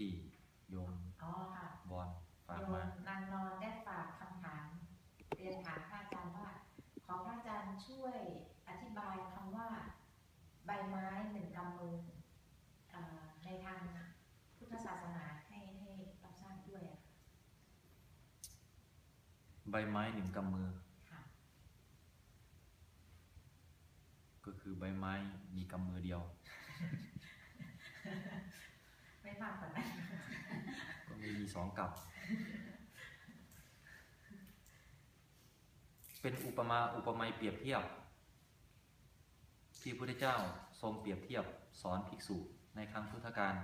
ที่โยมอ๋อค่ะบอลฝากโยมามนางนอนได้ฝากคำถามเรียนถามพระอาจารย์ว่า ขอพระอาจารย์ช่วยอธิบายคำว่า ใบไม้หนึ่งกำมือเอ่อในทางพุทธศาสนาให้ให้รับทราบด้วยอะใบไม้หนึ่งกำมือค่ะก็คือใบไม้มีกำมือเดียว ไม่มากกว่านั้น ก็มีมี สองกับ เป็นอุปมาอุปไมยเปรียบเทียบ ที่พระพุทธเจ้าทรงเปรียบเทียบสอนภิกษุในครั้งพุทธกาล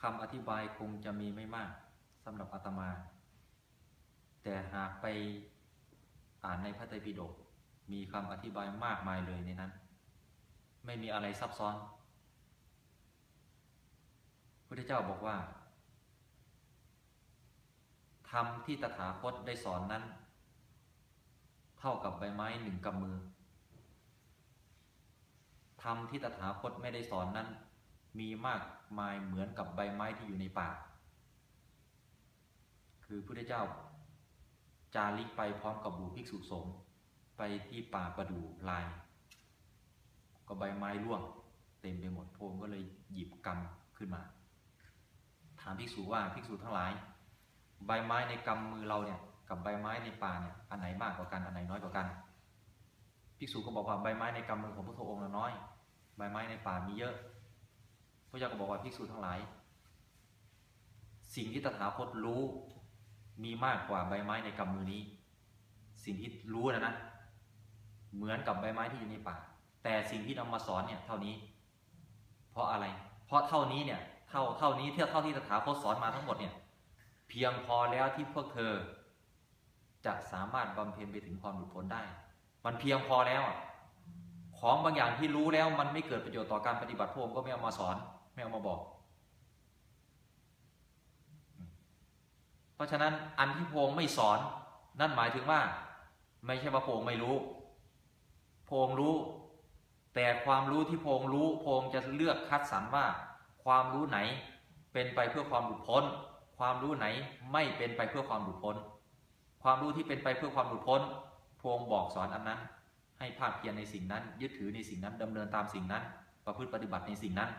คำอธิบายคงจะมีไม่มากสำหรับอาตมา แต่หากไปอ่านในพระไตรปิฎกมีคำอธิบายมากมายเลยในนั้น ไม่มีอะไรซับซ้อนพุทธเจ้าบอกว่า ธรรมที่ตถาคตได้สอนนั้น เท่ากับใบไม้หนึ่งกำมือธรรมที่ตถาคตไม่ได้สอนนั้น มีมากมายเหมือนกับใบไม้ที่อยู่ในป่า คือพุทธเจ้า จาริกไปพร้อมกับบูภิกษุสงฆ์ไปที่ป่าประดูลาย ก็ใบไม้ร่วง เต็มไปหมดพระองค์ก็เลยหยิบกำขึ้นมา ถามภิกษุว่าภิกษุทั้งหลาย ใบไม้ในกำมือเราเนี่ยกับใบไม้ในป่าเนี่ยอันไหนมากกว่ากันอันไหนน้อยกว่ากันภิกษุก็บอกว่าใบไม้ในกำมือของพระองค์น้อย ใบไม้ในป่ามีเยอะ พระเจ้าก็บอกว่าภิกษุทั้งหลาย สิ่งที่ตถาคตรู้มีมากกว่าใบไม้ในกำมือนี้ สิ่งที่รู้นะนะเหมือนกับใบไม้ที่อยู่ในป่า แต่สิ่งที่นำมาสอนเนี่ยเท่านี้ เพราะอะไร เพราะเท่านี้เนี่ยเท่าเท่านี้เท่าเท่าที่ตถาคตสอนมาทั้งหมดเนี่ย เพียงพอแล้วที่พวกเธอ จะสามารถบำเพ็ญไปถึงความหลุดพ้นได้ มันเพียงพอแล้วของบางอย่างที่รู้แล้วมันไม่เกิดประโยชน์ต่อการปฏิบัติพระองค์ก็ไม่เอามาสอนไม่เอามาบอก เพราะฉะนั้นอันที่พระองค์ไม่สอน นั่นหมายถึงว่า ไม่ใช่ว่าพระองค์ไม่รู้พระองค์รู้ แต่ความรู้ที่พระองค์รู้พระองค์จะเลือกคัดสรรว่า ความรู้ไหนเป็นไปเพื่อความหลุดพ้น ความรู้ไหนไม่เป็นไปเพื่อความหลุดพ้น ความรู้ที่เป็นไปเพื่อความหลุดพ้นพระองค์บอกสอนอันนั้น ให้ภาคเพียรในสิ่งนั้น ยึดถือในสิ่งนั้นดำเนินตามสิ่งนั้น ประพฤติปฏิบัติในสิ่งนั้น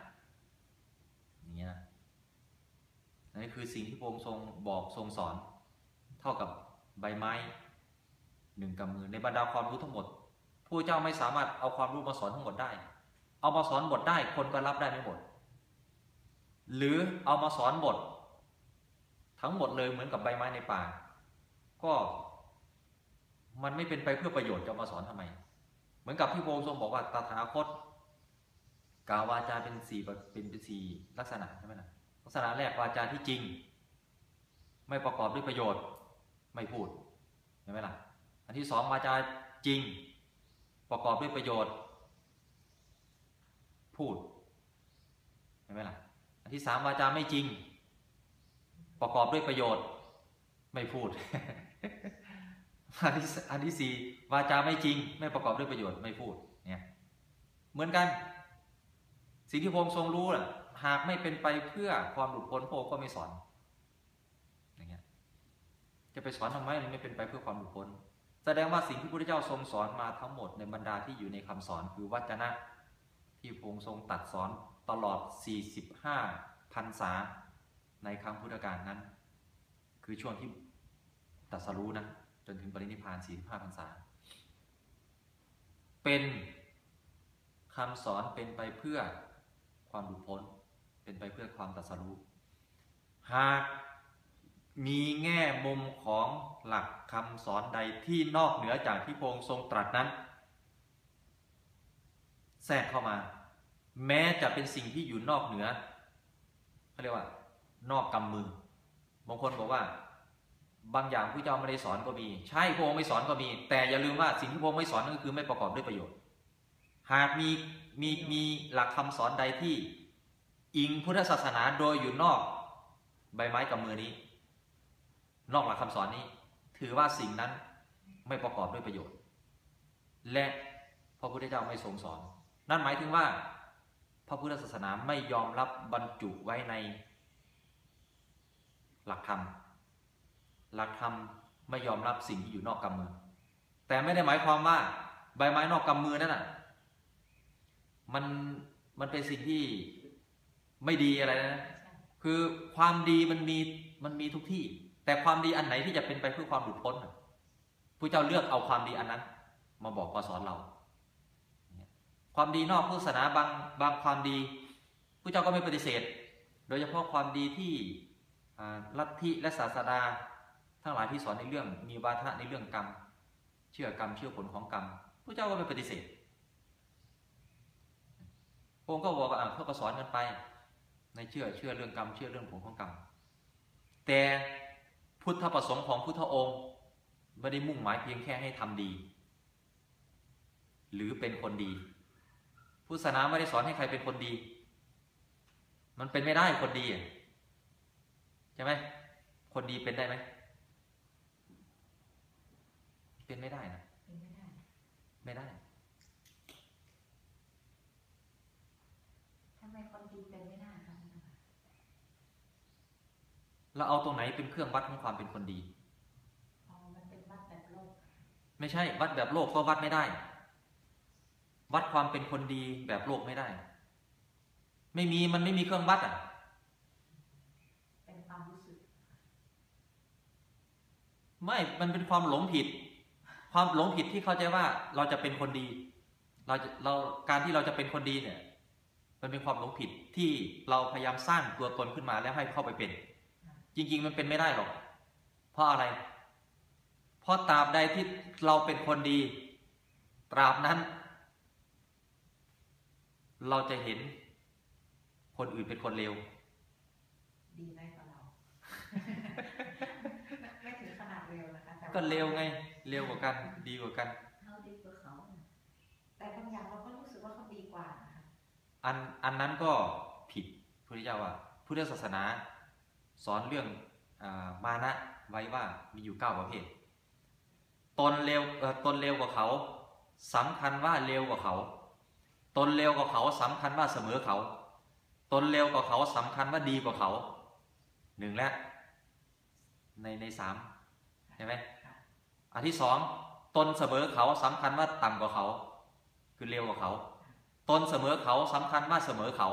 อย่างนี้นะนั่นคือสิ่งที่พระองค์ทรงบอกทรงสอน เท่ากับใบไม้หนึ่งกำมือในบรรดาความรู้ทั้งหมด ผู้เจ้าไม่สามารถเอาความรู้มาสอนทั้งหมดได้ เอามาสอนหมดได้คนก็รับได้ไม่หมด หรือเอามาสอนหมด ทั้งหมดเลยเหมือนกับใบไม้ในป่า ก็มันไม่เป็นไปเพื่อประโยชน์จะมาสอนทำไม เหมือนกับที่พระองค์ทรงบอกว่าตถาคตกาววาจาเป็นสี่เป็นเป็นสี่ลักษณะใช่ไหมล่ะลักษณะแรกวาจาที่จริง ไม่ประกอบด้วยประโยชน์ไม่พูดใช่ไหมล่ะอันที่สองวาจาจริง ประกอบด้วยประโยชน์ พูดใช่ไหมล่ะอันที่สามวาจาไม่จริง ประกอบด้วยประโยชน์ไม่พูดอันที่อันที่สี่วาจาไม่จริง ไม่ประกอบด้วยประโยชน์ไม่พูดเนี่ยเหมือนกัน สิ่งที่พระองค์ทรงรู้น่ะหากไม่เป็นไปเพื่อความหลุดพ้นพระองค์ก็ไม่สอนอย่างเงี้ยจะไปสอนทำไมมันไม่เป็นไปเพื่อความหลุดพ้น แสดงว่าสิ่งที่พระพุทธเจ้าทรงสอนมาทั้งหมดในบรรดาที่อยู่ในคำสอนคือวัจนะที่พระองค์ทรงตัดสอนตลอด 45พรรษา ในครั้งพุทธกาลนั้น คือช่วงที่ตรัสรู้นะจนถึงปรินิพพาน45พรรษา เป็นคำสอนเป็นไปเพื่อความหลุดพ้น เป็นไปเพื่อความตรัสรู้หากมีแง่มุมของหลักคำสอนใดที่นอกเหนือจากที่พงค์ทรงตรัสนั้น แทรกเข้ามา แม้จะเป็นสิ่งที่อยู่นอกเหนือเขาเรียกว่า นอกกำมือบางคนบอกว่า บางอย่างพระเจ้าไม่ได้สอนก็มี ใช่พระองค์ไม่สอนก็มี แต่อย่าลืมว่าสิ่งที่พระองค์ไม่สอนนั่นก็คือไม่ประกอบด้วยประโยชน์ หากมีมีมีหลักคำสอนใดที่อิงพุทธศาสนาโดยอยู่นอกใบไม้กับมือนี้ นอกหลักคำสอนนี้ ถือว่าสิ่งนั้นไม่ประกอบด้วยประโยชน์ และพระพุทธเจ้าไม่ทรงสอน นั่นหมายถึงว่า พระพุทธศาสนาไม่ยอมรับบรรจุไว้ใน หลักธรรมหลักธรรมไม่ยอมรับสิ่งที่อยู่นอกกำมือ แต่ไม่ได้หมายความว่าใบไม้นอกกำมือนั่นน่ะมันมันเป็นสิ่งที่ไม่ดีอะไรนะคือความดีมันมีมันมีทุกที่ แต่ความดีอันไหนที่จะเป็นไปเพื่อความหลุดพ้นน่ะพระเจ้าเลือกเอาความดีอันนั้น มาบอกมาสอนเรา ความดีนอกพุทธศาสนาบางบางความดีพระเจ้าก็ไม่ปฏิเสธ โดยเฉพาะความดีที่ ลัทธิและศาสดา ทั้งหลายที่สอนในเรื่องมีวาทะในเรื่องกรรม เชื่อกรรมเชื่อผลของกรรมพระเจ้าก็ไม่ปฏิเสธพระองค์ก็บอกว่าเขาก็สอนกันไป ในเชื่อเชื่อเรื่องกรรมเชื่อเรื่องผลของกรรมแต่พุทธประสงค์ของพุทธองค์ไม่ได้มุ่งหมายเพียงแค่ให้ทำดี หรือเป็นคนดี พุทธศาสนาไม่ได้สอนให้ใครเป็นคนดี มันเป็นไม่ได้คนดีอะ ช่ไหมคนดีเป็นได้ไหม เป็นไม่ได้นะเป็นไม่ได้ไม่ได้ ทำไมคนดีเป็นไม่ได้ครับคุณตาเราเอาตรงไหนเป็นเครื่องวัดของความเป็นคนดี อ๋อ มันเป็นวัดแบบโลก ไม่ใช่ วัดแบบโลกก็วัดไม่ได้ วัดความเป็นคนดีแบบโลกไม่ได้ ไม่มี มันไม่มีเครื่องวัดอะ เป็นความรู้สึก ไม่มันเป็นความหลงผิด ความหลงผิดที่เข้าใจว่าเราจะเป็นคนดี เราจะเราการที่เราจะเป็นคนดีเนี่ย มันเป็นความหลงผิดที่เราพยายามสร้างตัวตนขึ้นมาแล้วให้เข้าไปเป็น จริง ๆ มันเป็นไม่ได้หรอก เพราะอะไร เพราะตราบใดที่เราเป็นคนดี ตราบนั้น เราจะเห็นคนอื่นเป็นคนเลว ดีได้กว่าเรา ไม่ถึงขนาดเร็วนะคะแต่ว่า ก็เลวไงเลวกว่ากัน ดีกว่ากันเขาดีกว่าเขาน่ะแต่บางอย่างเราก็รู้สึกว่าเขาดีกว่านะคะอันอันนั้นก็ผิดพุทธเจ้าว่าพุทธศาสนาสอนเรื่องอามานะไว้ว่ามีอยู่เก้าประเภท ตนเร็วเอ่อตนเร็วกว่าเขาสำคัญว่าเร็วกว่าเขา ตนเร็วกว่าเขาสำคัญว่าเสมอเขา ตนเร็วกว่าเขาสำคัญว่าดีกว่าเขาหนึ่งแล้วในในสามใช่ไหมค่ะ อันที่สองตนเสมอเขาสำคัญว่าต่ำกว่าเขา คือเร็วกว่าเขา ตนเสมอเขาสำคัญว่าเสมอเขา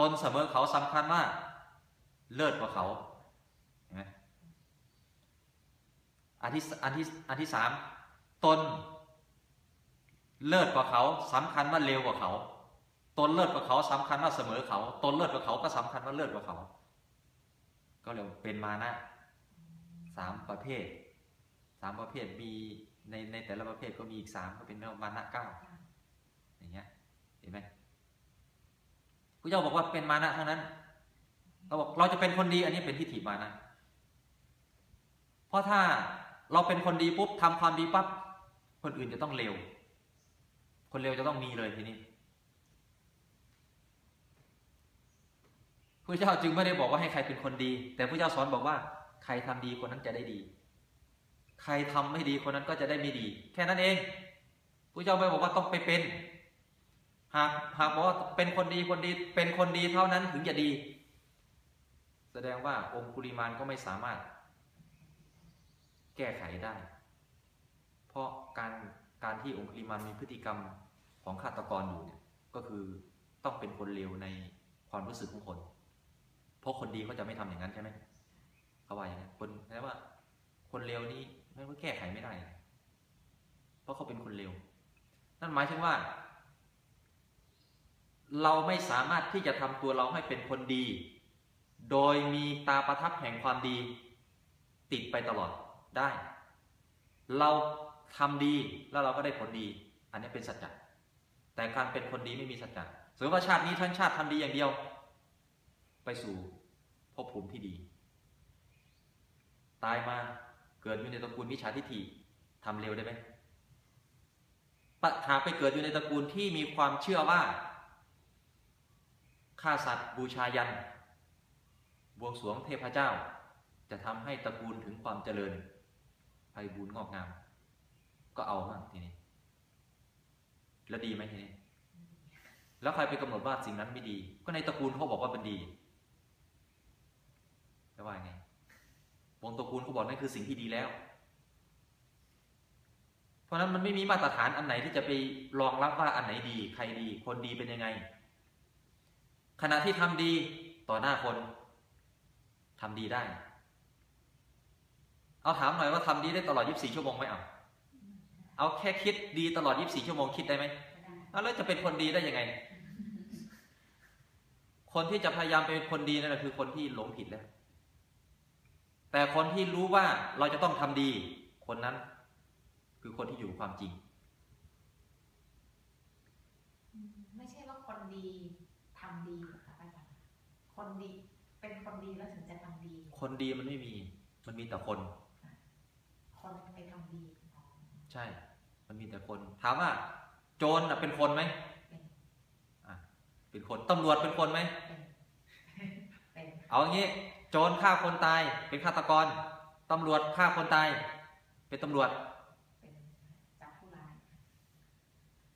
ตนเสมอเขาสำคัญว่าเลิศกว่าเขาอันที่อันที่อันที่สามตนเลิศกว่าเขาสำคัญว่าเร็วกว่าเขา ตนเลิศกว่าเขาสำคัญว่าเสมอเขา ตนเลิศกว่าเขาก็สำคัญว่าเลิศกว่าเขา ก็เรียกเป็นมานะสามประเภท สามประเภทมีในในแต่ละประเภทก็มีอีกสามก็เป็นมานะเก้าอย่างเงี้ยเห็นไหมพระเจ้าบอกว่าเป็นมานะทั้งนั้น เราบอกเราจะเป็นคนดีอันนี้เป็นทิฏฐิมานะ เพราะถ้าเราเป็นคนดีปุ๊บทำความดีปั๊บคนอื่นจะต้องเลวคนเลวจะต้องมีเลยทีนี้พระเจ้าจึงไม่ได้บอกว่าให้ใครเป็นคนดี แต่พระเจ้าสอนบอกว่า ใครทำดีคนนั้นจะได้ดี ใครทำไม่ดีคนนั้นก็จะได้ไม่ดี แค่นั้นเองพระเจ้าไม่บอกว่าต้องไปเป็น หากหากบอกว่าเป็นคนดีคนดีเป็นคนดีเท่านั้นถึงจะดี แสดงว่าองค์ุริมานก็ไม่สามารถ แก้ไขได้ เพราะการการที่องค์ุริมานมีพฤติกรรมของฆาตกรอยู่เนี่ยก็คือต้องเป็นคนเลวในความรู้สึกของคน เพราะคนดีเขาจะไม่ทำอย่างนั้นใช่ไหมเขาว่าอย่างนั้นคนแปลว่า คนเลวนี้ ไม่ว่าแก้ไขไม่ได้ เพราะเขาเป็นคนเลวนั่นหมายถึงว่า เราไม่สามารถที่จะทำตัวเราให้เป็นคนดี โดยมีตาประทับแห่งความดี ติดไปตลอดได้ เราทำดีแล้วเราก็ได้ผลดี อันนี้เป็นสัจจะแต่การเป็นคนดีไม่มีสัจจะสมมติว่าชาตินี้ทั้งชาติทำดีอย่างเดียว ไปสู่ภพภูมิที่ดี ตายมา เกิดอยู่ในตระกูลวิชาทิฏฐิทำเร็วได้ไหมปหากไปเกิดอยู่ในตระกูลที่มีความเชื่อว่าฆ่าสัตว์บูชายันบวงสรวงเทพเจ้า จะทำให้ตระกูลถึงความเจริญไพบูรย์งอกงาม ก็เอามากทีนี้ แล้วดีไหมทีนี้ แล้วใครไปกำหนดว่าสิ่งนั้นไม่ดี ก็ในตระกูลเขาบอกว่ามันดีจะว่ายไง วงตระกูลเขาบอกนั่นคือสิ่งที่ดีแล้ว เพราะฉะนั้นมันไม่มีมาตรฐานอันไหนที่จะไปรองรับว่าอันไหนดี ใครดี คนดีเป็นยังไง ขณะที่ทำดีต่อหน้าคนทำดีได้ เอาถามหน่อยว่าทำดีได้ตลอด 24 ชั่วโมงไหมเอาเอาแค่คิดดีตลอด 24 ชั่วโมงคิดได้ไหมแล้วจะเป็นคนดีได้ยังไง คนที่จะพยายามเป็นคนดีนั่นแหละคือคนที่หลงผิดแล้ว แต่คนที่รู้ว่าเราจะต้องทำดี คนนั้น คือคนที่อยู่กับความจริงอืมไม่ใช่ว่าคนดีทำดีหรอกค่ะพระอาจารย์คนดี เป็นคนดีแล้วถึงจะทำดี คนดีมันไม่มี มันมีแต่คน คนไปทำดีอ๋อใช่ มันมีแต่คน ถามว่า โจรน่ะเป็นคนไหมเป็นอะเป็นคนตำรวจเป็นคนไหมเป็นเป็นเอาอย่างนี้ โจรฆ่าคนตายเป็นฆาตกร ตำรวจฆ่าคนตาย เป็นตำรวจเป็นจับผู้ร้าย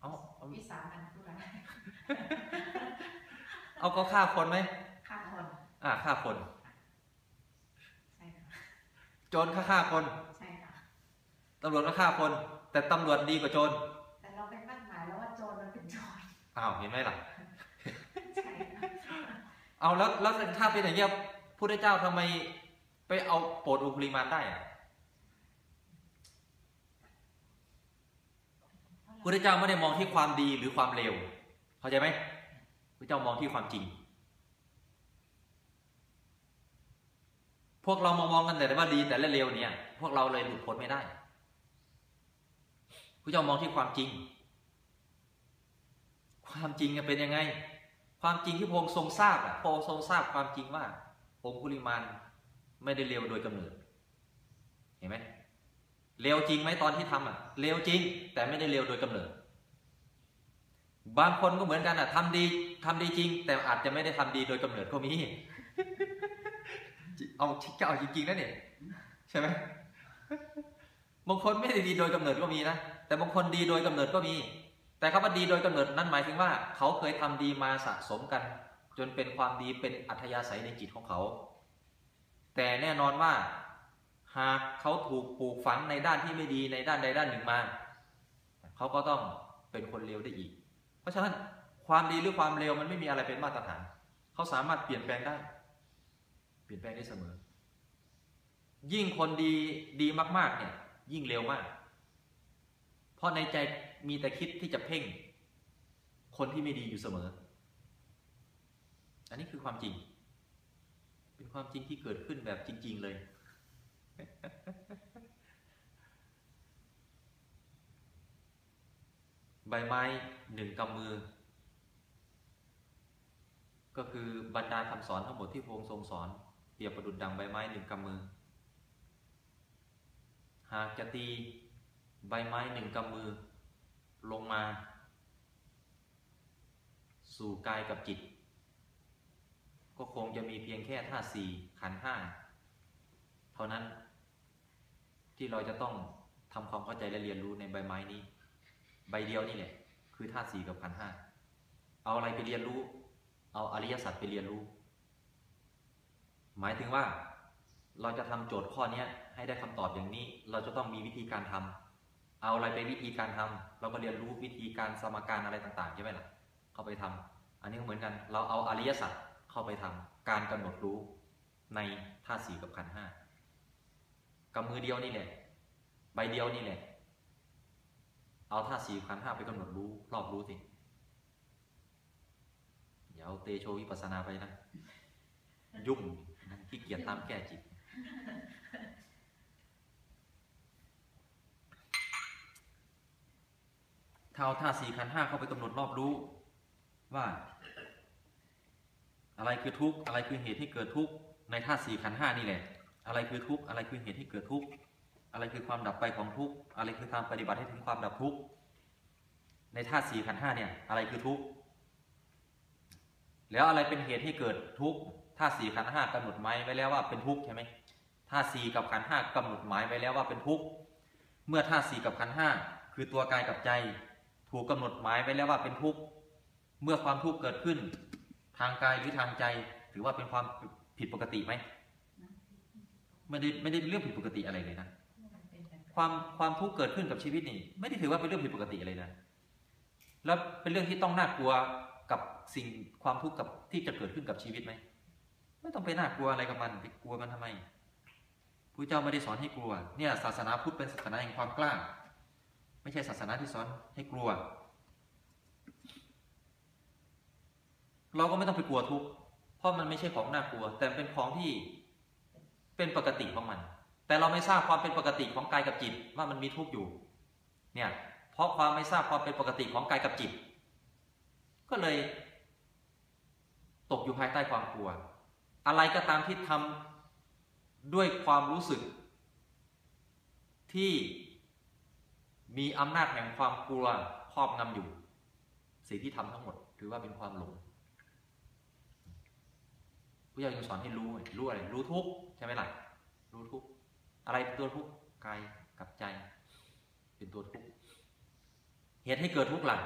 เอาเอาวิสามันผู้ร้ายเอาก็ฆ่าคนไหมฆ่าคนอ่าฆ่าคนใช่ค่ะโจรฆ่าฆ่าคนใช่ค่ะตำรวจก็ฆ่าคน แต่ตำรวจดีกว่าโจรแต่เราเป็นมั่นหมายแล้วว่าโจรมันเป็นโจรอ้าวเห็นไหมล่ะใช่ค่ะเอาแล้วแล้วถ้าเป็นอย่างเงี้ย พระเจ้าทำไมไปเอาโปรดอุคุลิมานได้อะพระเจ้าไม่ได้มองที่ความดีหรือความเลวเข้าใจไหมพระเจ้ามองที่ความจริง พวกเรามองมองกันแต่ว่าดีแต่ละเลวเนี่ย พวกเราเลยหลุดพ้นไม่ได้พระเจ้ามองที่ความจริง ความจริงเป็นยังไง ความจริงที่พระองค์ทรงทราบอะพระองค์ทรงทราบความจริงว่า องคุลิมานไม่ได้เลวโดยกำเนิด เห็นไหมเลวจริงไหมตอนที่ทำอะเลวจริง แต่ไม่ได้เลวโดยกำเนิด บางคนก็เหมือนกันอะทำดีทำดีจริง แต่อาจจะไม่ได้ทำดีโดยกำเนิดก็มีเอาจะเอาจริงๆนะเนี่ยใช่ไหมบางคนไม่ได้ดีโดยกำเนิดก็มีนะแต่บางคนดีโดยกำเนิดก็มี แต่คำว่าดีโดยกำเนิดนั้นหมายถึงว่า เขาเคยทำดีมาสะสมกัน จนเป็นความดีเป็นอัธยาศัยในจิตของเขา แต่แน่นอนว่าหากเขาถูกปลูกฝังในด้านที่ไม่ดีในด้านใดด้านหนึ่งมา เขาก็ต้องเป็นคนเลวได้อีก เพราะฉะนั้นความดีหรือความเลวมันไม่มีอะไรเป็นมาตรฐาน เขาสามารถเปลี่ยนแปลงได้ เปลี่ยนแปลงได้เสมอ ยิ่งคนดีดีมาก ๆ เนี่ย ยิ่งเร็วมาก เพราะในใจมีแต่คิดที่จะเพ่ง คนที่ไม่ดีอยู่เสมอ อันนี้คือความจริง เป็นความจริงที่เกิดขึ้นแบบจริง ๆ เลย ใบไม้หนึ่งกำมือ ก็คือบรรดาคำสอนทั้งหมดที่พระองค์ทรงสอน เปรียบประดุจดังใบไม้หนึ่งกำมือ หากจะตีใบไม้หนึ่งกำมือลงมา สู่กายกับจิต ก็คงจะมีเพียงแค่ธาตุสี่ขันห้าเท่านั้นที่เราจะต้องทำความเข้าใจและเรียนรู้ในใบไม้นี้ ใบเดียวนี่แหละคือธาตุสี่กับขันห้าเอาอะไรไปเรียนรู้ เอาอริยสัจไปเรียนรู้ หมายถึงว่าเราจะทำโจทย์ข้อนี้ให้ได้คำตอบอย่างนี้ เราจะต้องมีวิธีการทำเอาอะไรไปวิธีการทำเราก็เรียนรู้วิธีการสมการอะไรต่างๆใช่ไหมล่ะเข้าไปทำอันนี้ก็เหมือนกัน เราเอาอริยสัจ เข้าไปทำการกำหนดรู้ในธาตุสี่กับขันห้ากำมือเดียวนี่แหละ ใบเดียวนี่แหละ เอาธาตุสี่ขันห้าไปกำหนดรู้รอบรู้สิอย่าเอาเตโชวิปัสสนาไปนะ ยุ่งขี้เกียจตามแก้จิตถ้าเอาธาตุสี่ขันห้าเข้าไปกำหนดรอบรู้ว่า อะไรคือทุกข์อะไรคือเหตุให้เกิดทุกข์ในธาตุสี่ขันธ์ห้านี่แหละ อะไรคือทุกข์อะไรคือเหตุให้เกิดทุกข์อะไรคือความดับไปของทุกข์อะไรคือการปฏิบัติให้ถึงความดับทุกข์ในธาตุสี่ขันธ์ห้าเนี่ย อะไรคือทุกข์แล้วอะไรเป็นเหตุให้เกิดทุกข์ธาตุสี่ขันธ์ห้ากำหนดหมายไว้แล้วว่าเป็นทุกข์ใช่ไหมธาตุสี่กับขันธ์ห้ากำหนดหมายไว้แล้วว่าเป็นทุกข์เมื่อธาตุสี่กับขันธ์ห้าคือตัวกายกับใจ ถูกกำหนดหมายไว้แล้วว่าเป็นทุกข์เมื่อความทุกข์เกิดขึ้น ทางกายหรือทางใจ ถือว่าเป็นความผิดปกติไหมไม่ได้ไม่ได้เรื่องผิดปกติอะไรเลยนะความความทุกข์เกิดขึ้นกับชีวิตนี่ ไม่ได้ถือว่าเป็นเรื่องผิดปกติอะไรนะแล้วเป็นเรื่องที่ต้องน่ากลัวกับสิ่งความทุกข์กับที่จะเกิดขึ้นกับชีวิตไหมไม่ต้องไปน่ากลัวอะไรกับมันไปกลัวมันทำไมพระเจ้าไม่ได้สอนให้กลัว เนี่ยศาสนาพุทธเป็นศาสนาแห่งความกล้า ไม่ใช่ศาสนาที่สอนให้กลัว เราก็ไม่ต้องไปกลัวทุกข์เพราะมันไม่ใช่ของน่ากลัว แต่เป็นของที่เป็นปกติของมัน แต่เราไม่ทราบความเป็นปกติของกายกับจิตว่ามันมีทุกข์อยู่ เนี่ย เพราะความไม่ทราบความเป็นปกติของกายกับจิต ก็เลย ตกอยู่ภายใต้ความกลัว อะไรก็ตามที่ทำด้วยความรู้สึก ที่มีอำนาจแห่งความกลัวครอบงำอยู่ สิ่งที่ทำทั้งหมด ถือว่าเป็นความหลง พระเจ้ายังสอนให้รู้ รู้อะไร รู้ทุกใช่ไหมล่ะ รู้ทุกอะไรเป็นตัวทุกกายกับใจ เป็นตัวทุกเหตุให้เกิดทุกข์ล่ะ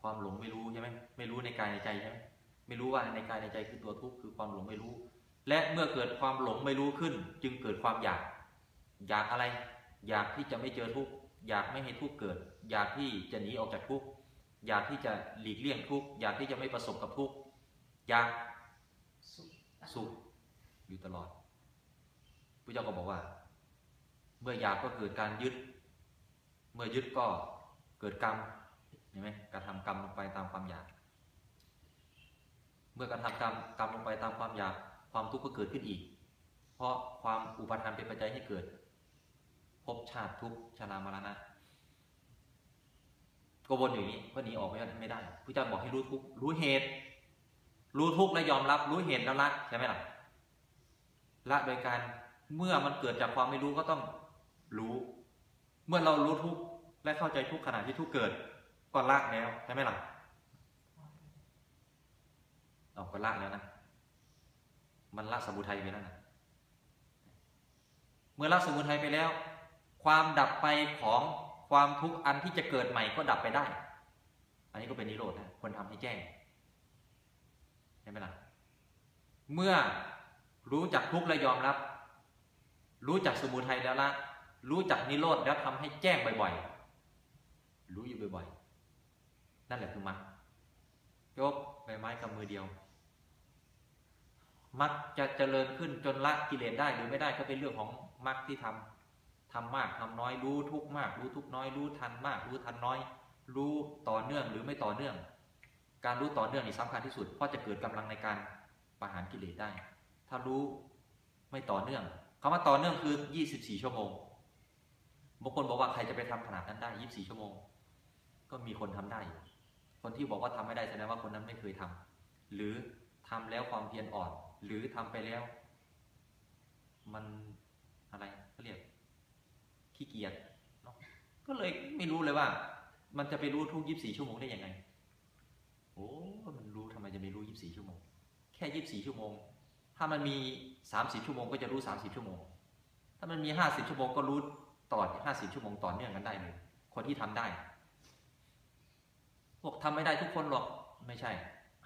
ความหลงไม่รู้ใช่ไหมไม่รู้ในกายในใจใช่ไหมไม่รู้ว่าในกายในใจคือตัวทุกข์คือความหลงไม่รู้ และเมื่อเกิดความหลงไม่รู้ขึ้น จึงเกิดความอยาก อยากอะไร อยากที่จะไม่เจอทุกข์อยากไม่ให้ทุกข์เกิด อยากที่จะหนีออกจากทุกข์อยากที่จะหลีกเลี่ยงทุกข์อยากที่จะไม่ประสบกับทุกข์อยาก สุขอยู่ตลอดพระเจ้าก็บอกว่า เมื่ออยากก็เกิดการยึด เมื่อยึดก็เกิดกรรมเห็นไหมการะทำกรรมลงไปตามความอยาก เมื่อกระทำกรรมกรรมลงไปตามความอยาก ความทุกข์ก็เกิดขึ้นอีก เพราะความอุปทานเป็นปัจจัยให้เกิดภพชาติทุกชรามรณะก็วนอยู่อย่างนี้ก็หนีออกไม่ได้ไม่ได้พระเจ้าบอกให้รู้ทุกรู้เหตุ รู้ทุกข์และยอมรับรู้เหตุแล้วละใช่ไหมล่ะละโดยการเมื่อมันเกิดจากความไม่รู้ก็ต้องรู้ เมื่อเรารู้ทุกข์และเข้าใจทุกขณะที่ทุกเกิด ก็ละแล้วใช่ไหมล่ะเอาก็ละแล้วนะมันละสมุทัยไปแล้วนะเมื่อละสมุทัยไปแล้ว ความดับไปของความทุกข์อันที่จะเกิดใหม่ก็ดับไปได้ อันนี้ก็เป็นนิโรธนะควรทำให้แจ้ง ใช่ไหมล่ะ เมื่อรู้จักทุกข์และยอมรับ รู้จักสมุทัยแล้วละ รู้จักนิโรธแล้วทำให้แจ้งบ่อยๆ รู้อยู่บ่อยๆ นั่นแหละคือมรรคยกใบไม้กับมือเดียวมรรคจะเจริญขึ้นจนละกิเลสได้หรือไม่ได้ก็เป็นเรื่องของมรรคที่ทำทำมากทำน้อยรู้ทุกข์มาก รู้ทุกข์น้อย รู้ทันมาก รู้ทันน้อย รู้ต่อเนื่องหรือไม่ต่อเนื่อง การรู้ต่อเนื่องนี่สำคัญที่สุด เพราะจะเกิดกำลังในการประหารกิเลสได้ ถ้ารู้ไม่ต่อเนื่องคำว่าต่อเนื่องคือ 24 ชั่วโมงบางคนบอกว่าใครจะไปทำขนาดนั้นได้ 24 ชั่วโมง ก็มีคนทำได้ คนที่บอกว่าทำไม่ได้แสดงว่าคนนั้นไม่เคยทำหรือทำแล้วความเพียรอ่อน หรือทำไปแล้ว มันอะไรเขาเรียกขี้เกียจก็เลยไม่รู้เลยว่า มันจะไปรู้ทุก 24 ชั่วโมงได้ยังไง โอ้มันรู้ทำไมจะไม่รู้ยี่ส24 ชั่วโมง แค่ยี่ส24 ชั่วโมง ถ้ามันมี30ชั่วโมงก็จะรู้30ชั่วโมง ถ้ามันมี50ชั่วโมงก็รู้ต่อ50ชั่วโมงต่อเนื่องกันได้เลย คนที่ทำได้พวกทำไม่ได้ทุกคนหรอกไม่ใช่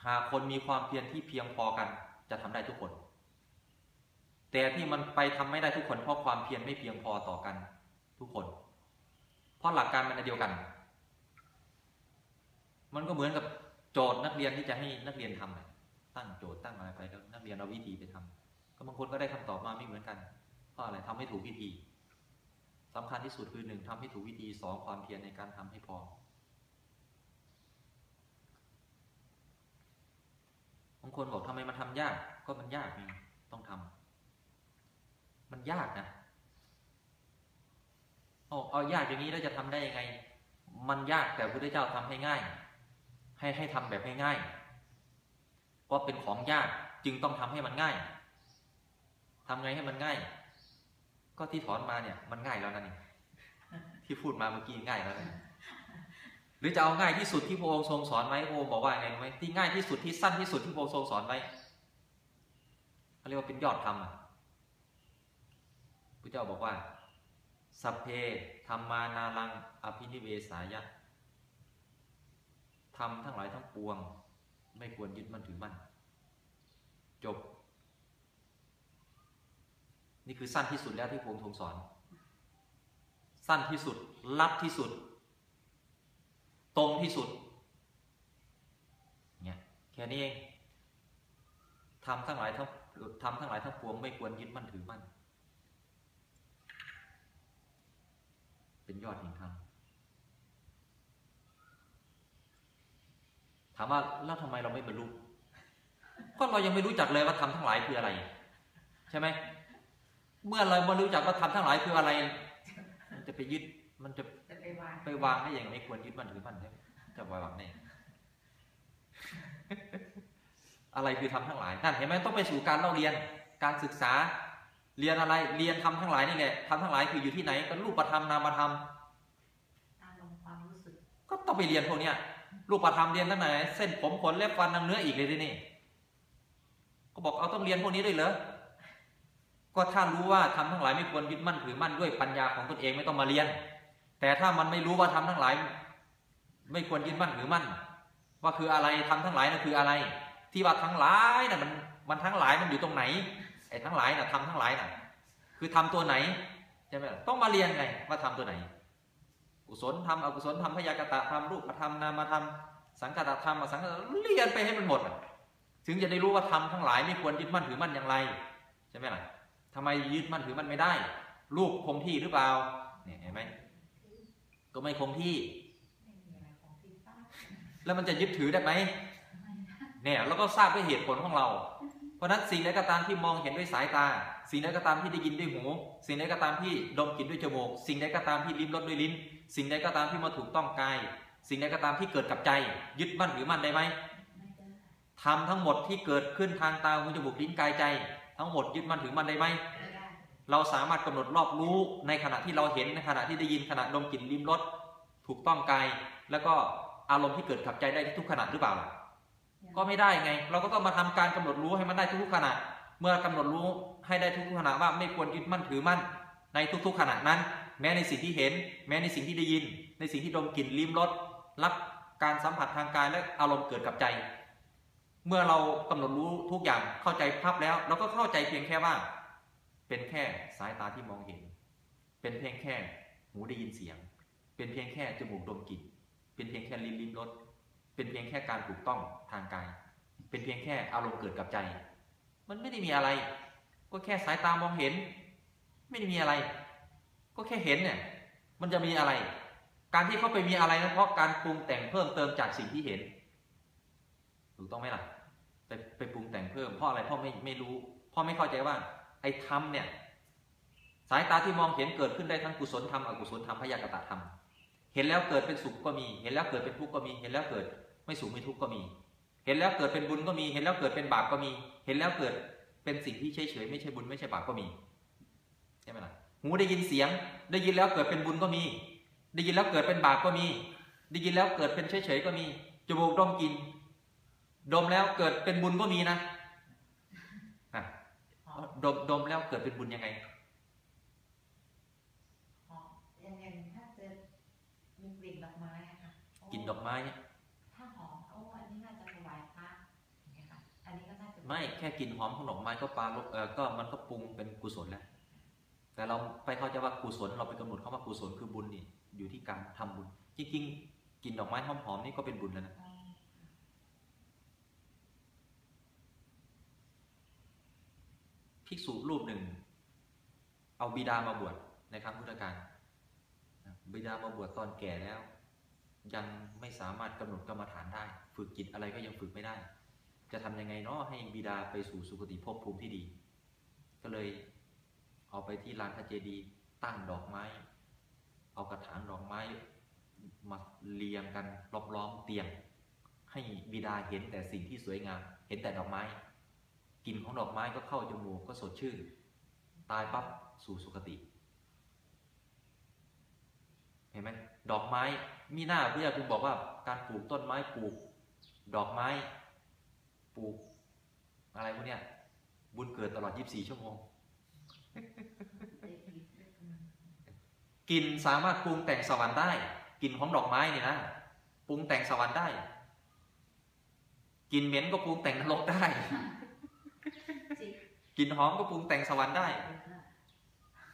หากคนมีความเพียรที่เพียงพอกันจะทำได้ทุกคน แต่ที่มันไปทำไม่ได้ทุกคนเพราะความเพียรไม่เพียงพอต่อกันทุกคน เพราะหลักการมันเดียวกัน มันก็เหมือนกับ โจทย์นักเรียนที่จะให้นักเรียนทำอะตั้งโจทย์ตั้งอะไรไปแล้วนักเรียนเอาวิธีไปทำก็บางคนก็ได้คำตอบมาไม่เหมือนกันเพราะอะไรทำให้ถูกวิธีสำคัญที่สุดคือหนึ่งทำให้ถูกวิธีสองความเพียรในการทำให้พอบางคนบอกทำไมมันทำยาก ก็มันยากไงต้องทำมันยากนะเอาเอายากอย่างนี้แล้วจะทำได้ยังไง มันยากแต่พระพุทธเจ้าทำให้ง่าย ให้ให้ทำแบบให้ง่ายเพราะเป็นของยากจึงต้องทำให้มันง่ายทำไงให้มันง่าย ก็ที่ถอนมาเนี่ยมันง่ายแล้วนั่นเองที่พูดมาเมื่อกี้ง่ายแล้วนะหรือจะเอาง่ายที่สุดที่พระองค์ทรงสอนไว้พระองค์บอกว่าไงรู้ไหมที่ง่ายที่สุดที่สั้นที่สุดที่พระองค์ทรงสอนไว้เขาเรียกว่าเป็นยอดธรรมอะพระเจ้าบอกว่าสัพเพธรรมานารังอภินิเวสายะ ทำทั้งหลายทั้งปวง ไม่ควรยึดมั่นถือมั่น จบ นี่คือสั้นที่สุดแล้วที่พระองค์ทรงสอน สั้นที่สุด ลัดที่สุด ตรงที่สุดเนี่ยแค่นี้เองทำทั้งหลายทั้งทำทั้งหลายทั้งปวง ไม่ควรยึดมั่นถือมั่น เป็นยอดแห่งธรรม ถามว่าแล้วทำไมเราไม่บรรลุก็เรายังไม่รู้จักเลยว่าทำทั้งหลายคืออะไร ใช่ไหมเมื่อเราไม่รู้จักว่าทำทั้งหลายคืออะไร มันจะไปยึดมันจะจะไปวางไปวางได้อย่างไม่ควรยึดมั่นถือมั่นใช่ไหมจะไปวางได้อะไรคือทำทั้งหลายนั่นเห็นไหมต้องไปสู่การเล่าเรียนการศึกษาเรียนอะไรเรียนทำทั้งหลายนี่แหละทำทั้งหลายคืออยู่ที่ไหนก็รูปธรรมนามธรรมอารมณ์ความรู้สึกก็ต้องไปเรียนพวกเนี้ย รูปธรรมเรียนตั้งไหนเส้นผมขนเล็บฟันนังเนื้ออีกเลยที่นี่ก็บอกเอาต้องเรียนพวกนี้ด้วยเหรอก็ถ้ารู้ว่าทำทั้งหลายไม่ควรยึดมั่นถือมั่นด้วยปัญญาของตนเองไม่ต้องมาเรียน แต่ถ้ามันไม่รู้ว่าทำทั้งหลาย ไม่ควรยึดมั่นถือมั่น ว่าคืออะไรทำทั้งหลายนั่นคืออะไร ที่ว่าทั้งหลายน่ะมันมันทั้งหลายมันอยู่ตรงไหนไอ้ทั้งหลายน่ะทำทั้งหลายน่ะ คือทำตัวไหนใช่ไหมต้องมาเรียนไงว่าทำตัวไหน กุศลธรรมอกุศลธรรมพยากตะธรรมรูปธรรมนามธรรมสังกัตธรรมสังกัตเรียนไปให้มันหมดถึงจะได้รู้ว่าทำทั้งหลายไม่ควรยึดมั่นถือมั่นอย่างไรใช่ไหมล่ะทำไมยึดมั่นถือมั่นไม่ได้รูปคงที่หรือเปล่าเนี่ยเห็นไหมก็ไม่คงที่ แล้วมันจะยึดถือได้ไหมเนี่ยเราก็ทราบด้วยเหตุผลของเรา เพราะฉะนั้นสิ่งใดก็ตามที่มองเห็นด้วยสายตา สิ่งใดก็ตามที่ได้ยินด้วยหู สิ่งใดก็ตามที่ดมกลิ่นด้วยจมูก สิ่งใดก็ตามที่ลิ้มรสด้วยลิ้น สิ่งใดก็ตามที่มาถูกต้องกาย สิ่งใดก็ตามที่เกิดกับใจ ยึดมั่นหรือมั่นได้ไหมไม่ได้ทำทั้งหมดที่เกิดขึ้นทางตาหูจมูกลิ้นกายใจ ทั้งหมดยึดมั่นถือมั่นได้ไหมไม่ได้เราสามารถกำหนดรอบรู้ในขณะที่เราเห็นในขณะที่ได้ยินขณะดมกลิ่นลิ้มรสถูกต้องกายแล้วก็อารมณ์ที่เกิดกับใจได้ทุกขณะหรือเปล่าล่ะก็ไม่ได้ไง เราก็ต้องมาทำการกำหนดรู้ให้มันได้ทุกๆขณะ เมื่อกำหนดรู้ให้ได้ทุกๆขณะว่าไม่ควรยึดมั่นถือมั่นในทุกๆขณะนั้น แม้ในสิ่งที่เห็น แม้ในสิ่งที่ได้ยิน ในสิ่งที่ดมกลิ่นลิ้มรสรับการสัมผัสทางกายและอารมณ์เกิดกับใจ เมื่อเรากำหนดรู้ทุกอย่างเข้าใจภาพแล้ว เราก็เข้าใจเพียงแค่ว่า เป็นแค่สายตาที่มองเห็น เป็นเพียงแค่หูได้ยินเสียง เป็นเพียงแค่จมูกดมกลิ่นเป็นเพียงแค่ลิ้นลิ้มรสเป็นเพียงแค่การถูกต้องทางกาย เป็นเพียงแค่อารมณ์เกิดกับใจ มันไม่ได้มีอะไร ก็แค่สายตามองเห็น ไม่ได้มีอะไร ก็แค่เห็นเนี่ย มันจะมีอะไร การที่เขาไปมีอะไรนะเพราะการปรุงแต่งเพิ่มเติมจากสิ่งที่เห็น ถูกต้องไหมล่ะ ไปไปปรุงแต่งเพิ่มเพราะอะไรพราะไม่ไม่รู้พราะไม่เข้าใจว่า ไอ้ธรรมเนี่ย สายตาที่มองเห็นเกิดขึ้นได้ทั้งกุศลธรรมอกุศลธรรมพยากตะธรรมเห็นแล้วเกิดเป็นสุขก็มี เห็นแล้วเกิดเป็นทุกข์ก็มี เห็นแล้วเกิดไม่สุขไม่ทุกข์ก็มี เห็นแล้วเกิดเป็นบุญก็มี เห็นแล้วเกิดเป็นบาปก็มี เห็นแล้วเกิดเป็นสิ่งที่เฉยเฉยไม่ใช่บุญไม่ใช่บาปก็มีใช่ไหมล่ะ หูได้ยินเสียง ได้ยินแล้วเกิดเป็นบุญก็มี ได้ยินแล้วเกิดเป็นบาปก็มี ได้ยินแล้วเกิดเป็นเฉยเฉยๆก็มีจมูกดมกลิน ดมแล้วเกิดเป็นบุญก็มีนะอะหอมดมดมแล้วเกิดเป็นบุญยังไงหอมอย่างอย่างถ้าเจอมีกลิ่นดอกไม้อะค่ะโกินดอกไม้เนี่ยถ้าหอมโอ้อันนี้น่าจะถวายพระอย่างเงี้ยค่ะอันนี้ก็น่าจะไม่แค่กลิ่นหอมของดอกไม้ก็ปลาลบเออก็มันก็ปรุงเป็นกุศลแล้ว แต่เราไปเข้าใจว่ากุศลเราไปกำหนดคำว่ากุศลคือบุญนี่อยู่ที่การทำบุญ จริงๆกินดอกไม้หอมๆนี่ก็เป็นบุญแล้วนะภิกษุรูปหนึ่ง เอาบิดามาบวชในครั้งพุทธกาลบิดามาบวชตอนแก่แล้ว ยังไม่สามารถกำหนดกรรมฐานได้ ฝึกจิตอะไรก็ยังฝึกไม่ได้ จะทำยังไงเนาะให้บิดาไปสู่สุคติภพภูมิที่ดี ก็เลย เอาไปที่ลานพระเจดีย์ตั้งดอกไม้ เอากระถางดอกไม้มาเรียงกันล้อมๆเตียง ให้บิดาเห็นแต่สิ่งที่สวยงาม เห็นแต่ดอกไม้กลิ่นของดอกไม้ก็เข้าจมูกก็สดชื่น ตายปั๊บสู่สุคติ เห็นไหมดอกไม้มีหน้าพระเจ้าจึงบอกว่าการปลูกต้นไม้ปลูก ดอกไม้ ปลูก อะไรพวกเนี้ยบุญเกิดตลอด 24 ชั่วโมง กลิ่นสามารถปรุงแต่งสวรรค์ได้กลิ่นของดอกไม้เนี่ยนะปรุงแต่งสวรรค์ได้กลิ่นเหม็นก็ปรุงแต่งนรกได้กลิ่นหอมก็ปรุงแต่งสวรรค์ได้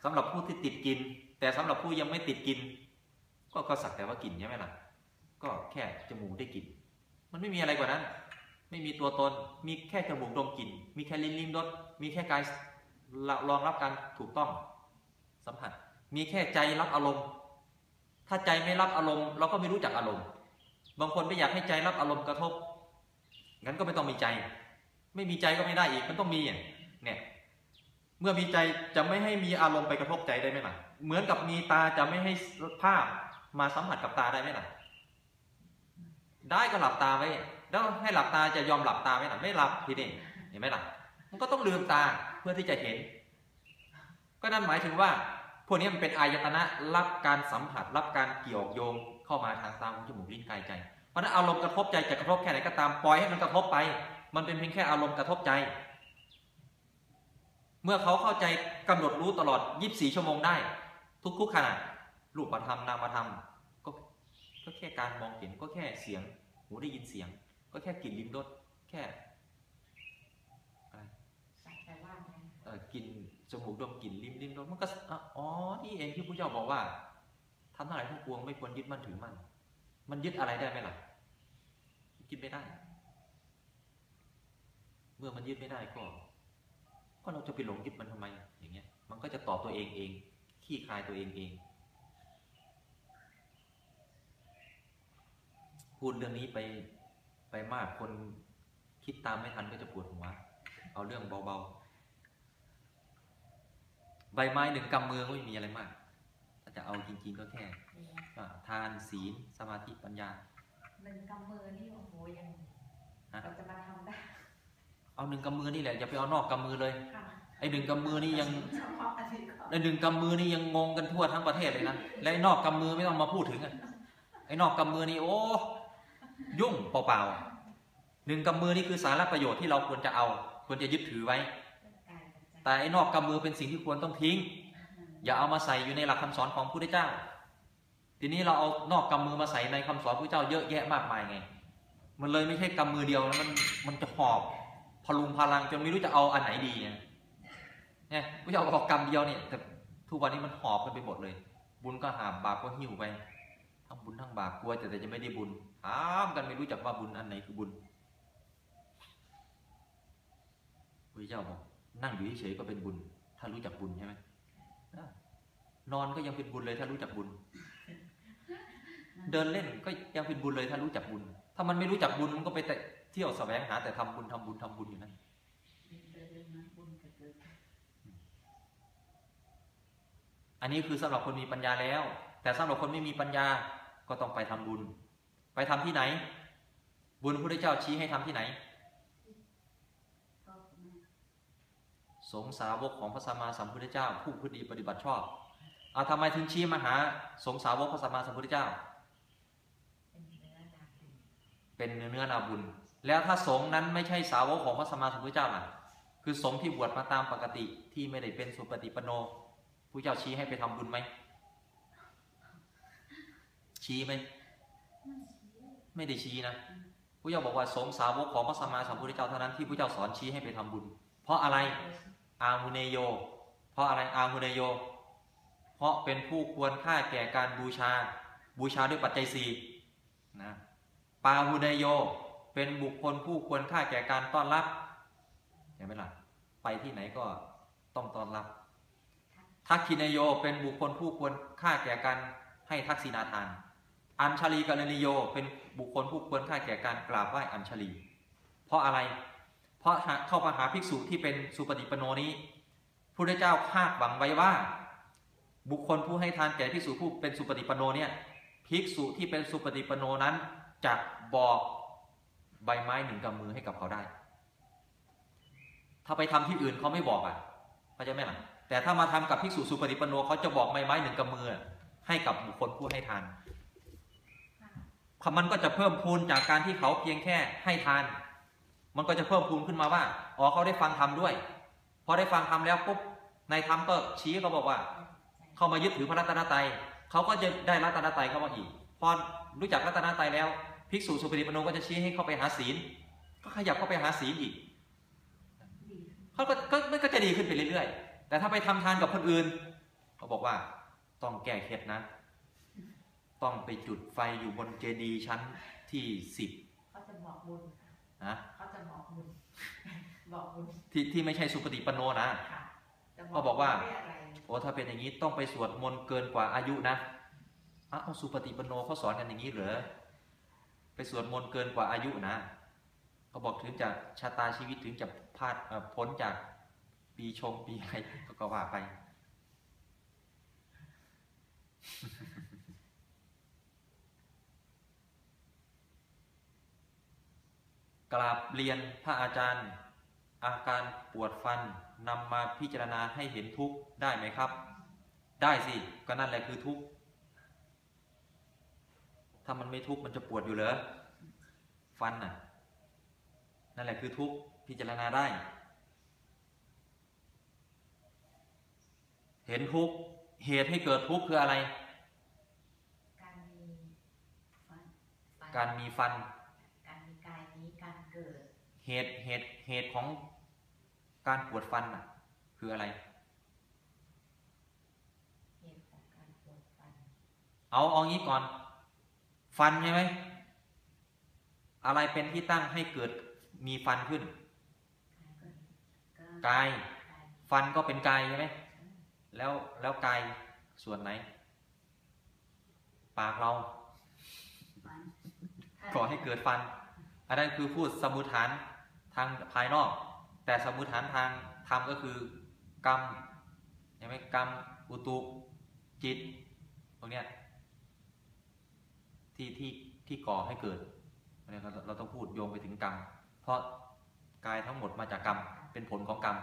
สำหรับผู้ที่ติดกิน แต่สำหรับผู้ยังไม่ติดกิน ก็ก็สักแต่ว่ากินใช่ไหมล่ะ ก็แค่จมูกได้กิน มันไม่มีอะไรกว่านั้น ไม่มีตัวตน มีแค่จมูกดมกลิ่น มีแค่ลิ้นลิ้มรสมีแค่กาย รองรับการถูกต้องสัมผัส มีแค่ใจรับอารมณ์ ถ้าใจไม่รับอารมณ์ เราก็ไม่รู้จักอารมณ์ บางคนไม่อยากให้ใจรับอารมณ์กระทบ งั้นก็ไม่ต้องมีใจ ไม่มีใจก็ไม่ได้อีก มันต้องมีเนี่ย เมื่อมีใจจะไม่ให้มีอารมณ์ไปกระทบใจได้ไหมล่ะ เหมือนกับมีตาจะไม่ให้ภาพมาสัมผัสกับตาได้ไหมล่ะ ได้ก็หลับตาไว้แล้วให้หลับตาจะยอมหลับตาไหมล่ะ ไม่หลับทีนี้เห็นไหมล่ะ มันก็ต้องลืมตา พื่อที่จะเห็น ก็นั่นหมายถึงว่า พวกนี้มันเป็นอายตนะรับการสัมผัส รับการเกี่ยวโยงเข้ามาทางตาหูจมูกลิ้นกายใจ เพราะฉะนั้นอารมณ์กระทบใจจะกระทบแค่ไหนก็ตามปล่อยให้มันกระทบไป มันเป็นเพียงแค่อารมณ์กระทบใจ เมื่อเขาเข้าใจกำหนดรู้ตลอด 24 ชั่วโมงได้ ทุกๆขณะรูปธรรมนามธรรมก็ก็แค่การมองเห็นก็แค่เสียงหูได้ยินเสียง ก็แค่กลิ่นลิ้มรสแค่อะไร สักแต่ว่าไง เอ่อ กลิ่นจมูกดมกลิ่นลิ้มลิ้มรสมันก็อ๋อนี่เองที่พระเจ้าบอกว่าทำทั้งหลายทั้งปวงไม่ควรยึดมั่นถือมั่นมันยึดอะไรได้ไหมล่ะยึดไม่ได้ เมื่อมันยึดไม่ได้ก็ก็เราจะไปหลงยึดมันทำไม อย่างเงี้ย มันก็จะตอบตัวเองเองขี้คลายตัวเองเอง พูดเรื่องนี้ไปไปมากคนคิดตามไม่ทันก็จะปวดหัว เอาเรื่องเบาๆ ใบไม้หนึ่งกำมือก็ไม่มีอะไรมากถ้าจะเอาจริงๆก็แค่เนี่ยว่าทานศีลสมาธิปัญญาหนึ่งกำมือนี่โอ้โหยังฮะเราจะมาทำได้เอาหนึ่งกำมือนี่แหละอย่าไปเอานอกกำมือเลยค่ะไอ้หนึ่งกำมือนี่ยังเฉพาะอันนี้ก่อนไอ้หนึ่งกำมือนี่ยังงงกันทั่วทั้งประเทศเลยนะและไอ้นอกกำมือไม่ต้องมาพูดถึงอะไอ้นอกกำมือนี่โอ้ยุ่งเปล่าๆหนึ่งกำมือนี่คือสาระประโยชน์ที่เราควรจะเอา ควรจะยึดถือไว้กายกับใจ แต่ไอ้นอกกำมือเป็นสิ่งที่ควรต้องทิ้ง อย่าเอามาใส่อยู่ในหลักคำสอนของพระพุทธเจ้า ทีนี้เราเอานอกกำมือมาใส่ในคำสอนพระพุทธเจ้าเยอะแยะมากมายไง มันเลยไม่ใช่กำมือเดียวแล้วมันมันจะหอบพลุงพลังจนไม่รู้จะเอาอันไหนดีเนี่ยเนี่ยพระเจ้าบอกกำเดียวเนี่ยแต่ทุกวันนี้มันหอบกันไปหมดเลย บุญก็หามบาปก็หิ้วไปทั้งบุญทั้งบาปกลัวแต่แต่จะไม่ได้บุญถามกันไม่รู้จักว่าบุญอันไหนคือบุญพระเจ้าบอก นั่งอยู่เฉยก็เป็นบุญ ถ้ารู้จักบุญใช่ไหมนอนก็ยังเป็นบุญเลย ถ้ารู้จักบุญ เดินเล่นก็ยังเป็นบุญเลย ถ้ารู้จักบุญ ถ้ามันไม่รู้จักบุญมันก็ไปแต่เที่ยวแสวงหาแต่ทำบุญทำบุญทำบุญอยู่นั่นอันนี้คือสำหรับคนมีปัญญาแล้ว แต่สำหรับคนไม่มีปัญญาก็ต้องไปทำบุญ ไปทำที่ไหน บุญพระพุทธเจ้าชี้ให้ทำที่ไหน สงสาวกของพระสัมมาสัมพุทธเจ้า ผู้พูดดีปฏิบัติชอบเอาทำไมถึงชี้มาหาสงสาวกพระสัมมาสัมพุทธเจ้า เป็นเนื้อนาบุญเนื้อนาบุญ แล้วถ้าสงนั้นไม่ใช่สาวกของพระสัมมาสัมพุทธเจ้าล่ะคือสงที่บวชมาตามปกติที่ไม่ได้เป็นสุปฏิปโนผู้เจ้าชี้ให้ไปทำบุญไหมชี้ไหมไม่ได้ชี้นะผู้เจ้าบอกว่าสงสาวกของพระสัมมาสัมพุทธเจ้าเท่านั้นที่ผู้เจ้าสอนชี้ให้ไปทำบุญ เพราะอะไร อาหุเนโย เพราะอะไรอาหุเนโย เพราะเป็นผู้ควรค่าแก่การบูชา บูชาด้วยปัจจัยสี่นะปาหุเนโย เป็นบุคคลผู้ควรค่าแก่การต้อนรับเห็นไหมล่ะไปที่ไหนก็ต้องต้อนรับ ทักขินโยเป็นบุคคลผู้ควรค่าแก่การให้ทักษิณาทาน อัญชลีกรณีโย เป็นบุคคลผู้ควรค่าแก่การกราบไหว้อัญชลี เพราะอะไร เพราะเข้ามาหาภิกษุที่เป็นสุปฏิปโนนี้พระเจ้าคาดหวังไว้ว่า บุคคลผู้ให้ทานแก่ภิกษุผู้เป็นสุปฏิปโนเนี่ยภิกษุที่เป็นสุปฏิปโนนั้นจะบอกใบไม้หนึ่งกำมือให้กับเขาได้ ถ้าไปทำที่อื่นเขาไม่บอกอะเข้าใจไหมล่ะแต่ถ้ามาทำกับภิกษุสุปฏิปโนเขาจะบอกใบไม้หนึ่งกำมือ ให้กับบุคคลผู้ให้ทานค่ะมันก็จะเพิ่มพูนจากการที่เขาเพียงแค่ให้ทาน มันก็จะเพิ่มพูนขึ้นมาว่าอ๋อเขาได้ฟังธรรมด้วยพอได้ฟังธรรมแล้วปุ๊บในธรรมก็ชี้เขาบอกว่า เข้ามายึดถือพระรัตนตรัยเขาก็จะได้รัตนตรัยเข้ามาอีกพอรู้จักรัตนตรัยแล้วภิกษุสุปฏิปโนก็จะชี้ให้เข้าไปหาศีล ก็ขยับเข้าไปหาศีลอีกดีเขาก็ก็มันก็จะดีขึ้นไปเรื่อยๆ แต่ถ้าไปทำทานกับคนอื่นเขาบอกว่าต้องแก้เคล็ดนะ ต้องไปจุดไฟอยู่บนเจดีย์ชั้นที่สิบเขาจะบอกบุญค่ะนะเขาจะ บอกบุญบอกบุญที่ที่ไม่ใช่สุปฏิปันโนนะค่ะจะเขาบอกว่าเรียอะไรโอ้ถ้าเป็นอย่างนี้ต้องไปสวดมนต์เกินกว่าอายุนะอ้าวสุปฏิปันโนเขาสอนกันอย่างนี้เหรอไปสวดมนต์เกินกว่าอายุนะเขาบอกถึงจะชะตาชีวิตถึงจะพลาดเอ่อพ้นจากปีชงปีอะไรก็ว่าไป กราบเรียนพระอาจารย์ อาการปวดฟันนำมาพิจารณาให้เห็นทุกข์ได้ไหมครับ ได้สิก็นั่นแหละคือทุกข์ถ้ามันไม่ทุกข์มันจะปวดอยู่เหรอฟันน่ะนั่นแหละคือทุกข์พิจารณาได้ เห็นทุกข์เหตุให้เกิดทุกข์คืออะไร การมีฟัน เหตุเหตุเหตุของการปวดฟันน่ะ คืออะไร เหตุของการปวดฟัน เอาเอางี้ก่อน ฟันใช่ไหมอะไรเป็นที่ตั้งให้เกิดมีฟันขึ้นก็กายกาย ฟันก็เป็นกายใช่ไหมแล้วแล้วกายส่วนไหน ปากเราฟันก่อให้เกิดฟัน อันนั้นคือพูดสมมุติฐาน ทางภายนอก แต่สมมติฐานทางธรรมก็คือกรรมใช่ไหมกรรมอุตุจิตพวกเนี้ยที่ที่ที่ก่อให้เกิดเราเราต้องพูดโยงไปถึงกรรม เพราะกายทั้งหมดมาจากกรรมเป็นผลของกรรม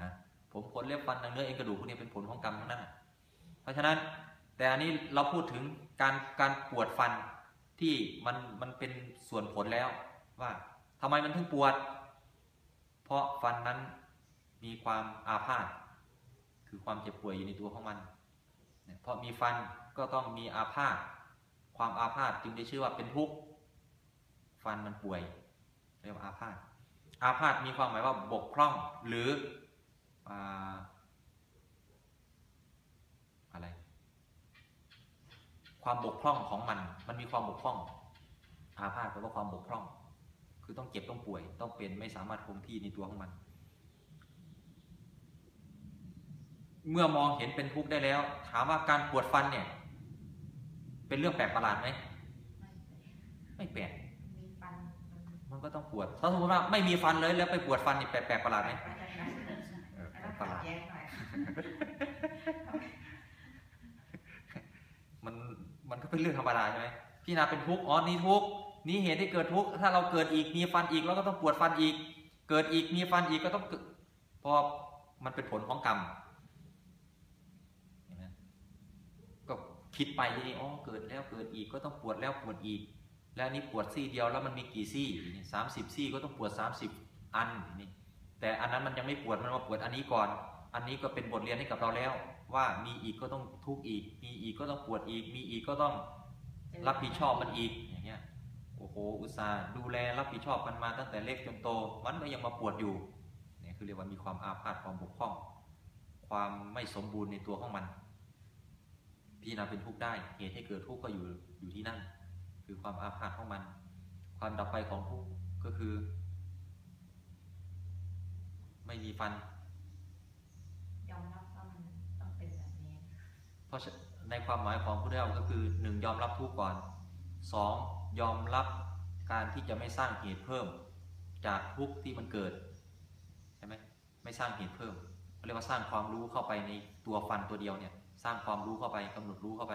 นะผมขนเล็บฟันหนังเนื้อเอ็นกระดูกพวกนี้เป็นผลของกรรมทั้งนั้นเพราะฉะนั้นแต่อันนี้เราพูดถึงการการปวดฟันที่มันมันเป็นส่วนผลแล้วว่า ทำไมมันถึงปวด เพราะฟันนั้นมีความอาพาธคือความเจ็บป่วยอยู่ในตัวของมัน เพราะมีฟันก็ต้องมีอาพาธความอาพาธจึงได้ชื่อว่าเป็นทุกข์ฟันมันป่วยเรียกว่าอาพาธอาพาธมีความหมายว่าบกพร่องหรืออ่าอะไร ความบกพร่องของมัน มันมีความบกพร่อง อาพาธแปลว่าความบกพร่อง คือต้องเจ็บต้องป่วย ต้องเป็นไม่สามารถคงที่ในตัวของมัน เมื่อมองเห็นเป็นทุกข์ได้แล้ว ถามว่าการปวดฟันเนี่ย เป็นเรื่องแปลกประหลาดไหมไม่แปลกมันมันก็ต้องปวด ถ้าสมมติว่าไม่มีฟันเลยแล้วไปปวดฟันนี่แปลกประหลาดไหมปทางนั้นเออแปลกประหลาดมันมันก็เป็นเรื่องธรรมดาใช่ไหมพี่นาเป็นทุกข์อ๋อนี่ทุกข์ นี่เหตุที่เกิดทุกข์ถ้าเราเกิดอีกมีฟันอีกเราก็ต้องปวดฟันอีก เกิดอีกมีฟันอีกก็ต้องเพราะมันเป็นผลของกรรมเห็นไหมก็คิดไปทีนี้อ๋อเกิดแล้วเกิดอีกก็ต้องปวดแล้วปวดอีก แล้วนี้ปวดซี่เดียวแล้วมันมีกี่ซี่สามสิบซี่ก็ต้องปวดสามสิบอันนี่แต่อันนั้นมันยังไม่ปวดมันมาปวดอันนี้ก่อน อันนี้ก็เป็นบทเรียนให้กับเราแล้ว ว่ามีอีกก็ต้องทุกข์อีก มีอีกก็ต้องปวดอีก มีอีกก็ต้องรับผิดชอบมันอีก โอ้โหอุตส่าห์ดูแลรับผิดชอบมันมาตั้งแต่เล็กจนโต มันก็ยังมาปวดอยู่เนี่ยคือเรียกว่ามีความอาพาธความบกพร่อง ความไม่สมบูรณ์ในตัวของมันพิจารณาเป็นทุกข์ได้เหตุให้เกิดทุกข์ก็อยู่อยู่ที่นั่น คือความอาพาธของมัน ความดับไปของทุกข์ก็คือ ไม่มีฟันยอมรับว่ามันต้องเป็นแบบนี้ เพราะฉะในความหมายของพุทธเจ้าก็คือหนึ่งยอมรับทุกข์ก่อน สองยอมรับการที่จะไม่สร้างเหตุเพิ่ม จากทุกข์ที่มันเกิดใช่ไหมไม่สร้างเหตุเพิ่มเขาเรียกว่าสร้างความรู้เข้าไปในตัวฟันตัวเดียวเนี่ยสร้างความรู้เข้าไปกำหนดรู้เข้าไป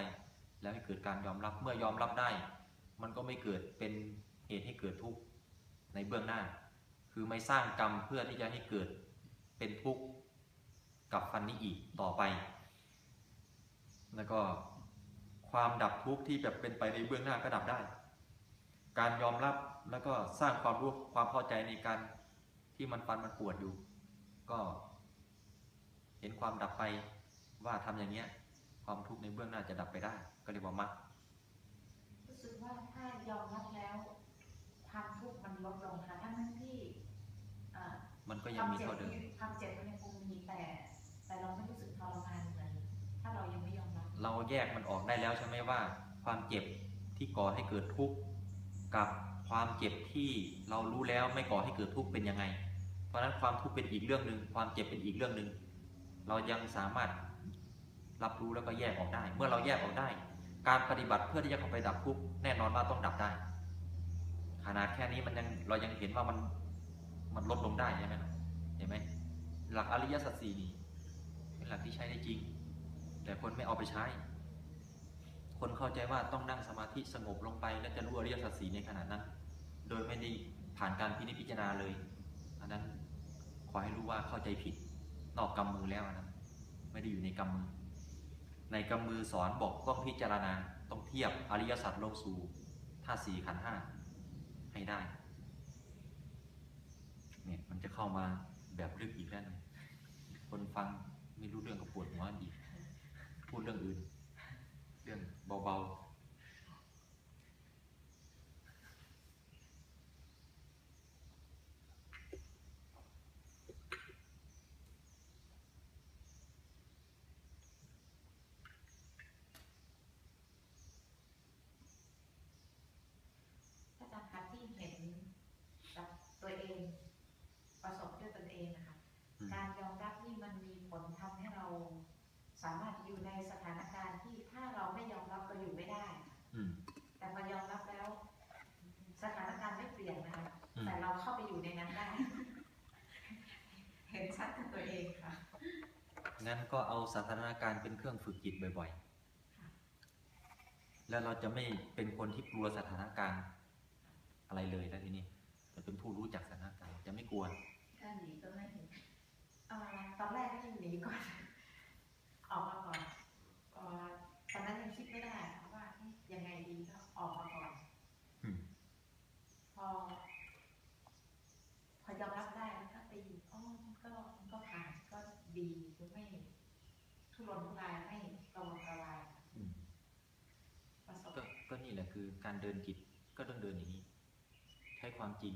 แล้วให้เกิดการยอมรับเมื่อยอมรับได้ มันก็ไม่เกิดเป็นเหตุให้เกิดทุกข์ในเบื้องหน้า คือไม่สร้างกรรมเพื่อที่จะให้เกิดเป็นทุกข์กับฟันนี้อีกต่อไป แล้วก็ ความดับทุกข์ที่แบบเป็นไปในเบื้องหน้าก็ดับได้ การยอมรับแล้วก็สร้างความรู้ความเข้าใจในการที่มันฟันมันปวดอยู่ ก็เห็นความดับไปว่าทำอย่างเงี้ย ความทุกข์ในเบื้องหน้าจะดับไปได้ ก็เรียกว่ามรรครู้สึกว่าถ้ายอมรับแล้วภความทุกข์มันลดลงค่ะทั้งทั้งที่เอ่อมันก็คยังวามมีเจ็บเท่าเดิมความเจ็บมันยังคงมีแต่ แต่เราไม่รู้สึกทรมานเหมือนถ้าเรายังไม่ยอมรับ เราแยกมันออกได้แล้วใช่ไหมว่า ความเจ็บที่ก่อให้เกิดทุกข์กับความเจ็บที่เรารู้แล้วไม่ก่อให้เกิดทุกข์เป็นยังไง เพราะฉะนั้นความทุกข์เป็นอีกเรื่องหนึ่งความเจ็บเป็นอีกเรื่องหนึ่งเรายังสามารถรับรู้แล้วก็แยกออกได้ เมื่อเราแยกออกได้ การปฏิบัติเพื่อที่จะเข้าไปดับทุกข์แน่นอนว่าต้องดับได้ขนาดแค่นี้มันยังเรายังเห็นว่ามันมันลดลงได้ใช่ไหมเห็นไหมหลักอริยสัจสี่นี่เป็นหลักที่ใช้ได้จริง แต่คนไม่เอาไปใช้ คนเข้าใจว่าต้องนั่งสมาธิสงบลงไป แล้วจะรู้อริยสัจสีในขณะนั้น โดยไม่ได้ผ่านการพินิจพิจารณาเลย อันนั้นขอให้รู้ว่าเข้าใจผิด นอกกำมือแล้วนนั้นไม่ได้อยู่ในกำมือ ในกำมือสอนบอกต้องพิจารณาต้องเทียบอริยสัจลงสู่ธาตุสี่ขันห้าให้ได้เนี่ยมันจะเข้ามาแบบลึกอีกแล้วนี่ยคนฟังไม่รู้เรื่องกับปวดหัวอีก พูดเรื่องอื่น เรื่องเบาๆถ้าจารย์คะที่เห็นกับตัวเองประสบด้วยตนเองนะคะอืมการยอมรับนี่มันมีผลทำให้เราสามารถอยู่ในสถานการณ์ที่ถ้าเราไม่ยอมรับเราอยู่ไม่ได้ อืม แต่พอยอมรับแล้ว สถานการณ์ไม่เปลี่ยนนะคะ อืม แต่เราเข้าไปอยู่ในนั้นได้ เห็นชัดกับตัวเองค่ะ งั้นก็เอาสถานการณ์เป็นเครื่องฝึกจิตบ่อย ๆ แล้วเราจะไม่เป็นคนที่กลัวสถานการณ์อะไรเลยแล้วทีนี้จะเป็นผู้รู้จักสถานการณ์จะไม่กลัวถ้าหนีก็ไม่ถึงเอ่อตอนแรกก็ยังหนีก่อนออกมาก่อนเอ่อตอนนั้นยังคิดไม่ได้ค่ะว่าเอ๊ะยังไงดีก็ออกมาก่อน อืม พอ พอยอมรับได้แล้วก็ไปอยู่อ๋อมันก็มันก็ผ่านก็ดีคือไม่ทุรนทุรายไม่กระวนกระวาย อืม ประสบ ก็ก็นี่แหละ คือการเดินจิตก็ต้องเดินอย่างนี้ ใช้ความจริง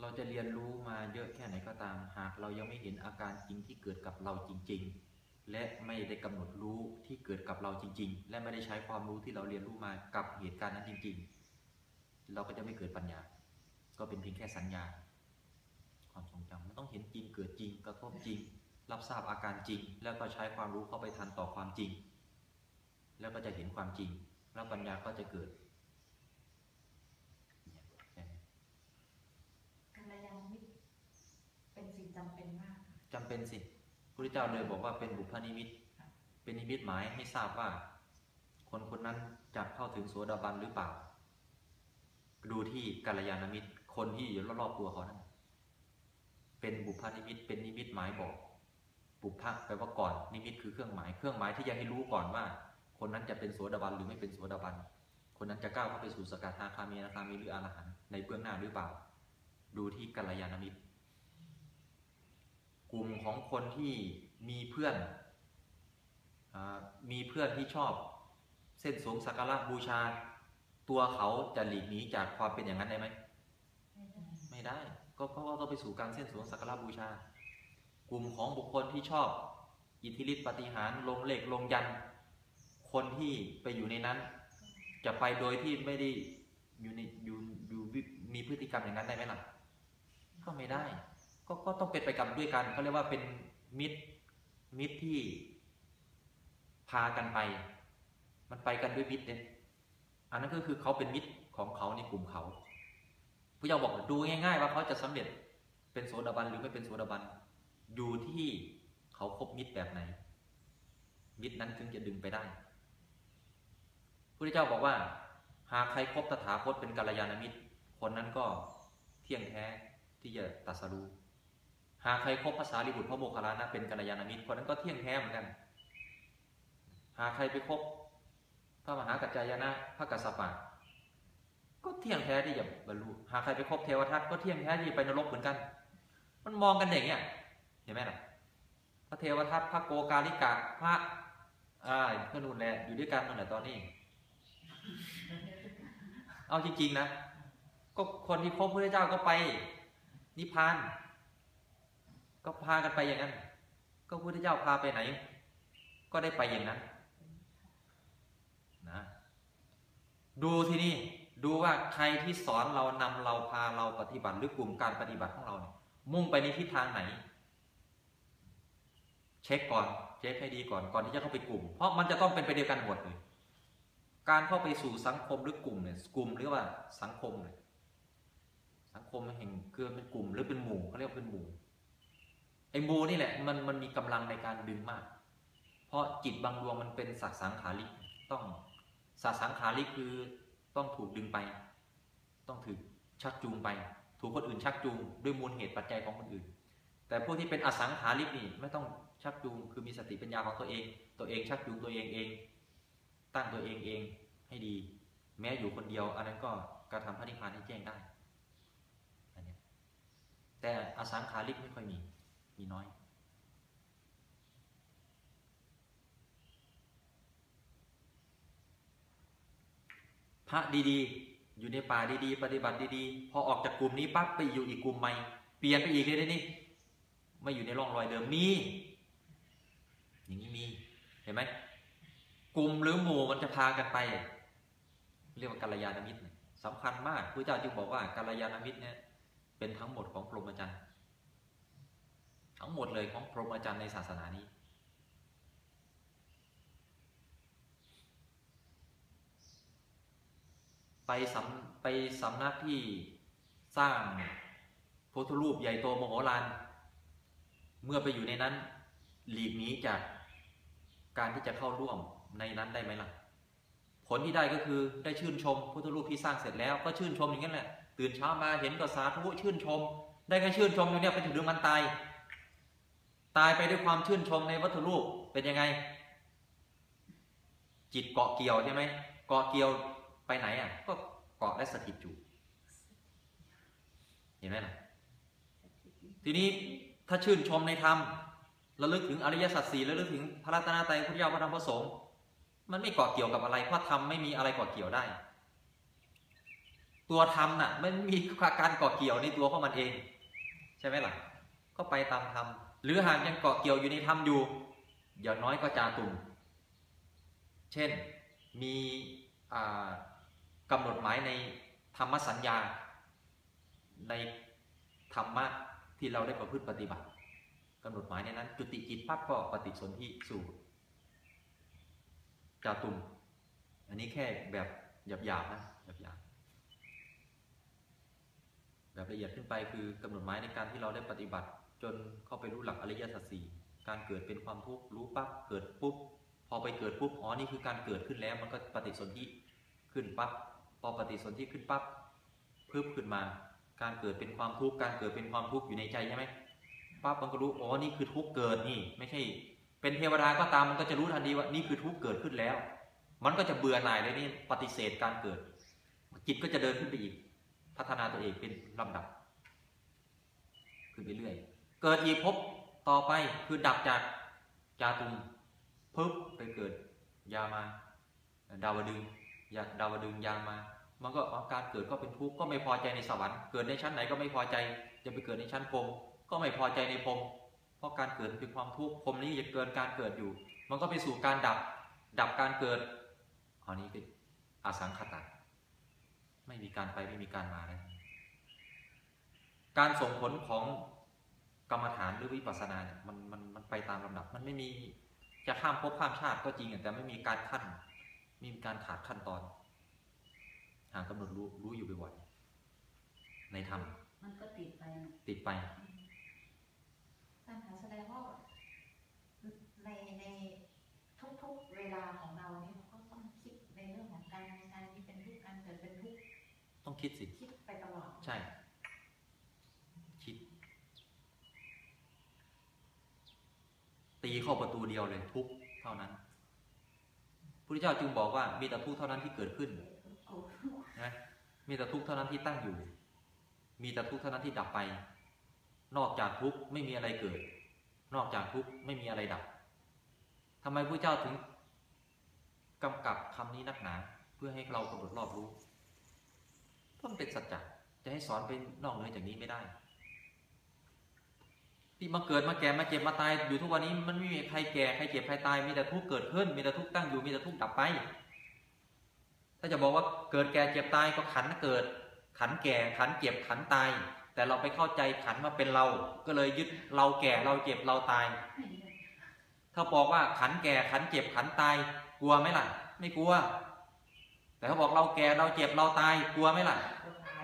เราจะเรียนรู้มาเยอะแค่ไหนก็ตาม หากเรายังไม่เห็นอาการจริงที่เกิดกับเราจริง ๆ และไม่ได้กำหนดรู้ที่เกิดกับเราจริง ๆ และไม่ได้ใช้ความรู้ที่เราเรียนรู้มากับเหตุการณ์นั้นจริง ๆ เราก็จะไม่เกิดปัญญา ก็เป็นเพียงแค่สัญญา ความทรงจำมันต้องเห็นจริงเกิดจริงกระทบจริง รับทราบอาการจริง แล้วก็ใช้ความรู้เข้าไปทันต่อความจริง แล้วก็จะเห็นความจริง แล้วปัญญาก็จะเกิดเนี่ยแค่นี้กัลยาณมิตรเป็นสิ่งจำเป็นมากค่ะจำเป็นสิพระพุทธเจ้าเลยบอกว่าเป็นบุพนิมิต เป็นนิมิตหมายให้ทราบว่า คนคนนั้นจะเข้าถึงโสดาบันหรือเปล่า ดูที่กัลยาณมิตร คนที่อยู่รอบๆตัวเขานั้นเป็นบุพนิมิต เป็นนิมิตหมายบอกบุพะแปลว่าก่อนนิมิตคือเครื่องหมาย เครื่องหมายที่จะให้รู้ก่อนว่า คนนั้นจะเป็นโสดาบันหรือไม่เป็นโสดาบัน คนนั้นจะก้าวเข้าไปสู่สกทาคามีอนาคามีหรืออรหันต์ในเบื้องหน้าหรือเปล่า ดูที่กัลยาณมิตร กลุ่มของคนที่มีเพื่อนอามีเพื่อนที่ชอบ เส้นสวงสักการะบูชา ตัวเขาจะหลีกหนีจากความเป็นอย่างนั้นได้ไหมไม่ได้ ก็เพราะว่าก็ไปสู่การเส้นสวงสักการะบูชา กลุ่มของบุคคลที่ชอบ อิทธิฤทธิปาฏิหารย์ลงเลขลงยันต์ คนที่ไปอยู่ในนั้น จะไปโดยที่ไม่ได้อยู่ในอยู่อยู่มีพฤติกรรมอย่างนั้นได้ไหมล่ะ ก็ไม่ได้ ก็ก็ต้องเป็นไปกับด้วยกันเขาเรียกว่าเป็นมิตรมิตรที่พากันไป มันไปกันด้วยมิตรเนี่ยอันนั้นก็คือเขาเป็นมิตรของเขาในกลุ่มเขาพระเจ้าบอกดูง่ายๆ ว่าเขาจะสำเร็จเป็นโสดาบันหรือไม่เป็นโสดาบันอยู่ที่เขาคบมิตรแบบไหน มิตรนั้นถึงจะดึงไปได้ พระเจ้าบอกว่า หากใครคบตถาคตเป็นกัลยาณมิตร คนนั้นก็เที่ยงแท้ที่จะตรัสรู้หากใครคบภาษาลิบุตรพระโมคคัลลานะเป็นกัลยาณมิตรคนนั้นก็เที่ยงแท้เหมือนกัน หากใครไปคบพระมหากัจจายนะพระกัสสปะก็เที่ยงแท้ที่จะบรรลุหากใครไปคบเทวทัตก็เที่ยงแท้ที่ไปนรกเหมือนกัน มันมองกันอย่างเงี้ยเห็นไหมล่ะพระเทวทัตพระโกกาลิกะพระอ่าก็นู่นแหละอยู่ด้วยกันนั่นแหละตอนนี้ เอาจริง ๆ นะ ก็คนที่พบพระเจ้าก็ไป นิพพาน ก็พากันไปอย่างนั้น ก็พระเจ้าพาไปไหน ก็ได้ไปอย่างนั้น นะ ดูที่นี่ดูว่าใครที่สอนเรานำเราพาเราปฏิบัติหรือกลุ่มการปฏิบัติของเราเนี่ยมุ่งไปในทิศทางไหน เช็คก่อนเช็คให้ดีก่อนก่อนที่จะเข้าไปกลุ่ม เพราะมันจะต้องเป็นไปเดียวกันหมดเลย การเข้าไปสู่สังคมหรือกลุ่มเนี่ยกลุ่มหรือว่าสังคมเนี่ยสังคมแห่งคือเป็นกลุ่มหรือเป็นหมู่เขาเรียกว่าเป็นหมู่ไอ้หมู่นี่แหละมันมันมีกำลังในการดึงมาก เพราะจิตบางดวงมันเป็นสัสังขาริกต้องสัสังขาริกคือต้องถูกดึงไป ต้องถูกชักจูงไป ถูกคนอื่นชักจูง ด้วยมูลเหตุปัจจัยของคนอื่น แต่พวกที่เป็นอสังขาริกนี่ไม่ต้องชักจูงคือมีสติปัญญาของตัวเอง ตัวเองชักจูงตัวเองเอง ตั้งตัวเองเองให้ดี แม้อยู่คนเดียว อันนั้นก็กระทำพระนิพพานให้แจ้งได้อันนี้แต่อสังขาริกไม่ค่อยมี มีน้อยพระดีๆ อยู่ในป่าดีๆ ปฏิบัติดีๆ พอออกจากกลุ่มนี้ปั๊บไปอยู่อีกกลุ่มใหม่ เปลี่ยนไปอีกเลยนี่ไม่อยู่ในร่องรอยเดิมมี อย่างนี้มี เห็นไหม กลุ่มหรือหมู่มันจะพากันไป เรียกว่ากัลยาณมิตรเนี่ยสำคัญมากพระเจ้าจึงบอกว่ากัลยาณมิตรเนี่ยเป็นทั้งหมดของพรหมจรรย์ทั้งหมดเลยของพรหมจรรย์ในศาสนานี้ ไปสำไปสำนักที่สร้างพุทธรูปใหญ่โตมโหฬารเมื่อไปอยู่ในนั้น หลีกหนีจากการที่จะเข้าร่วม ในนั้นได้ไหมล่ะ ผลที่ได้ก็คือได้ชื่นชมพุทธรูปที่สร้างเสร็จแล้วก็ชื่นชมอย่างนั้นแหละตื่นเช้ามาเห็นก็สาธุชื่นชม ได้แค่ชื่นชมอยู่เนี่ยไปถึงเรื่องมันตายตายไปด้วยความชื่นชมในวัตถุรูปเป็นยังไง จิตเกาะเกี่ยวใช่ไหมเกาะเกี่ยวไปไหนอะ ก็เกาะและสถิตอยู่เห็นไหมล่ะทีนี้ถ้าชื่นชมในธรรมระลึกถึงอริยสัจสี่ระลึกถึงพระรัตนตรัยพระเจ้าพระธรรมพระสงฆ์ มันไม่เกาะเกี่ยวกับอะไร เพราะธรรมไม่มีอะไรเกาะเกี่ยวได้ ตัวธรรมน่ะไม่มีการเกาะเกี่ยวในตัวของมันเอง ใช่ไหมล่ะ ก็ไปตามธรรมหรือหากยังเกาะเกี่ยวอยู่ในธรรมอยู่อย่างน้อยก็จาตุมเช่นมีอ่ากำหนดหมายในธรรมสัญญา ในธรรมะที่เราได้ประพฤติปฏิบัติกำหนดหมายในนั้น จุติจิตปั๊บก็ปฏิสนธิสู่ จาตุม อันนี้แค่แบบหยาบๆนะหยาบๆแบบละเอียดขึ้นไปคือกำหนดหมายในการที่เราได้ปฏิบัติ จนเข้าไปรู้หลักอริยสัจสี่การเกิดเป็นความทุกข์รู้ปั๊บเกิดปุ๊บพอไปเกิดปุ๊บอ๋อนี่คือการเกิดขึ้นแล้ว มันก็ปฏิสนธิขึ้นปั๊บพอปฏิสนธิขึ้นปั๊บพึบขึ้นมา การเกิดเป็นความทุกข์การเกิดเป็นความทุกข์อยู่ในใจใช่ไหมปั๊บมันก็รู้อ๋อนี่คือทุกข์เกิดนี่ ไม่ใช่ เป็นเทวดาก็ตามมันก็จะรู้ทันทีว่านี่คือทุกข์เกิดขึ้นแล้ว มันก็จะเบื่อหน่ายเลยนี่ปฏิเสธการเกิด จิตก็จะเดินขึ้นไปอีก พัฒนาตัวเองเป็นลำดับ ขึ้นไปเรื่อยเกิดอีกภพต่อไปคือดับจากจาตุมปึ๊บไปเกิดยามา ดาวดึงยาดาวดึงยามา มันก็อ๋อการเกิดก็เป็นทุกข์ก็ไม่พอใจในสวรรค์เกิดในชั้นไหนก็ไม่พอใจ จะไปเกิดในชั้นพรมก็ไม่พอใจในพรม เพราะการเกิดเป็นความทุกข์พรหมนี้จะเกินการเกิดอยู่ มันก็ไปสู่การดับ ดับการเกิดอันนี้คืออาสังขตะไม่มีการไปไม่มีการมานะการส่งผลของกรรมฐานหรือวิปัสสนาเนี่ยมันมันมันไปตามลำดับ มันไม่มีจะข้ามภพข้ามชาติก็จริงแต่ไม่มีการขั้นไม่มีการขาดขั้นตอนหากำหนดรู้รู้อยู่บ่อยๆในธรรมมันก็ติดไปนะติดไปท่านคะแส ดงว่าในในทุกๆเวลาของเราเนี่ยเราก็ต้องคิดในเรื่องของการการนี้เป็นทุกข์การเกิดเป็นทุกข์ต้องคิดสิคิดไปตลอดใช่ คิด ตีเข้าประตูเดียวเลยทุกเท่านั้นพระเจ้าจึงบอกว่ามีแต่ทุกเท่านั้นที่เกิดขึ้นนะมีแต่ทุกเท่านั้นที่ตั้งอยู่ มีแต่ทุกเท่านั้นที่ดับไป นอกจากทุกไม่มีอะไรเกิด นอกจากทุกข์ไม่มีอะไรดับทำไมพระเจ้าถึงกำกับคำนี้นักหนาเพื่อให้เรากำหนดรอบรู้เพราะมันเป็นสัจจะจะให้สอนไปนอกเหนือจากนี้ไม่ได้ ที่มาเกิดมาแก่มาเจ็บมาตายอยู่ทุกวันนี้มันไม่มีใครแก่ใครเจ็บใครตายมีแต่ทุกข์เกิดขึ้น มีแต่ทุกข์ตั้งอยู่มีแต่ทุกข์ดับไป ถ้าจะบอกว่าเกิดแก่เจ็บตายก็ขันเกิด ขันแก่ขันเจ็บขันตาย แต่เราไปเข้าใจขันมาเป็นเรา ก็เลยยึดเราแก่เราเจ็บเราตาย ถ้าบอกว่าขันแก่ขันเจ็บขันตาย กลัวไหมล่ะ ไม่กลัว แต่เขาบอกเราแก่เราเจ็บเราตาย กลัวไหมล่ะ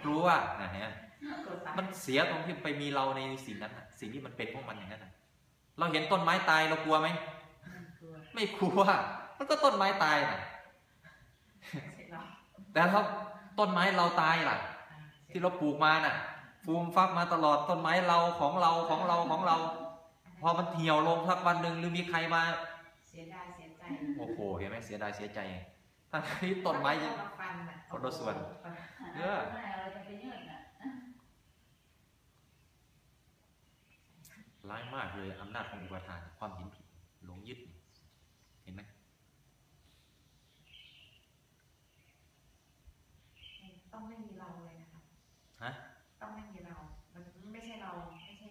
กลัวนะฮะมันเสียตรงที่ไปมีเราในสิ่งนั้นน่ะสิ่งที่มันเป็นของมันอย่างนั้นน่ะเราเห็นต้นไม้ตายเรากลัวไหมไม่กลัวมันก็ต้นไม้ตายน่ะแต่ถ้าต้นไม้เราตายล่ะ ที่เราปลูกมาน่ะ ฟูมฟักมาตลอดต้นไม้เราของเราของเราของเรา พอมันเหี่ยวลงสักวันหนึ่งหรือมีใครมา เสียดายเสียใจโอ้โหเห็นไหมเสียดายเสียใจทั้งที่ต้นไม้ยังเอาาฟันน่ะคนละส่วนเยอะเราจะไปยืดน่ะร้ายมากเลยอำนาจของอุปทานความเห็นผิดหลงยึดนี่เห็นไหม ต้องไม่มีเราเลยนะคะ ฮะ ต้องไม่มีเรา มันไม่ใช่เรา ไม่ใช่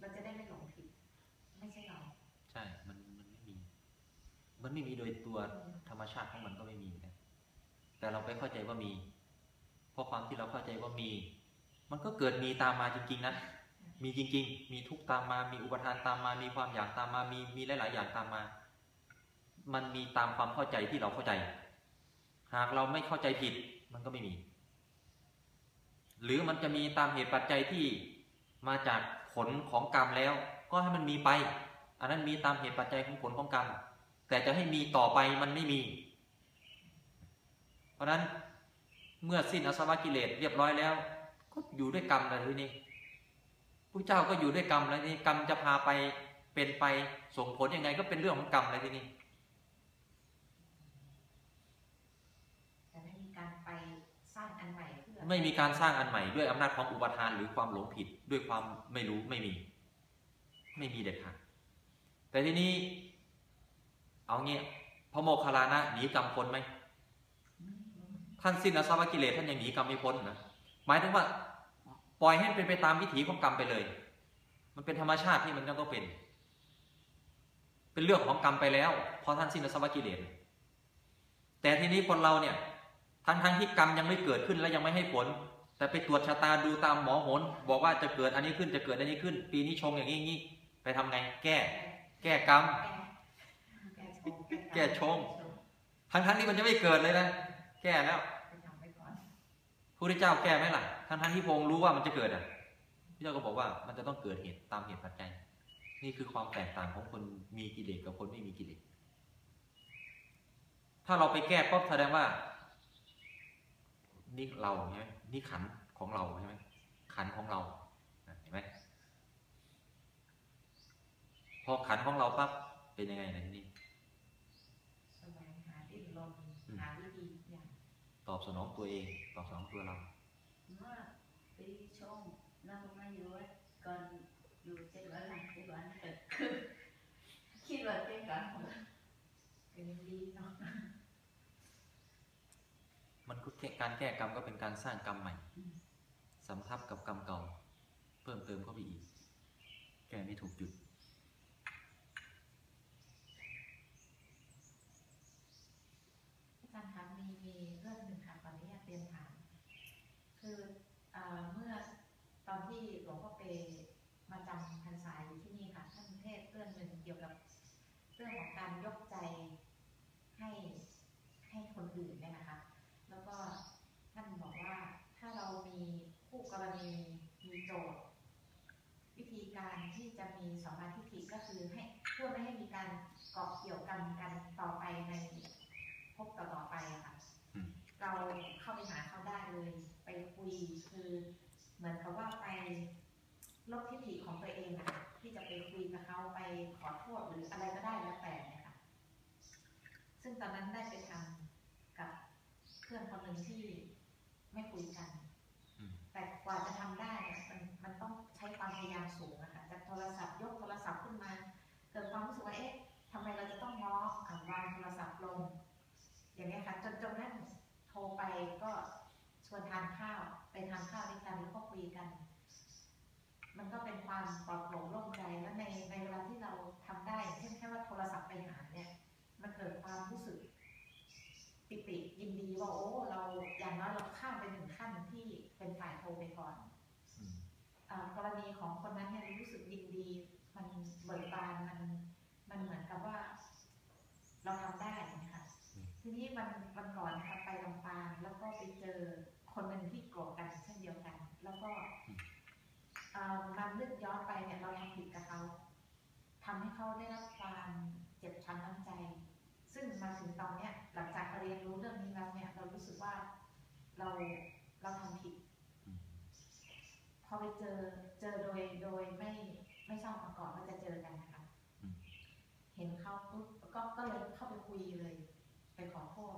เราจะได้ไม่หลงผิด ไม่ใช่เรา ใช่ มันมันไม่มี มันไม่มีโดยตัวธรรมชาติของมันก็ไม่มีนะแต่เราไปเข้าใจว่ามี เพราะความที่เราเข้าใจว่ามี มันก็เกิดมีตามมาจริง ๆนะมีจริง ๆ มีทุกตามมา มีอุปทานตามมา มีความอยากตามมา มีมีหลาย ๆ อย่างตามมา มันมีตามความเข้าใจที่เราเข้าใจ หากเราไม่เข้าใจผิด มันก็ไม่มี หรือมันจะมีตามเหตุปัจจัยที่มาจากผลของกรรมแล้ว ก็ให้มันมีไป อันนั้นมีตามเหตุปัจจัยของผลของกรรม แต่จะให้มีต่อไปมันไม่มี เพราะฉะนั้นเมื่อสิ้นอาสวะกิเลสเรียบร้อยแล้ว ก็อยู่ด้วยกรรมแล้วทีนี้ผู้เจ้าก็อยู่ด้วยกรรมแล้วทีนี้กรรมจะพาไปเป็นไปส่งผลยังไงก็เป็นเรื่องของกรรมแล้วทีนี้แต่ไม่มีการไปสร้างอันใหม่เพื่อไม่มีการสร้างอันใหม่ด้วยอำนาจของอุปทานหรือความหลงผิดด้วยความไม่รู้ไม่มี ไม่มีเด็ดขาดแต่ทีนี้ เอาเงี้ยพระโมคคัลลานะหนีกรรมพ้นไหมท่านสิ้นอาสวะกิเลสท่านยังหนีกรรมไม่พ้นนะหมายถึงว่า ปล่อยให้มันเป็นไปตามวิถีของกรรมไปเลย มันเป็นธรรมชาติที่มันต้องเป็น เป็นเรื่องของกรรมไปแล้วพราะท่านสิ้นอาสวะกิเลสแต่ทีนี้คนเราเนี่ยทั้งทั้งที่กรรมยังไม่เกิดขึ้นและยังไม่ให้ผล แต่ไปตรวจชะตาดูตามหมอโหนบอกว่าจะเกิดอันนี้ขึ้นจะเกิดอันนี้ขึ้น ปีนี้ชงอย่างนี้นี้ไปทำไง แก้ แก้กรรม แก้ชงทั้งทั้งที่มันจะไม่เกิดเลยนะแก้แล้วพระพุทธเจ้าแก้ไหมล่ะทั้งทั้งที่พงค์รู้ว่ามันจะเกิดอะพระเจ้าก็บอกว่ามันจะต้องเกิดเหตุตามเหตุปัจจัย นี่คือความแตกต่างของคนมีกิเลสกับคนไม่มีกิเลสถ้าเราไปแก้ปุ๊บแสดงว่า นี่เราใช่ไหมนี่ขันของเราใช่ไหมขันของเราเห็นไหมพอขันของเราปั๊บเป็นยังไงนะทีนี้ แสวงหาดิ้นรน อืม หาวิธีอย่าง ตอบสนองตัวเอง ตอบสนองตัวเราเมื่อปีชงเรามาอยู่วัดก่อนอยู่เจ็ดวันหลังเจ็ดวันเกิดขึ้นคิดว่าเป็นการของเราเป็นดีเนาะมันก็แค่การแก้กรรมก็เป็นการสร้างกรรมใหม่สำทับกับกรรมเก่า เพิ่มเติมเข้าไปอีก แก้ไม่ถูกจุด อาจารย์คะมีมีเรื่องหนึ่งค่ะตอนนี้เรียนถาม คือเอ่อเมื่อตอนที่หลวงพ่อเปมาจำพรรษาอยู่ที่นี่ค่ะท่านเทศน์เรื่องหนึ่งเกี่ยวกับเรื่องของการยกใจให้ให้คนอื่นเนี่ยนะคะ แล้วก็ท่านบอกว่าถ้าเรามีคู่กรณีมีโจทย์ วิธีการที่ จะมีสมาธิฐิก็คือให้เพื่อไม่ให้มีการเกาะเกี่ยวกันกันต่อไปในพบต่อๆไปอะค่ะอืมเราเข้าไปหาเขาได้เลย ไปคุยคือเหมือนกับว่าไปลบทิฏฐิของตัวเองอะค่ะที่จะไปคุยกับเขาไปขอโทษหรืออะไรก็ได้แล้วแต่เนี่ยค่ะซึ่งตอนนั้นได้ไปทำกับเพื่อนคนหนึ่งที่ไม่คุยกันอืมแต่กว่าจะทำได้เนี่ยมันมันต้องใช้ความพยายามสูงนะคะจาก โทรศัพท์ยกโทรศัพท์ขึ้นมา เกิดความรู้สึกว่าเอ๊ะทำไมเราจะต้องง้ออ่าวางโทรศัพท์ลง อย่างนี้ค่ะจนจนนั้นโทรไปก็ชวนทานข้าวไปทานข้าวด้วยกันแล้วก็คุยกัน มันก็เป็นความปลอดโปร่งโล่งใจแล้วในในเวลาที่เราทำได้เช่นแค่ว่าโทรศัพท์ไปหาเนี่ยมันเกิดความรู้สึกปิติยินดีว่าโอ้เราอย่างน้อยเราข้ามไปหนึ่งขั้นที่เป็นฝ่ายโทรไปก่อน กรณีของคนนั้นเนี่ยรู้สึกยินดี มันเบิกบานมันมันเหมือนกับว่า เราทำได้นะคะทีนี้วันวันก่อนนะคะไปลำปางแล้วก็ไปเจอคนหนึ่งที่โกรธกันเช่นเดียวกัน แล้วก็มันนึกย้อนไปเนี่ยเราทำผิดกับเขาทำให้เขาได้รับความเจ็บช้ำน้ำใจ ซึ่งมาถึงตอนเนี้ยหลังจากเรียนรู้เรื่องนี้แล้วเนี่ย เรารู้สึกว่าเราเราทำผิด อืม พอไป เจอเจอโดยโดยไม่ไม่ทราบมาก่อนว่าจะเจอกันนะคะเห็นเขาปุ๊บก็ก็เลยเข้าไปคุยเลย ไปขอโทษ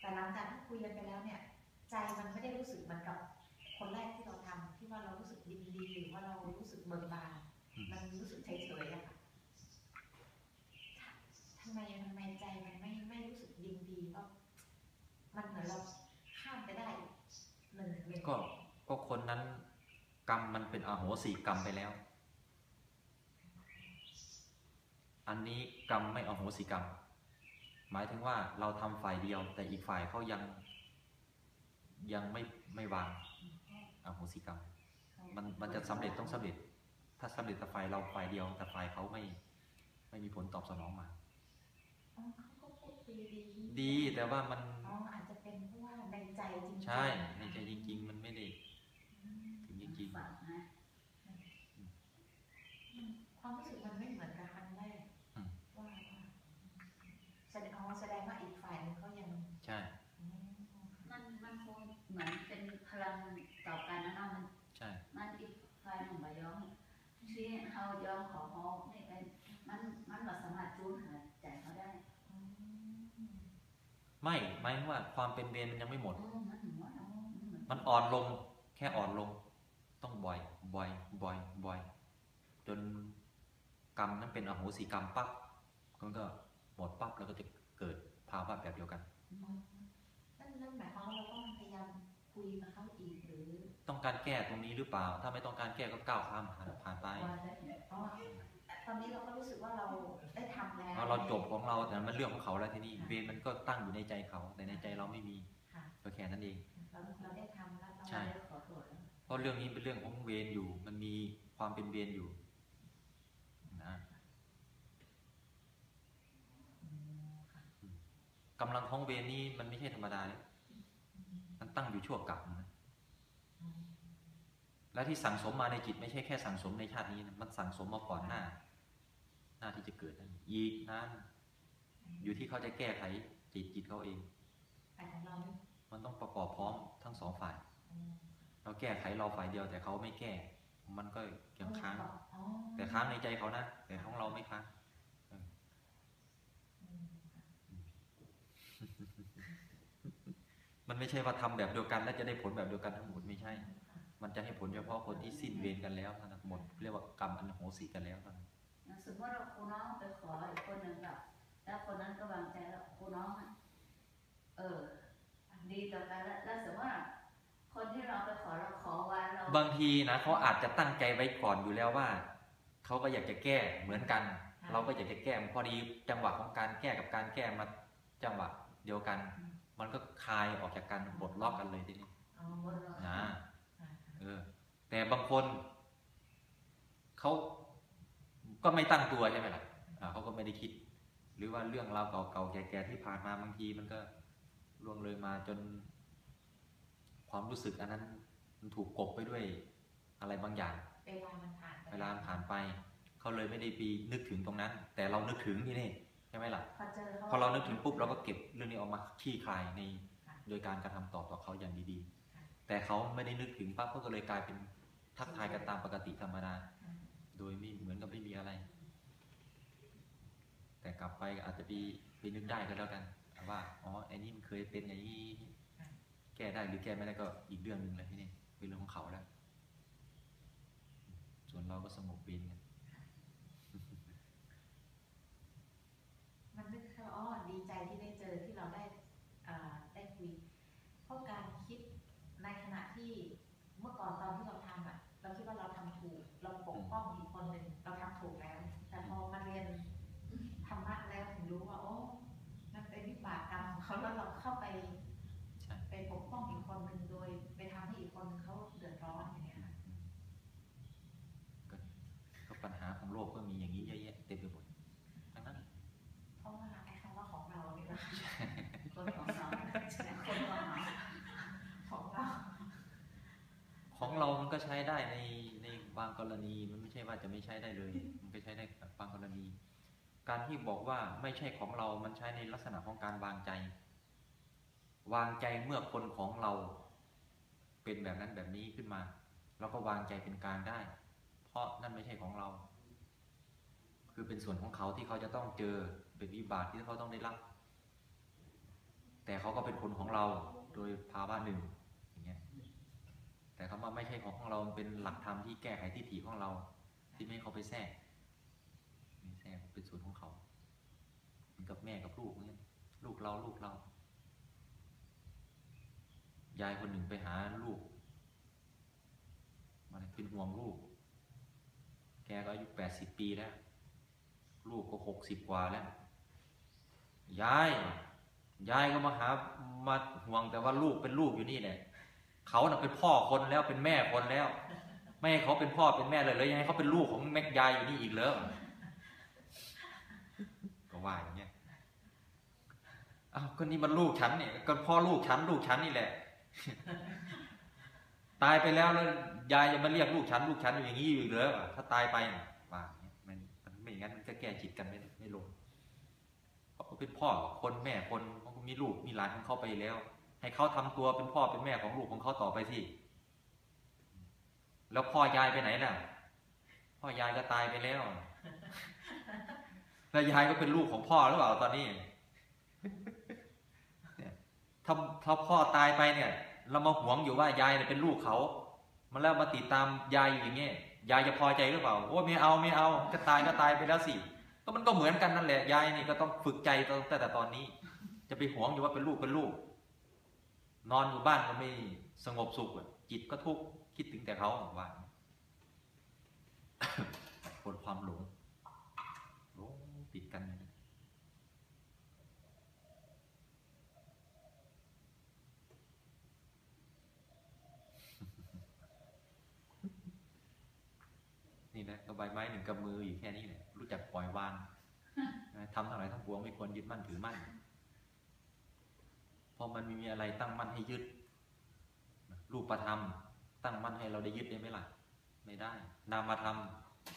แต่หลังจากที่คุยกันไปแล้วเนี่ย ใจมันไม่ได้รู้สึกเหมือนกับคนแรกที่เราทำที่ว่าเรารู้สึกยินดีหรือว่าเรารู้สึกเบิกบานมันรู้สึกเฉยๆอะค่ะทำไมทำไมใจมันไม่ไม่รู้สึกยินดีว่ามันเหมือนเราข้ามไปได้หนึ่งหนึ่งก็ก็คนนั้น กรรมมันเป็นอโหสิกรรมไปแล้ว อันนี้กรรมไม่อโหสิกรรม หมายถึงว่าเราทำฝ่ายเดียว แต่อีกฝ่ายเขายัง ยังไม่ไม่วางอโหสิกรรม มันมันจะสำเร็จต้องสำเร็จ ถ้าสำเร็จแต่ฝ่ายเราฝ่ายเดียว แต่ฝ่ายเขาไม่ไม่มีผลตอบสนองมาอ๋อเขาก็พูดดีดีดีแต่ว่ามันอ๋ออาจจะเป็นเพราะว่าในใจจริงๆใช่ในใจจริง ๆ มันไม่ได้ อืม ถึงจริง ฝากนะ ความรู้สึกมันไม่เหมือนกับครั้งแรกอืมว่าว่าแสดงอ๋อแสดงว่าอีกฝ่ายหนึงเขายังๆใช่อืมมันมันคงเหมือนเป็นพลังต่อกันนะเนาะมันใช่ มันอีกฝ่ายหนึ่งมายอมที่เขายอมขอเขานี่เป็นมันมันบ่สามารถจูนหาใจเขาได้อืมไม่หมายถึงว่าความเป็นเวรมันยังไม่หมดเออมันหัวเนาะมันเหมือนมันอ่อนลงแค่อ่อนลง ต้องบ่อย บ่อย บ่อย บ่อย จน กรรมนั้นเป็นอโหสิกรรมปั๊บมันก็หมดปั๊บแล้วก็จะเกิดภาวะแบบเดียวกันนั่นนั่นหมายความว่าเราต้องพยายามคุยกับเขาอีกหรือ ต้องการแก้ตรงนี้หรือเปล่า ถ้าไม่ต้องการแก้ก็ก้าวข้ามผ่านผ่านไปว่าได้เนี่ยอ๋อตอนนี้เราก็รู้สึกว่าเราได้ทำแล้วเอาเราจบของเราแต่มันเรื่องของเขาแล้วทีนี้เวรมันก็ตั้งอยู่ในใจเขา แต่ในใจเราไม่มีค่ะก็แค่นั้นเองเราเราได้ทำแล้วเราใช่ได้ขอโทษแล้วเพราะเรื่องนี้เป็นเรื่องของเวรอยู่ มันมีความเป็นเวรอยู่นะ อืมค่ะ กำลังของเวรนี้มันไม่ใช่ธรรมดาเลยมันตั้งอยู่ชั่วกับนะอืมและที่สั่งสมมาในจิตไม่ใช่แค่สั่งสมในชาตินี้นะมันสั่งสมมาก่อนหน้า หน้าที่จะเกิดนั่นอีกนั้นอยู่ที่เขาจะแก้ไขจิตจิตเขาเองแต่ของเรานี่มันต้องประกอบพร้อมทั้งสองฝ่ายอืมเราแก้ไขเราฝ่ายเดียวแต่เขาไม่แก้ มันก็ยังค้างอ๋อแต่ค้างในใจเขานะ แต่ของเราไม่ค้าง อืม มันไม่ใช่ว่าทำแบบเดียวกันแล้วจะได้ผลแบบเดียวกันทั้งหมดไม่ใช่ มันจะให้ผลเฉพาะคนที่สิ้นเวรกันแล้วเท่านั้นหมดเรียกว่ากรรมอันโหสิกันแล้วเท่านั้นอย่างสมมติเราครูน้องไปขออีกคนหนึ่งแบบแล้วคนนั้นก็วางใจแล้วครูน้องอะเออ ดีต่อกันแล้วแล้วสมมติว่าคนที่เราไปขอเราขอวันเราบางทีนะเขาอาจจะตั้งใจไว้ก่อนอยู่แล้วว่าเขาก็อยากจะแก้เหมือนกัน เราก็อยากจะแก้พอดีจังหวะของการแก้กับการแก้มาจังหวะเดียวกัน มันก็คลายออกจากกันปลดล็อกกันเลยทีนี้อ๋อบนเรานะอ่าเออแต่บางคนเขาก็ไม่ตั้งตัวใช่ไหมล่ะอ่าเขาก็ไม่ได้คิด หรือว่าเรื่องราวเก่าๆแก่ๆที่ผ่านมาบางทีมันก็ล่วงเลยมาจน ความรู้สึกอันนั้นมันถูกกลบไปด้วยอะไรบางอย่าง เวลามันผ่านไปเวลาผ่านไป เขาเลยไม่ได้ไปนึกถึงตรงนั้น แต่เรานึกถึงที่นี่ใช่ไหมล่ะ พอเจอเขาพอเรานึกถึงปุ๊บเราก็เก็บเรื่องนี้ออกมาขี้คลายในค่ะโดยการกระทำตอบต่อเขาอย่างดีค่ะๆแต่เขาไม่ได้นึกถึงปั๊บเขาก็เลยกลายเป็นทักทายกันตามปกติธรรมดาอืมโดยไม่เหมือนกับไม่มีอะไร แต่กลับไปอาจจะไปไปนึกได้ก็แล้วกัน ว่าอ๋อไอ้นี่มันเคยเป็นอย่างนี้ แก้ได้หรือแก้ไม่ได้ก็อีกเรื่องหนึ่งเลยที่นี่เป็นเรื่องของเขาแล้ว ส่วนเราก็สงบเวียนกัน มันนึกแค่ว่า อ๋อดีใจที่ได้เจอที่เราได้อ่าได้คุย เพราะการคิดในขณะที่เมื่อก่อนตอนที่เราทำอะ เราคิดว่าเราทำถูก เรา รามันก็ใช้ได้ในในบางกรณีมันไม่ใช่ว่าจะไม่ใช้ได้เลย มันก็ใช้ได้บางกรณี การที่บอกว่าไม่ใช่ของเรา มันใช้ในลักษณะของการวางใจ วางใจเมื่อคนของเรา เป็นแบบนั้นแบบนี้ขึ้นมาเราก็วางใจเป็นกลางได้ เพราะนั่นไม่ใช่ของเรา คือเป็นส่วนของเขาที่เขาจะต้องเจอเป็นวิบากที่เขาต้องได้รับ แต่เขาก็เป็นคนของเราโดยภาวะหนึ่ง แต่คำว่าไม่ใช่ของของเรามันเป็นหลักธรรมที่แก้ไขที่ถีของเรา ที่ไม่เขาไปแทรกไม่แทรกเป็นส่วนของเขาเหมือนกับแม่กับลูกเนี่ยลูกเราลูกเรา ยายคนหนึ่งไปหาลูกมันเป็นห่วงลูก แกก็อายุแปดสิบปีแล้ว ลูกก็หกสิบกว่าแล้ว ยาย ยายก็มาหามาห่วงแต่ว่าลูกเป็นลูกอยู่นี่แหละ เขาน่ะเป็นพ่อคนแล้วเป็นแม่คนแล้ว ไม่ให้เขาเป็นพ่อเป็นแม่เลยเลยยังให้เขาเป็นลูกของแม่ยายอยู่นี่อีกเลยก็ว่าอย่างเงี้ยอ้าวก็นี่มันลูกฉันเนี่ยก็พ่อลูกฉันลูกฉันนี่แหละ ตายไปแล้วแล้วยายจะมาเรียกลูกฉันลูกฉันอยู่อย่างนี้อยู่เหรอถ้าตายไปว่าอย่างเงี้ยมันมันไม่อย่างนั้นมันก็แก้จิตกันไม่ไม่ลงเพราะเขาเป็นพ่อคนแม่คนเขามีลูกมีหลานของเขาไปแล้ว ให้เขาทำตัวเป็นพ่อเป็นแม่ของลูกของเขาต่อไปสิแล้วพ่อยายไปไหนล่ะ พ่อยายก็ตายไปแล้ว แล้วยายก็เป็นลูกของพ่อหรือเปล่าตอนนี้เนี่ยถ้าถ้าพ่อตายไปเนี่ย เรามาหวงอยู่ว่ายายเนี่ยเป็นลูกเขา มันแล้วมาติดตามยายอยู่อย่างเงี้ยยายจะพอใจหรือเปล่าโอ้ไม่เอาไม่เอาก็ตายก็ตายไปแล้วสิก็มันก็เหมือนกันนั่นแหละยายนี่ก็ต้องฝึกใจตั้งแต่ตอนนี้ จะไปหวงอยู่ว่าเป็นลูกเป็นลูก นอนอยู่บ้านก็ไม่สงบสุขจิตก็ทุกข์คิดถึงแต่เขาว่าคนความหลงหลงติดกันนี้นี่แหละก็ใบไม้หนึ่งกับมืออยู่แค่นี้แหละรู้จักปล่อยวางทำทั้งหลายทั้งปวงไม่ควรยึดมั่นถือมั่น พอมันไม่มีอะไรตั้งมั่นให้ยึดรูปธรรมตั้งมั่นให้เราได้ยึดได้ไหมล่ะ ไม่ได้ นามธรรม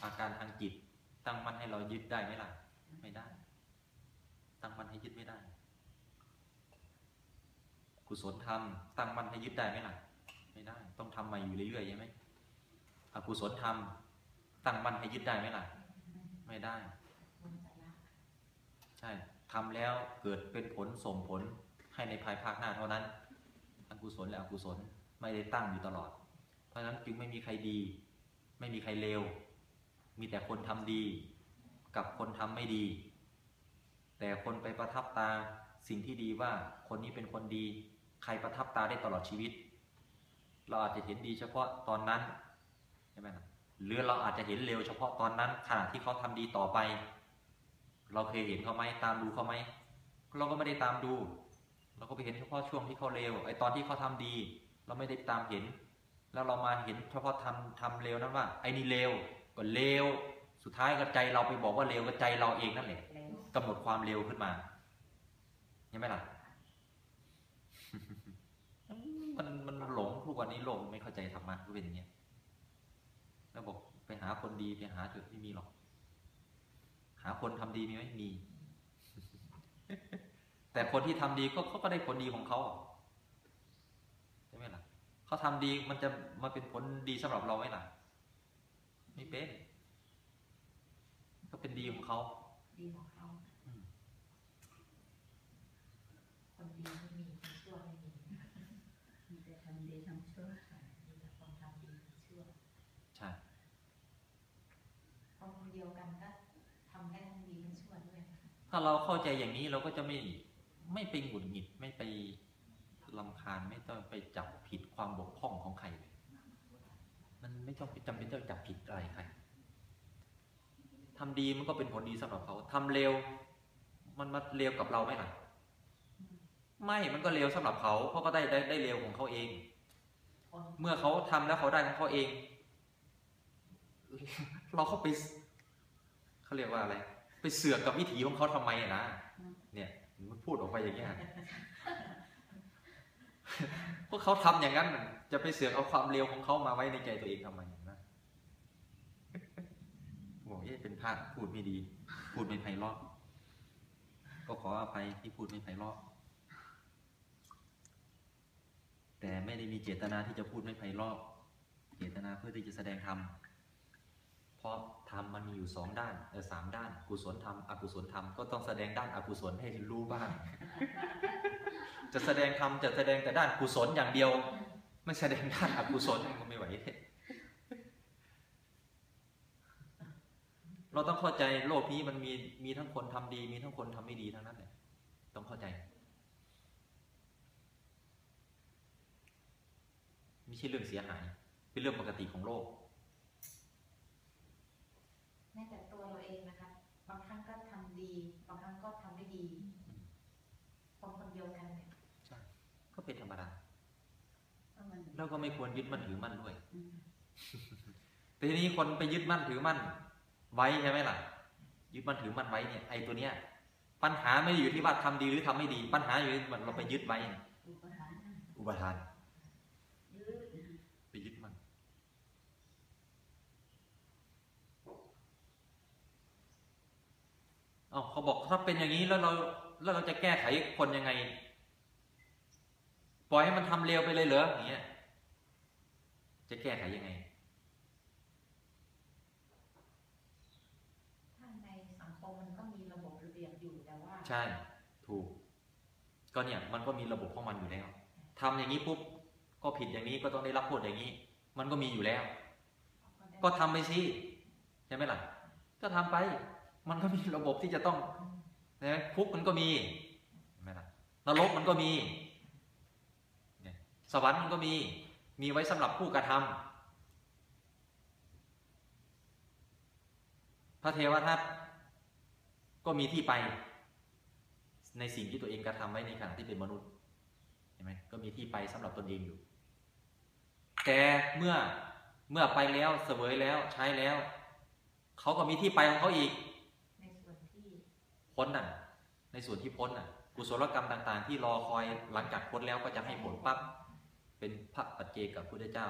อาการทางจิต ตั้งมั่นให้เรายึดได้ไหมล่ะ ไม่ได้ ตั้งมั่นให้ยึดไม่ได้ กุศลธรรมตั้งมั่นให้ยึดได้ไหมล่ะ ไม่ได้ ต้องทำใหม่อยู่เรื่อยๆใช่ไหมอกุศลธรรมตั้งมั่นให้ยึดได้ไหมล่ะ ไม่ได้ ใช่ทำแล้วเกิดเป็นผลส่งผล ให้ในภายภาคหน้าเท่านั้นอกุศลและอกุศลไม่ได้ตั้งอยู่ตลอด เพราะฉะนั้นจึงไม่มีใครดี ไม่มีใครเลว มีแต่คนทำดีกับคนทำไม่ดี แต่คนไปประทับตาสิ่งที่ดีว่าคนนี้เป็นคนดี ใครประทับตาได้ตลอดชีวิต เราอาจจะเห็นดีเฉพาะตอนนั้นใช่ไหมล่ะหรือเราอาจจะเห็นเลวเฉพาะตอนนั้นขณะที่เขาทำดีต่อไป เราเคยเห็นเขาไหมตามดูเขาไหมเราก็ไม่ได้ตามดู เราก็ไปเห็นเฉพาะช่วงที่เขาเลวไอตอนที่เขาทำดี เราไม่ได้ตามเห็น แล้วเรามาเห็นเฉพาะทำทำเลวนั้นว่าไอนี่เลวก็เลวสุดท้ายก็ใจเราไปบอกว่าเลวก็ใจเราเองนั่นแหละแล้วกำหนดความเร็วขึ้นมาใช่ไหมล่ะมันมันหลงทุกวันนี้โลกมันไม่เข้าใจธรรมะก็เป็นอย่างเงี้ยแล้วบอกไปหาคนดีไปหาเถอะไม่มีหรอก หาคนทำดีมีไหมมี แต่คนที่ทำดีก็เขาก็ได้ผลดีของเขาอะใช่ไหมล่ะเขาทำดีมันจะมาเป็นผลดีสำหรับเราไหมล่ะไม่เป็น ก็เป็นดีของเขาดีของเขาอืมคนดีไม่มีคนชั่วไม่มีมีแต่ทำดีทำชั่วค่ะมีแต่คนทำดีทำชั่วใช่คนคนเดียวกันก็ทำได้ทั้งดีทั้งชั่วด้วยถ้าเราเข้าใจอย่างนี้เราก็จะไม่ ไม่ไปหงุดหงิดไม่ไปลำคาญไม่ต้องไปจับผิดความบกพร่องของใครเลยมันไม่ต้องจำเป็นต้องจับผิดอะไรใครทำดีมันก็เป็นผลดีสำหรับเขาทำเร็ว มันมาเร็วกับเราไหมล่ะ ไม่มันก็เร็วสำหรับเขาเพราะก็ได้ได้ได้เร็วของเขาเอง เมื่อเขาทำแล้วเขาได้ของเขาเอง เราเข้าไปเขาเรียกว่าอะไร ไปเสือกกับวิถีของเขาทำไมนะ มันพูดออกไปอย่างเงี้ยพวกเขาทำอย่างนั้น จะไปเสือกเอาความเร็วของเขามาไว้ในใจตัวเองทำไมนะบอกเอ๊ะเป็นพลาดพูดไม่ดี พูดไม่ไพเราะก็ขออภัยที่พูดไม่ไพเราะแต่ไม่ได้มีเจตนาที่จะพูดไม่ไพเราะเจตนาเพื่อที่จะแสดงธรรม ราะธรรมมันมีอยู่สองด้านเออสามด้าน กุศลธรรมอกุศลธรรมก็ต้องแสดงด้านอกุศลให้รู้บ้าง จะแสดงธรรมจะแสดงแต่ด้านกุศลอย่างเดียว ไม่แสดงด้านอกุศลก็ไม่ไหวเราต้องเข้าใจโลกนี้มันมีมีทั้งคนทำดี มีทั้งคนทำไม่ดีทั้งนั้นเลยต้องเข้าใจ ไม่ใช่เรื่องเสียหาย เป็นเรื่องปกติของโลก แม้แต่ตัวเราเองนะคะ บางครั้งก็ทำดี บางครั้งก็ทำไม่ดีคนคนเดียวกันเนี่ยใช่ก็เป็นธรรมดาก็มันแล้วก็ไม่ควรยึดมั่นถือมั่นด้วยอืมแต่ทีนี้คนไปยึดมั่นถือมั่น ไว้ใช่ไหมล่ะ ยึดมั่นถือมั่นไว้เนี่ยไอ้ตัวเนี้ย ปัญหาไม่ได้อยู่ที่ว่าทำดีหรือทำไม่ดี ปัญหาอยู่ที่มันเราไปยึดไว้อุปทานนะอุปทาน ยืดนะ ไปยึดมันเอ้าเขาบอกถ้าเป็นอย่างนี้แล้วเราแล้วเราจะแก้ไขคนยังไง ปล่อยให้มันทำเร็วไปเลยเหรออย่างเงี้ยจะแก้ไขยังไงถ้าในสังคมมันก็มีระบบระเบียบอยู่แต่ว่า ใช่ ถูก ก็เนี่ยมันก็มีระบบของมันอยู่แล้วทำอย่างนี้ปุ๊บก็ผิดอย่างนี้ก็ต้องได้รับโทษอย่างนี้ มันก็มีอยู่แล้ว ก็ทำไปสิใช่ไหมล่ะ ก็ทำไป มันก็มีระบบที่จะต้องนะคุกมันก็มีนไหมล่ะนรกมันก็มี สวรรค์มันก็มี มีไว้สำหรับผู้กระทำพระเทวทัตก็มีที่ไป ในสิ่งที่ตัวเองกระทำไว้ในขณะที่เป็นมนุษย์เห็นไหมก็มีที่ไปสำหรับตนเองอยู่ แต่เมื่อเมื่อไปแล้วเสวยแล้วใช้แล้ว เขาก็มีที่ไปของเขาอีก พ้นน่ะ ในส่วนที่พ้นน่ะ กุศลกรรมต่าง ๆ ที่รอคอยหลังจากพ้นแล้วก็จะให้ผลปั๊บเป็นพระปัจเจกับพุทธเจ้า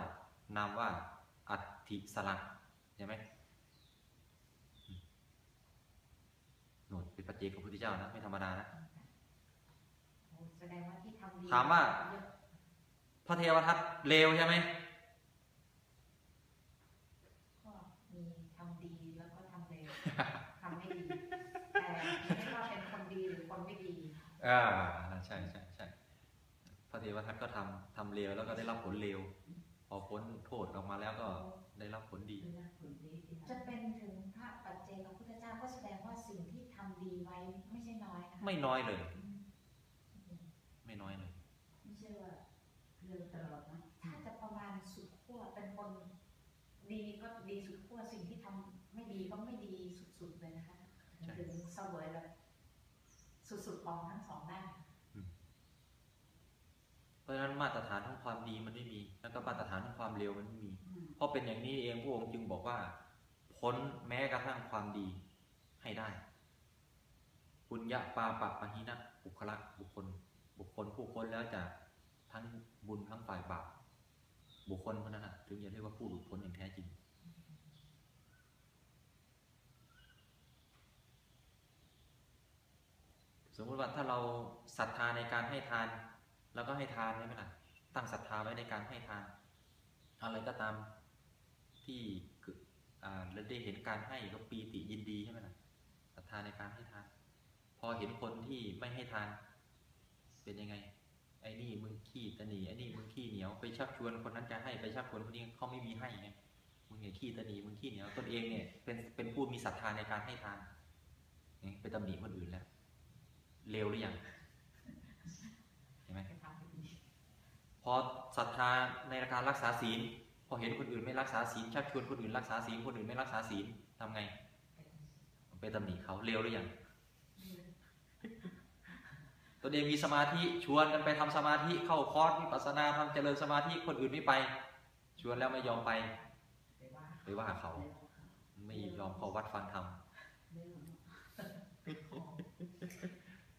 นามว่าอัตถิสละใช่ไหมอืมโน่นเป็นปัจเจกับพุทธเจ้านะไม่ธรรมดานะโอ้แสดงว่าที่ทำดีถามว่าเยอะพระเทวทัตเลวใช่ไหม ก็มีทำดีแล้วก็ทำ เลวทำไม่ดี แต่ไม่ว่าเป็นคนดีหรือคนไม่ดี อ่าใช่ใช่ใช่พระเทวทัตก็ทำทำเลวแล้วก็ได้รับผลเลวพอพ้นโทษออกมาแล้วก็ได้รับผลดีคือนะผลดีที่จะเป็นถึงพระปัจเจกพุทธเจ้าก็แสดงว่าสิ่งที่ทำดีไว้ไม่ใช่น้อยนะคะไม่น้อยเลยอืมไม่น้อยเลยไม่ใช่ว่าเรื่องตลอดนะถ้าจะประมาณสุดขั้วเป็นคนดีก็ดีสุดขั้วสิ่งที่ทำไม่ดีก็ไม่ดีสุดๆเลยนะคะใช่ถึงเสวยแบบ สุดๆของทั้งสองด้านเพราะฉะนั้นมาตรฐานของความดีมันไม่มี แล้วก็มาตรฐานของความเลวมันไม่มีอืมเพราะเป็นอย่างนี้เองพระองค์จึงบอกว่า พ้นแม้กระทั่งความดีให้ได้ปุญญาปาปะปะหินะบุคละบุคคล บุคคลผู้พ้นแล้วจากทั้งบุญทั้งฝ่ายบาปบุคคลคนนั้นนะถึงจะเรียกว่าผู้หลุดพ้นอย่างแท้จริง สมมติว่าถ้าเราศรัทธาในการให้ทาน แล้วก็ให้ทานใช่ไหมล่ะตั้งศรัทธาไว้ในการให้ทานอะไรก็ตามที่เกิดอ่าได้เห็นการให้ก็ปีติยินดีใช่ไหมล่ะศรัทธาในการให้ทาน พอเห็นคนที่ไม่ให้ทาน เป็นยังไง ไอ้นี่มึงขี้ตะหนีไอ้นี่มึงขี้เหนียวไปชักชวนคนนั้นจะให้ไปชักชวนคนนี้เขาไม่มีให้ไงมึงเนี่ยขี้ตะหนีมึงขี้เหนียวตนเองเนี่ยเป็นเป็นผู้มีศรัทธาในการให้ทานนี่ไปตำหนิคนอื่นแล้ว เลวหรือยังเห็นไหมพอศรัทธาในการรักษาศีล พอเห็นคนอื่นไม่รักษาศีลชักชวนคนอื่นรักษาศีลคนอื่นไม่รักษาศีลทำไงไปตำหนิเขาเลวหรือยังตัวเองมีสมาธิชวนกันไปทำสมาธิเข้าคอร์สวิปัสสนาทำเจริญสมาธิคนอื่นไม่ไป ชวนแล้วไม่ยอมไปไปว่าเขาไม่ยอมเข้าวัดฟังธรรม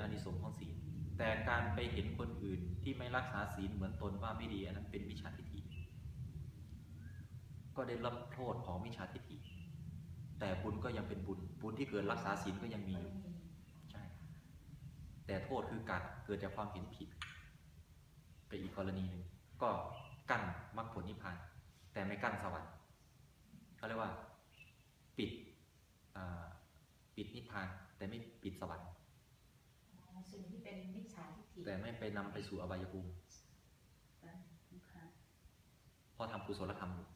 อานิสงส์ของศีล แต่การไปเห็นคนอื่นที่ไม่รักษาศีลเหมือนตนว่าไม่ดีอันนั้นเป็นมิจฉาทิฏฐิ ก็ได้รับโทษของมิจฉาทิฏฐิ แต่บุญก็ยังเป็นบุญ บุญที่เกิดรักษาศีลก็ยังมีอยู่ ใช่ แต่โทษคือการเกิดจากความเห็นผิด ไปอีกกรณีหนึ่งก็กั้นมรรคผลนิพพาน แต่ไม่กั้นสวรรค์เขาเรียกว่า ปิดปิดนิพพาน แต่ไม่ปิดสวรรค์ เป็นมิจฉาทิฏฐิแต่ไม่ไปนำไปสู่อบายภูมิค่ะเพราะทำกุศลธรรมอยู่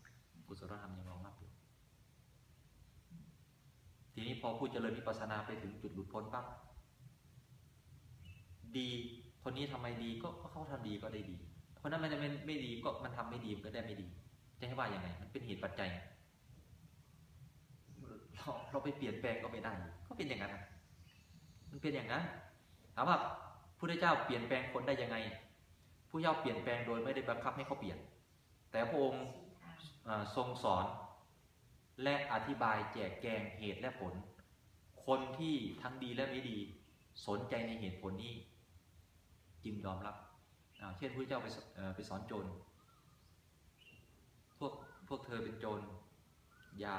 กุศลธรรมยังรองรับอยู่ทีนี้พอผู้เจริญวิปัสสนาไปถึงจุดหลุดพ้นปั๊บดีคนนี้ทำไมดีก็ก็เขาทำดีก็ได้ดีคนนั้นมันจะเป็นไม่ดีก็มันทำไม่ดีมันก็ได้ไม่ดี จะให้ว่ายังไง มันเป็นเหตุปัจจัยเราเราไปเปลี่ยนแปลงก็ไม่ได้ ก็เป็นอย่างนั้นนะมันเป็นอย่างนั้น ถามว่าผู้ได้เจ้าเปลี่ยนแปลงคนได้ยังไงผู้เจ้าเปลี่ยนแปลงโดยไม่ได้บังคับให้เขาเปลี่ยน แต่พระองค์ทรงสอนและอธิบายแจกแจงเหตุและผล คนที่ทั้งดีและไม่ดี สนใจในเหตุผลนี้จึงยอมรับ เช่นพระเจ้าไปไปสอนโจร พวกพวกเธอเป็นโจร อย่า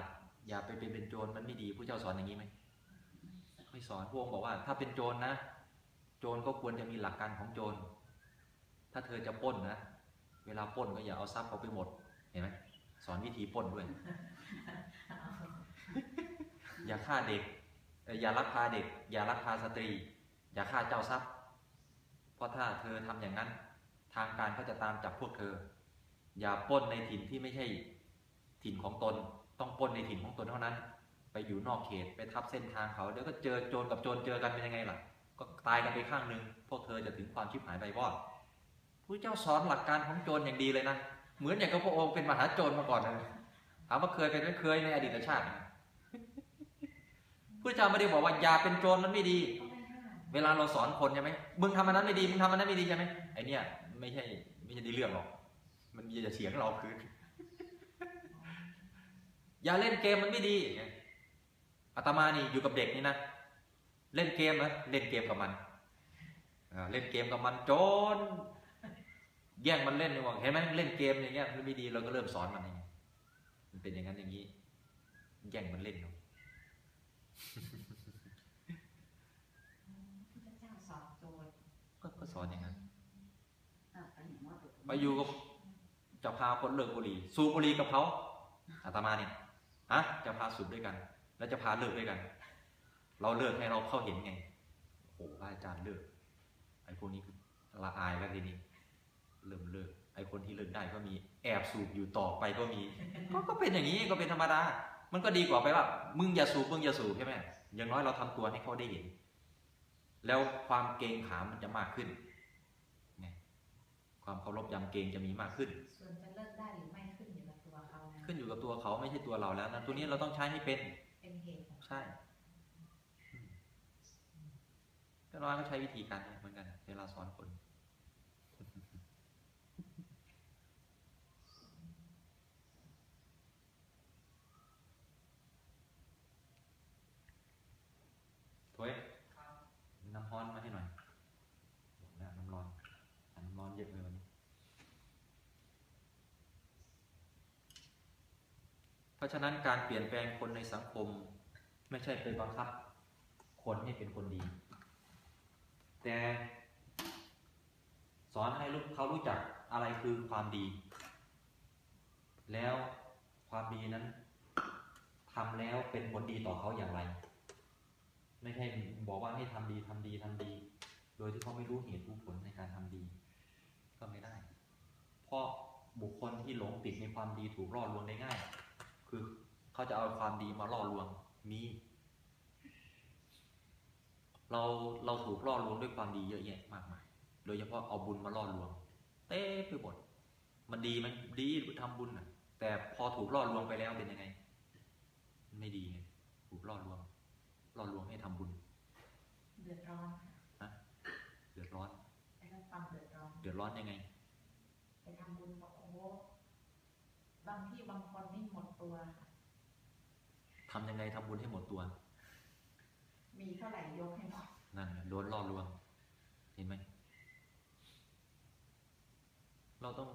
อย่าไปเป็นเป็นโจรมันไม่ดีพระเจ้าสอนอย่างนี้ไหมไม่สอนพระองค์บอกว่า ถ้าเป็นโจรนะ โจรก็ควรจะมีหลักการของโจร ถ้าเธอจะปล้นนะ เวลาปล้นก็อย่าเอาทรัพย์เขาไปหมด เห็นไหมสอนวิธีปล้นด้วย อย่าฆ่าเด็กเอ่ออย่าลักพาเด็ก อย่าลักพาสตรี อย่าฆ่าเจ้าทรัพย์ เพราะถ้าเธอทำอย่างนั้น ทางการก็จะตามจับพวกเธอ อย่าปล้นในถิ่นที่ไม่ใช่ถิ่นของตน ต้องปล้นในถิ่นของตนเท่านั้น ไปอยู่นอกเขต ไปทับเส้นทางเขา เดี๋ยวก็เจอโจรกับโจรเจอกันเป็นยังไงล่ะ ก็ตายกันไปข้างหนึ่งพวกเธอจะถึงความชิบหายไปวอดพระเจ้าสอนหลักการของโจรอย่างดีเลยนะเหมือนอย่างกับพระองค์เป็นมหาโจรมาก่อนเลยถามว่าเคยเป็นไหมเคยในอดีตชาติพระเจ้าไม่ได้บอกว่าอย่าเป็นโจรมันไม่ดี เวลาเราสอนคนใช่ไหมมึงทำอันนั้นไม่ดีมึงทำอันนั้นไม่ดีใช่ไหมไอเนี้ยไม่ใช่ไม่ใช่ในเรื่องหรอก มันมีแต่เสียงเราคืนอย่าเล่นเกมมันไม่ดีอางเงี้ยอาตมานี่อยู่กับเด็กนี่นะ เล่นเกมนะเล่นเกมกับมันอ่าเล่นเกมกับมันจนแย่งมันเล่นนี่ว่าเห็นไหมเล่นเกมอย่างเงี้ยมันไม่ดีเราก็เริ่มสอนมันอย่างเงี้ยมันเป็นอย่างนั้นอย่างนี้แย่งมันเล่นเนาะพุทธเจ้าสอนโจรก็ก็สอนอย่างนั้นอะไปเห็นว่าตัวไปอยู่กับจะพาคนเลิกบุหรี่สูบบุหรี่กับเขาอาตมาเนี่ยฮะจะพาสูบด้วยกัน แล้วจะพาเลิกด้วยกัน เราเลิกให้เราเข้าเห็นไงโอ้โหพระอาจารย์เลิกไอ้พวกนี้คือละอายแล้วทีนี้เริ่มเลิกไอ้คนที่เลิกได้ก็มีแอบสูบอยู่ต่อไปก็มี ก็ก็เป็นอย่างนี้ก็เป็นธรรมดา มันก็ดีกว่าไปว่ามึงอย่าสูบมึงอย่าสูบใช่ไหมอย่างน้อยเราทำตัวให้เขาได้เห็น แล้วความเกรงขามมันจะมากขึ้นไงความเคารพยำเกรงจะมีมากขึ้น ส่วนจะเลิกได้หรือไม่ขึ้นอยู่กับตัวเขานะขึ้นอยู่กับตัวเขาไม่ใช่ตัวเราแล้วนะตัวนี้เราต้องใช้ให้เป็นเป็นเหตุของใช่อืม ก็น้อยก็ใช้วิธีการเหมือนกัน เวลาสอนคน ถวยน้ำร้อนมาให้หน่อยน้ำร้อนน้ำร้อนเยอะเลยวันนี้เพราะฉะนั้นการเปลี่ยนแปลงคนในสังคม ไม่ใช่ไปบังคับ คนให้เป็นคนดี แต่สอนให้ลูกเขารู้จักอะไรคือความดี แล้วความดีนั้นทำแล้วเป็นผลดีต่อเขาอย่างไร ไม่ใช่บอกว่าให้ทำดีทำดีทำดี โดยที่เขาไม่รู้เหตุรู้ผลในการทำดี ก็ไม่ได้ เพราะบุคคลที่หลงติดในความดีถูกล่อลวงได้ง่าย คือเขาจะเอาความดีมาล่อลวงมี เราเราถูกล่อลวงด้วยความดีเยอะแยะมากมาย โดยเฉพาะเอาบุญมาล่อลวง เต้ไปหมดมันดีไหมดีทำบุญน่ะ แต่พอถูกล่อลวงไปแล้วเป็นยังไงมันไม่ดีไงถูกล่อลวงล่อลวงให้ทำบุญ เดือดร้อนค่ะเดือดร้อนได้รับความเดือดร้อนเดือดร้อนยังไง ไปทำบุญบอกโอ้โหบางที่บางคนนี่หมดตัวค่ะทำยังไงทำบุญให้หมดตัว มีเท่าไหร่ยกให้หมดนั่นไงโดนล่อลวงเห็นไหมเราต้อง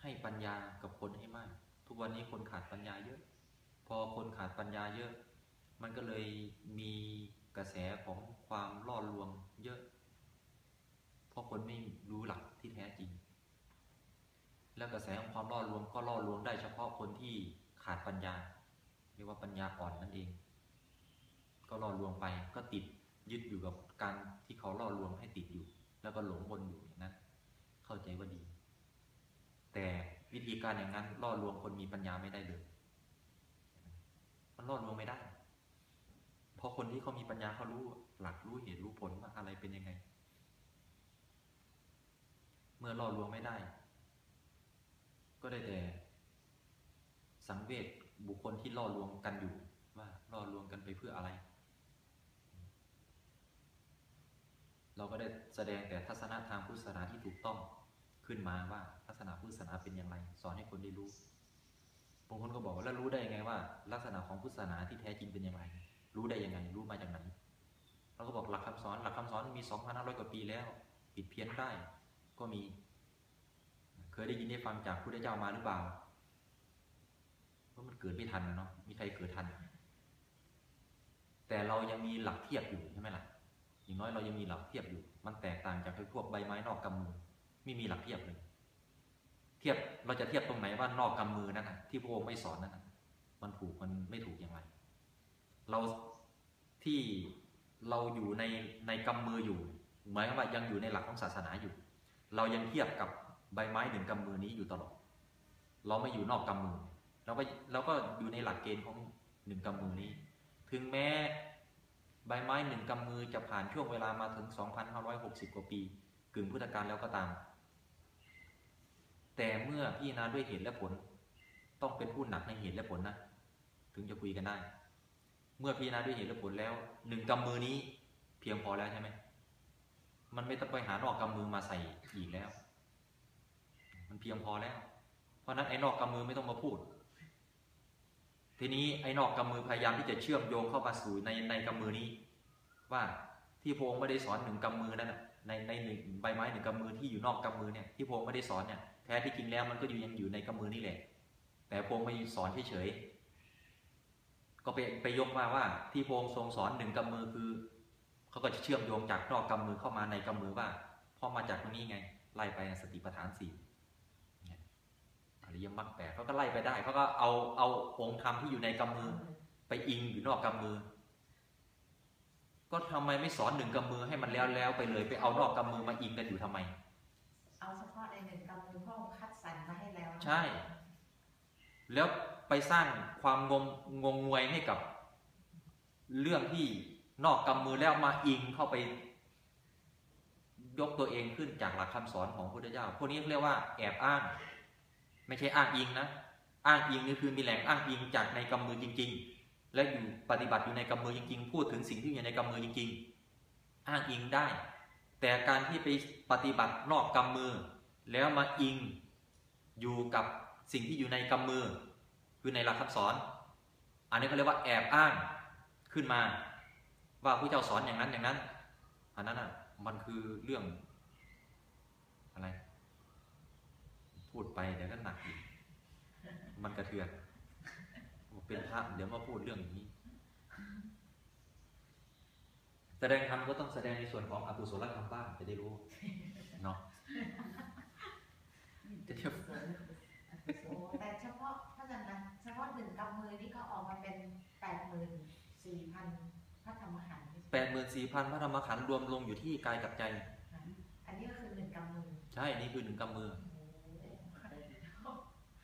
ให้ปัญญากับคนให้มาก ทุกวันนี้คนขาดปัญญาเยอะ พอคนขาดปัญญาเยอะ มันก็เลยมีกระแสของความล่อลวงเยอะ เพราะคนไม่รู้หลักที่แท้จริง แล้วกระแสของความล่อลวงก็ล่อลวงได้เฉพาะคนที่ขาดปัญญาเรียกว่าปัญญาอ่อนนั่นเอง ก็ล่อลวงไปก็ติดยึดอยู่กับการที่เขาล่อลวงให้ติดอยู่ แล้วก็หลงวนอยู่อย่างนั้น เข้าใจว่าดี แต่วิธีการอย่างนั้นล่อลวงคนมีปัญญาไม่ได้เลย มันล่อลวงไม่ได้ เพราะคนที่เขามีปัญญาเขารู้หลักรู้เหตุรู้ผลว่าอะไรเป็นยังไง เมื่อล่อลวงไม่ได้ ก็ได้แต่สังเวชบุคคลที่ล่อลวงกันอยู่ว่าล่อลวงกันไปเพื่ออะไร เราก็ได้แสดงแต่ทัศนะทางพุทธศาสนาที่ถูกต้องขึ้นมาว่าลักษณะพุทธศาสนาเป็นอย่างไร สอนให้คนได้รู้บางคนก็บอกว่าแล้วรู้ได้ยังไงว่า ลักษณะของพุทธศาสนาที่แท้จริงเป็นอย่างไร รู้ได้ยังไง รู้มาจากไหนเราก็บอกหลักคำสอน หลักคำสอนมี2,500กว่าปีแล้ว ผิดเพี้ยนได้ก็มี เคยได้ยินได้ฟังจากพระพุทธเจ้ามาหรือเปล่าเพรามันเกิดไม่ทันนะเนาะมีใครเกิดทัน แต่เรายังมีหลักเทียบอยู่ใช่ไหมล่ะ อย่างน้อยเรายังมีหลักเทียบอยู่ มันแตกต่างจากพวกใบไม้นอกกำมือ ไม่มีหลักเทียบเลย เทียบเราจะเทียบตรงไหนว่านอกกำมือนั่นนะที่พระองค์ไม่สอนนั่นนะมันถูกมันไม่ถูกอย่างไร เราที่เราอยู่ในในกำมืออยู่หมายความว่ายังอยู่ในหลักของศาสนาอยู่ เรายังเทียบกับใบไม้หนึ่งกำมือนี้อยู่ตลอด เราไม่อยู่นอกกำมือเราก็เราก็อยู่ในหลักเกณฑ์ของหนึ่งกำมือนี้ ถึงแม้ ใบไม้หนึ่งกำมือจะผ่านช่วงเวลามาถึง 2,560 กว่าปี กึ่งพุทธกาลแล้วก็ตาม แต่เมื่อพี่นาด้วยเหตุและผล ต้องเป็นผู้หนักในเหตุและผลนะ ถึงจะคุยกันได้ เมื่อพี่นาด้วยเหตุและผลแล้วหนึ่งกำมือนี้เพียงพอแล้วใช่ไหมมันไม่ต้องไปหานอกกำมือมาใส่อีกแล้ว มันเพียงพอแล้ว เพราะนั้นไอ้นอกกำมือไม่ต้องมาพูด ทีนี้ไอ้นอกกำมือพยายามที่จะเชื่อมโยงเข้ามาสู่ในในกำมือนี้ ว่าที่พงค์ไม่ได้สอนหนึ่งกำมือนั่นในในหนึ่งใบไม้หนึ่งกำมือที่อยู่นอกกำมือเนี่ยที่พงค์ไม่ได้สอนเนี่ยแท้ที่จริงแล้วมันก็อยู่ยังอยู่ในกำมือนี่แหละ แต่พงค์ไม่สอนเฉยๆก็ไปไปยกมาว่าที่พงค์ทรงสอนหนึ่งกำมือคือเขาก็จะเชื่อมโยงจากนอกกำมือเข้ามาในกำมือว่าพราะมาจากตรงนี้ไงไล่ไปสติปัฏฐานสี่ อริยมรรคแปดเขาก็ไล่ไปได้เขาก็เอาเอาองค์ธรรมที่อยู่ในกำมือ ไปอิงอยู่นอกกำมือ ก็ทำไมไม่สอนหนึ่งกำมือให้มันแล้วแล้วไปเลยไปเอานอกกำมือมาอิงกันอยู่ทำไม เอาเฉพาะในหนึ่งกำมือพระองค์คัดสรรมาให้แล้วนะใช่ แล้วไปสร้างความงมงงงวยให้กับเรื่องที่นอกกำมือแล้วมาอิงเข้าไป ยกตัวเองขึ้นจากหลักคำสอนของพระพุทธเจ้า พวกนี้เรียกว่าแอบอ้าง ไม่ใช่อ้างอิงนะอ้างอิงนี่คือมีแหล่งอ้างอิงจากในกำมือจริง ๆ และอยู่ปฏิบัติอยู่ในกำมือจริง ๆ พูดถึงสิ่งที่อยู่ในกำมือจริง ๆ อ้างอิงได้ แต่การที่ไปปฏิบัตินอกกำมือ แล้วมาอิงอยู่กับสิ่งที่อยู่ในกำมือ คือในหลักคำสอน อันนี้เขาเรียกว่าแอบอ้างขึ้นมา ว่าผู้เจ้าสอนอย่างนั้นอย่างนั้น อันนั้นอะมันคือเรื่องอะไร พูดไปเดี๋ยวก็หนักอีกมันกระเทือนเป็นพระเดี๋ยวมาพูดเรื่องอย่างนี้ แสดงธรรมก็ต้องแสดงในส่วนของอกุศลธรรมบ้างจะได้รู้เนาะจะเทียบโอ้แต่เฉพาะถ้าอย่างนั้นเฉพาะหนึ่งกำมือนี่ก็ออกมาเป็นแปดหมื่นสี่พันพระธรรมขันธ์แปดหมื่นสี่พันพระธรรมขันธ์รวมลงอยู่ที่กายกับใจ อันนี้ก็คือหนึ่งกำมือ ใช่นี่คือหนึ่งกำมือ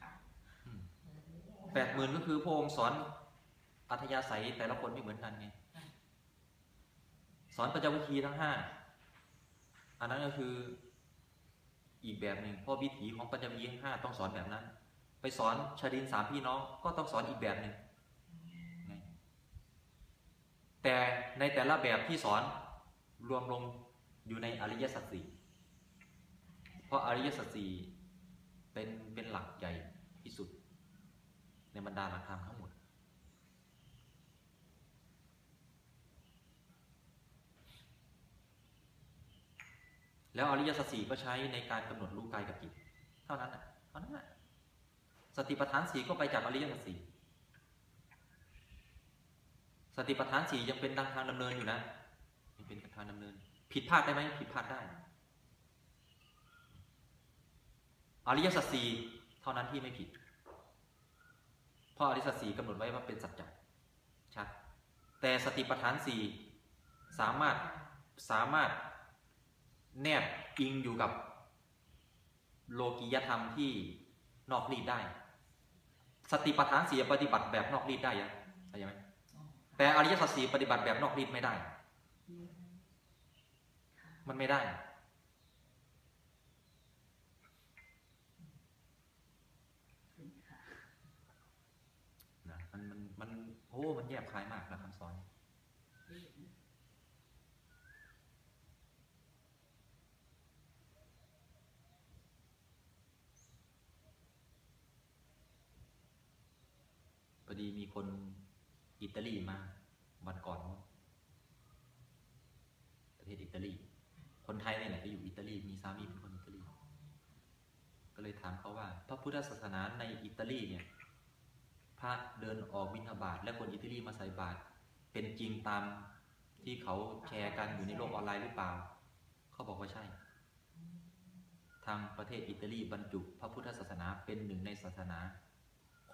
ค่ะ แปดหมื่นก็คือพระองค์สอนอัธยาศัยแต่ละคนไม่เหมือนกันไงสอนปัญจวิธีทั้งห้าอันนั้นก็คืออีกแบบหนึ่งเพราะวิถีของปัญจวิธีทั้งห้าต้องสอนแบบนั้น ไปสอนชาดินสามพี่น้องก็ต้องสอนอีกแบบหนึ่งแต่ในแต่ละแบบที่สอนรวมลงอยู่ในอริยสัจสี่เพราะอริยสัจสี่เป็นเป็นหลักใหญ่ที่สุด ในบรรดาหลักธรรมทั้งหมด แล้วอริยสัจสี่ก็ใช้ในการกำหนดรู้กายกับจิตเท่านั้นนะเท่านั้นอะสติปัฏฐานสีก็ไปจากอริยสัจสี่สติปัฏฐานสียังเป็นทางดำเนินอยู่นะยังเป็นทางดำเนิน ผิดพลาดได้ไหมผิดพลาดได้ อริยสัจสี่เท่านั้นที่ไม่ผิด เพราะอริยสัจสี่กำหนดไว้ว่าเป็นสัจจะชัดแต่สติปัฏฐานสี่สามารถสามารถแนบอิงอยู่กับโลกิยธรรมที่นอกรีดได้ สติปัฏฐานสี่ปฏิบัติแบบนอกรีดได้ยังเข้าใจไหมแต่อริยสัจสี่ปฏิบัติแบบนอกรีดไม่ได้ มันไม่ได้ นะมันมันมัน โอ้ มันแยบคายมากนะคำสอนพอดีมีคนอิตาลีมาวันก่อน ประเทศอิตาลี คนไทยเนี่แหละไปอยู่อิตาลี มีสามีเป็นคนอิตาลี ก็เลยถามเขาว่า พระพุทธศาสนาในอิตาลีเนี่ย พระเดินออกบิณฑบาตและคนอิตาลีมาใส่บาตรเป็นจริงตามที่เขาแชร์กันอยู่ในโลกออนไลน์หรือเปล่า เขาบอกว่าใช่ ทางประเทศอิตาลีบรรจุพระพุทธศาสนาเป็นหนึ่งในศาสนา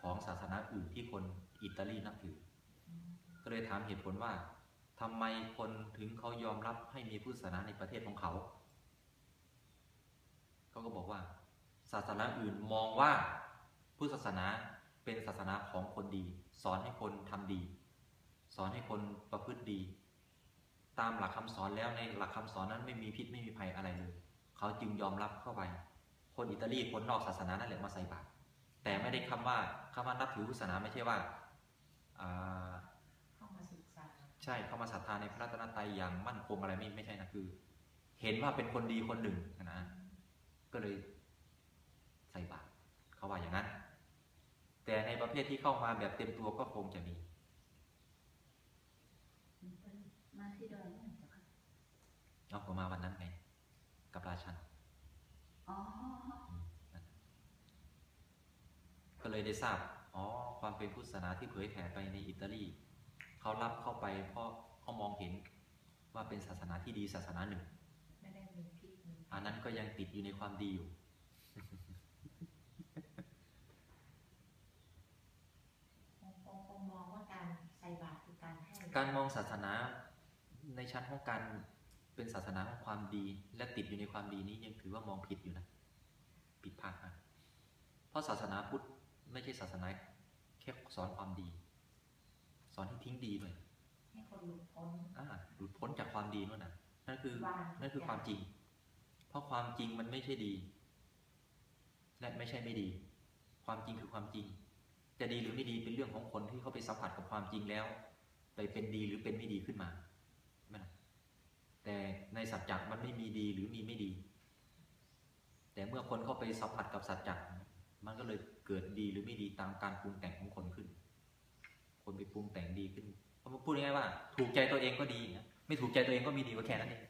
ของศาสนาอื่นที่คนอิตาลีนับถือ ก็เลยถามเหตุผลว่าทำไมคนถึงเขายอมรับให้มีพุทธศาสนาในประเทศของเขา เขาก็บอกว่า ศาสนาอื่นมองว่าพุทธศาสนา เป็นศาสนาของคนดี สอนให้คนทำดี สอนให้คนประพฤติดี ตามหลักคำสอนแล้วในหลักคำสอนนั้นไม่มีพิษไม่มีภัยอะไรเลยเขาจึงยอมรับเข้าไป คนอิตาลีคนนอกศาสนานั่นแหละมาใส่บาตรแต่ไม่ได้คำว่าคำว่านับถือพุทธศาสนาไม่ใช่ว่าอ่าเข้ามาศึกษาใช่เข้ามาศรัทธาในพระรัตนตรัยอย่างมั่นคงอะไรไม่ไม่ใช่นะคือ เห็นว่าเป็นคนดีคนหนึ่งนะก็เลยใส่บาตรเขาว่าอย่างนั้น แต่ในประเภทที่เข้ามาแบบเต็มตัวก็คงจะมี มาที่ดอยนี่เหรอคะเอาผมมาวันนั้นไง กับราชันอ๋ออืมนั่นก็เลยได้ทราบ อ๋อ ความเป็นพุทธศาสนาที่เผยแผ่ไปในอิตาลี เขารับเข้าไปเพราะเขามองเห็นว่าเป็นศาสนาที่ดีศาสนาหนึ่งไม่ได้มีพิษมีอันนั้นก็ยังติดอยู่ในความดีอยู่ คงคงคงมองว่าการใส่บาตรคือ การให้การมองศาสนาในชั้นของการเป็นศาสนาของความดี และติดอยู่ในความดีนี้ยังถือว่ามองผิดอยู่นะผิดพลาดมากเพราะศาสนาพุทธไม่ใช่ศาสนาแค่สอนความดี สอนให้ทิ้งดีด้วยให้คนหลุดพ้นอ่าหลุดพ้นจากความดีนั่นนะนั่นคือวางนั่นคือความจริง เพราะความจริงมันไม่ใช่ดี และไม่ใช่ไม่ดี ความจริงคือความจริง จะดีหรือไม่ดีเป็นเรื่องของคนที่เขาไปสัมผัสกับความจริงแล้ว ไปเป็นดีหรือเป็นไม่ดีขึ้นมาไมล่ะแต่ในสัจจะมันไม่มีดีหรือมีไม่ดี แต่เมื่อคนเข้าไปสัมผัสกับสัจจะมันก็เลยเกิดดีหรือไม่ดีตามการปรุงแต่งของคนขึ้น คนไปปรุงแต่งดีขึ้นเพราะมันพูดง่ายๆว่า ถูกใจตัวเองก็ดีนะไม่ถูกใจตัวเองก็มีดีกว่าแค่นั้นเอง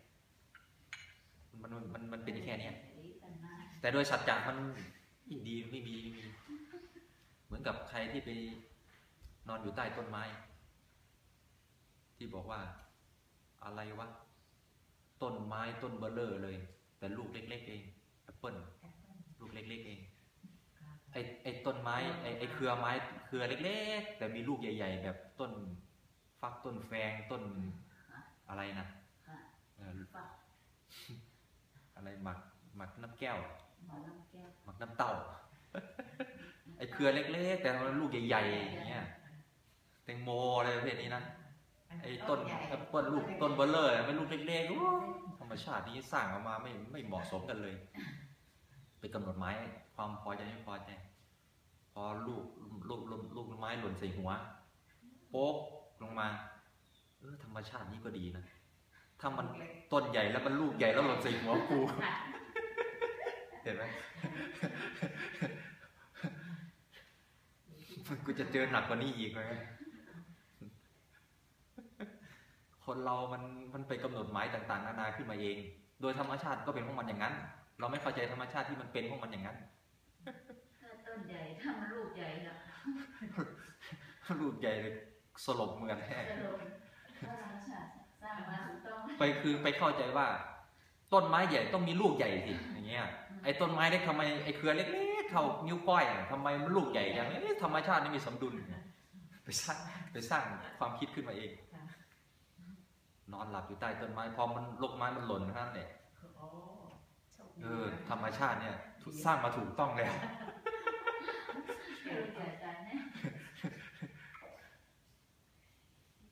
มันมันมันเป็นแค่เนี้ยแต่โดยสัจจะมันดีไม่มีไม่มี เหมือนกับใครที่ไปนอนอยู่ใต้ต้นไม้ ที่บอกว่าอะไรวะต้นไม้ต้นเบ้อเร่อเลย แต่ลูกเล็ก ๆ เองแอปเปิ้ลแอปเปิ้ลลูกเล็ก ๆ เองไอ้ไอ้ต้นไม้ไอ้ไอ้เครือไม้เครือเล็ก ๆ แต่มีลูกใหญ่ ๆ แบบต้นฟักต้นแฟงต้นอะไรนะค่ะเอ่อฝักอะไรหมักหมักน้ำแก้วหมอน้ำแก้วหมักน้ำเต้าไอ้เครือเล็ก ๆ แต่มันลูกใหญ่ๆอย่างเงี้ยแตงโมอะไรประเภทนี้นะ ไอ้ต้นแอปเปิลลูกต้นเบลเลอร์ไม่ลูกเล็กๆโอ้ยธรรมชาตินี้สร้างออกมาไม่ไม่เหมาะสมกันเลย ไปกำหนดไม้ความพอใจไม่พอใจพอลูกลูกลูกลูกไม้หล่นใส่หัวโป๊กลงมาเออธรรมชาตินี้ก็ดีนะถ้ามันต้นใหญ่แล้วมันลูกใหญ่แล้วหล่นใส่หัวกูเห็นไหมกูจะเจอหนักกว่านี้อีกไหมข คนเรามันมันไปกำหนดหมายต่างๆ นานาขึ้นมาเอง โดยธรรมชาติก็เป็นของมันอย่างนั้น เราไม่เข้าใจธรรมชาติที่มันเป็นของมันอย่างนั้นถ้าต้นใหญ่ถ้ามันลูกใหญ่ละลูกใหญ่เลยสลบเหมือนแท้จะลงถ้าธรรมชาติสร้างมาถูกต้องไปคือไปเข้าใจว่า ต้นไม้ใหญ่ต้องมีลูกใหญ่สิอย่างเงี้ยไอ้ต้นไม้เล็กทำไมไอ้เครือเล็กๆเท่านิ้วก้อยอะทำไมมันลูกใหญ่จังเอ๊ะธรรมชาตินี่มีสมดุลไปสร้างไปสร้างความคิดขึ้นมาเองค่ะ นอนหลับอยู่ใต้ต้นไม้พอมันลูกไม้มันหล่นเท่านั้นแหละโอ้โชคดีเออธรรมชาติเนี่ยสร้างมาถูกต้องแล้วเกิดแก่ใจเนี่ย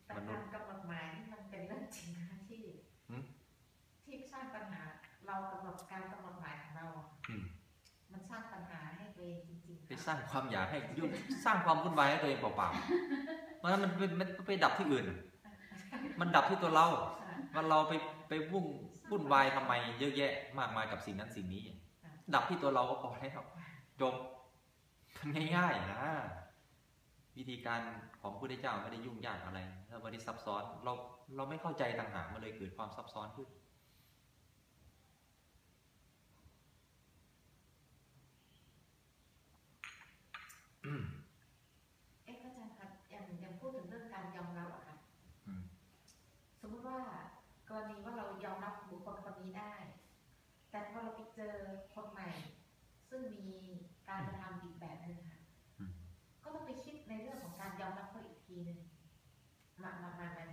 แต่การกำหนดหมายนี่มันเป็นเรื่องจริงนะที่หืมที่สร้างปัญหาเรากำหนดการกำหนดหมายของเราอะอืมมันสร้างปัญหาให้ตัวเองจริงๆไปสร้างความอยากให้ยุ่งสร้างความวุ่นวายให้ตัวเองเปล่าๆเพราะฉะนั้นมันเป็นมันไปดับที่อื่น มันดับที่ตัวเราว่าเราไปไปวุ่นวุ่นวายทำไมเยอะแยะมากมายกับสิ่งนั้นสิ่งนี้ ดับที่ตัวเราก็พอแล้วจบมันง่ายๆนะ วิธีการของพระพุทธเจ้าไม่ได้ยุ่งยากอะไรแล้วไม่ได้ซับซ้อน เราเราไม่เข้าใจต่างหากมันเลยเกิดความซับซ้อนขึ้น อืม เอ๊ะพระอาจารย์ครับอย่างอย่างพูดถึงเรื่องการยอมรับอะค่ะ อืม สมมติว่าก รณีว่าเรายอมรับบุคคลคนนี้ได้ แต่พอเราไปเจอคนใหม่ ซึ่งมีการกระทำอีกแบบหนึ่งค่ะอืมก็ต้องไปคิดในเรื่องของการยอมรับเขาอีกทีหนึ่งหมายหมายหมายหมา